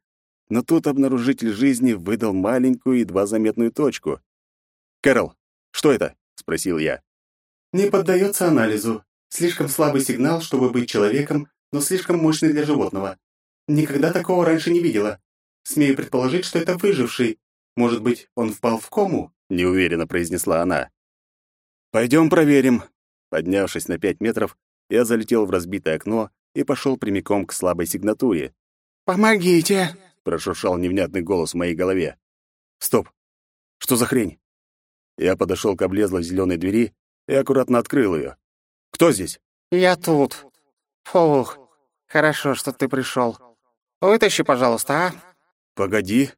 Speaker 1: но тут обнаружитель жизни выдал маленькую, едва заметную точку. «Кэрол, что это?» — спросил я.
Speaker 5: «Не поддается анализу. Слишком слабый сигнал, чтобы быть человеком, но слишком мощный для животного. Никогда такого раньше не видела. Смею предположить, что это выживший. Может быть, он впал в кому?» — неуверенно произнесла она.
Speaker 1: «Пойдем проверим». Поднявшись на пять метров, я залетел в разбитое окно и пошел прямиком к слабой сигнатуре.
Speaker 2: «Помогите!»
Speaker 1: — прошуршал невнятный голос в моей голове. «Стоп! Что за хрень?» Я подошел к облезлой зеленой двери и аккуратно открыл ее. «Кто здесь?»
Speaker 2: «Я тут. Фух, Хорошо, что ты пришел. Вытащи, пожалуйста, а?
Speaker 1: Погоди.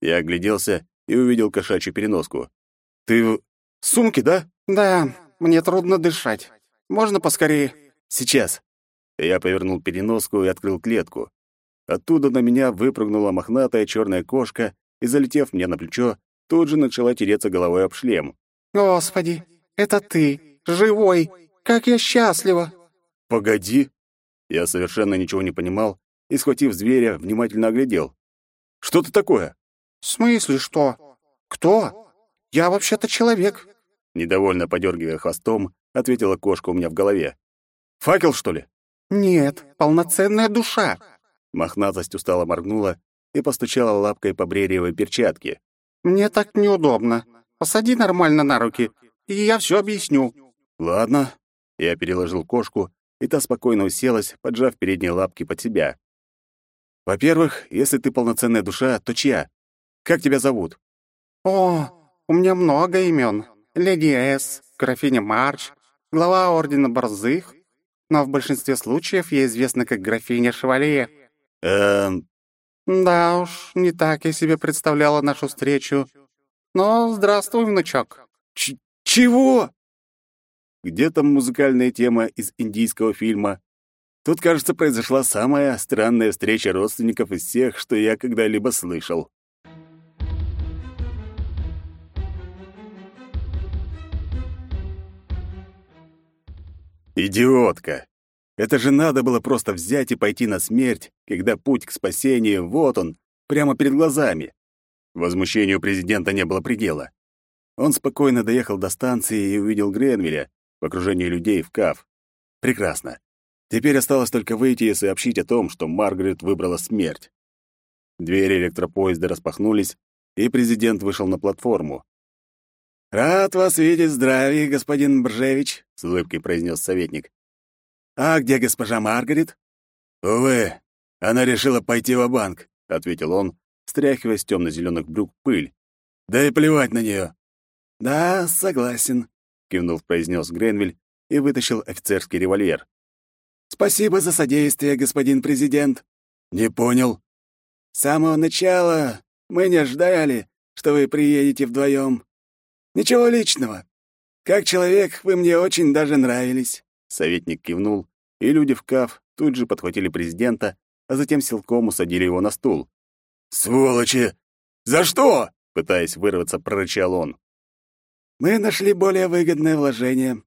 Speaker 1: Я огляделся и увидел кошачью переноску. Ты в сумке, да?
Speaker 2: Да, мне трудно дышать. Можно поскорее?
Speaker 1: Сейчас. Я повернул переноску и открыл клетку. Оттуда на меня выпрыгнула мохнатая черная кошка и, залетев мне на плечо, тут же начала тереться головой об шлем.
Speaker 2: «Господи, это ты! Живой! Как я счастлива!»
Speaker 1: «Погоди!» Я совершенно ничего не понимал и, схватив зверя, внимательно оглядел. «Что ты такое?»
Speaker 2: «В смысле что? Кто? Я вообще-то человек».
Speaker 1: Недовольно подергивая хвостом, ответила кошка у меня в голове. «Факел, что ли?»
Speaker 2: «Нет, полноценная душа».
Speaker 1: Мохнатость устало моргнула и постучала лапкой по брериевой перчатке.
Speaker 2: «Мне так неудобно. Посади нормально на руки, и я все объясню».
Speaker 1: «Ладно, Я переложил кошку, и та спокойно уселась, поджав передние лапки под себя. «Во-первых, если ты полноценная душа, то чья? Как тебя зовут?»
Speaker 6: «О, у меня много имен. Леди С, графиня Марч, глава Ордена Борзых, но в большинстве случаев я известна как графиня Шевалье».
Speaker 1: «Эм...»
Speaker 6: «Да уж, не так я себе представляла нашу встречу. Но здравствуй, внучок».
Speaker 1: Ч «Чего?» Где там музыкальная тема из индийского фильма? Тут, кажется, произошла самая странная встреча родственников из всех, что я когда-либо слышал. Идиотка! Это же надо было просто взять и пойти на смерть, когда путь к спасению, вот он, прямо перед глазами. Возмущению президента не было предела. Он спокойно доехал до станции и увидел Гренвилля в окружении людей в КАФ. Прекрасно. Теперь осталось только выйти и сообщить о том, что Маргарет выбрала смерть. Двери электропоезда распахнулись, и президент вышел на платформу. «Рад вас видеть здравии, господин Бржевич», — с улыбкой произнес советник. «А где госпожа Маргарет?» «Увы, она решила пойти в банк ответил он, стряхивая с темно-зеленых брюк пыль. «Да и плевать на нее. «Да, согласен», — кивнув, произнес Гренвиль и вытащил офицерский револьвер. «Спасибо за содействие, господин президент». «Не понял». «С самого начала мы не ждали, что вы приедете вдвоем. Ничего личного. Как человек вы мне очень даже нравились». Советник кивнул, и люди в КАФ тут же подхватили президента, а затем силком усадили его на стул. «Сволочи! За что?» — пытаясь вырваться, прорычал он. «Мы нашли более выгодное вложение.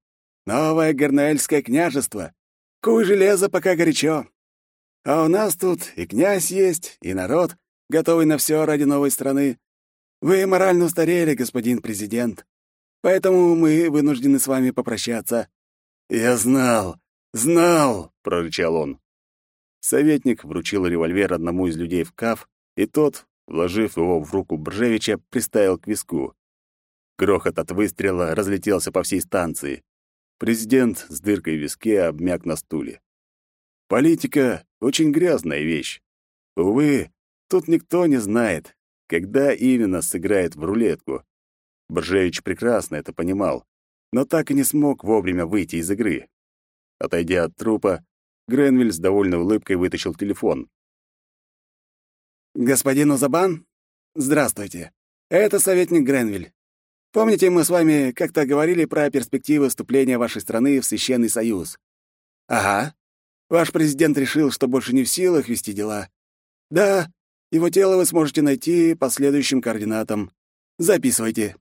Speaker 1: Новое Горноэльское княжество. Куй железо, пока горячо. А у нас тут и князь есть, и народ, готовый на все ради новой страны. Вы морально устарели, господин президент. Поэтому мы вынуждены с вами попрощаться. «Я знал, знал!» — прорычал он. Советник вручил револьвер одному из людей в каф, и тот, вложив его в руку Бржевича, приставил к виску. Грохот от выстрела разлетелся по всей станции. Президент с дыркой в виске обмяк на стуле. Политика — очень грязная вещь. Увы, тут никто не знает, когда именно сыграет в рулетку. Бржевич прекрасно это понимал но так и не смог вовремя выйти из игры. Отойдя от трупа, Гренвиль с довольной улыбкой вытащил телефон. «Господин Узабан? Здравствуйте. Это советник Гренвиль. Помните, мы с вами как-то говорили про перспективы вступления вашей страны в Священный Союз? Ага. Ваш президент решил, что больше не в силах вести дела. Да, его тело вы сможете найти по следующим координатам. Записывайте.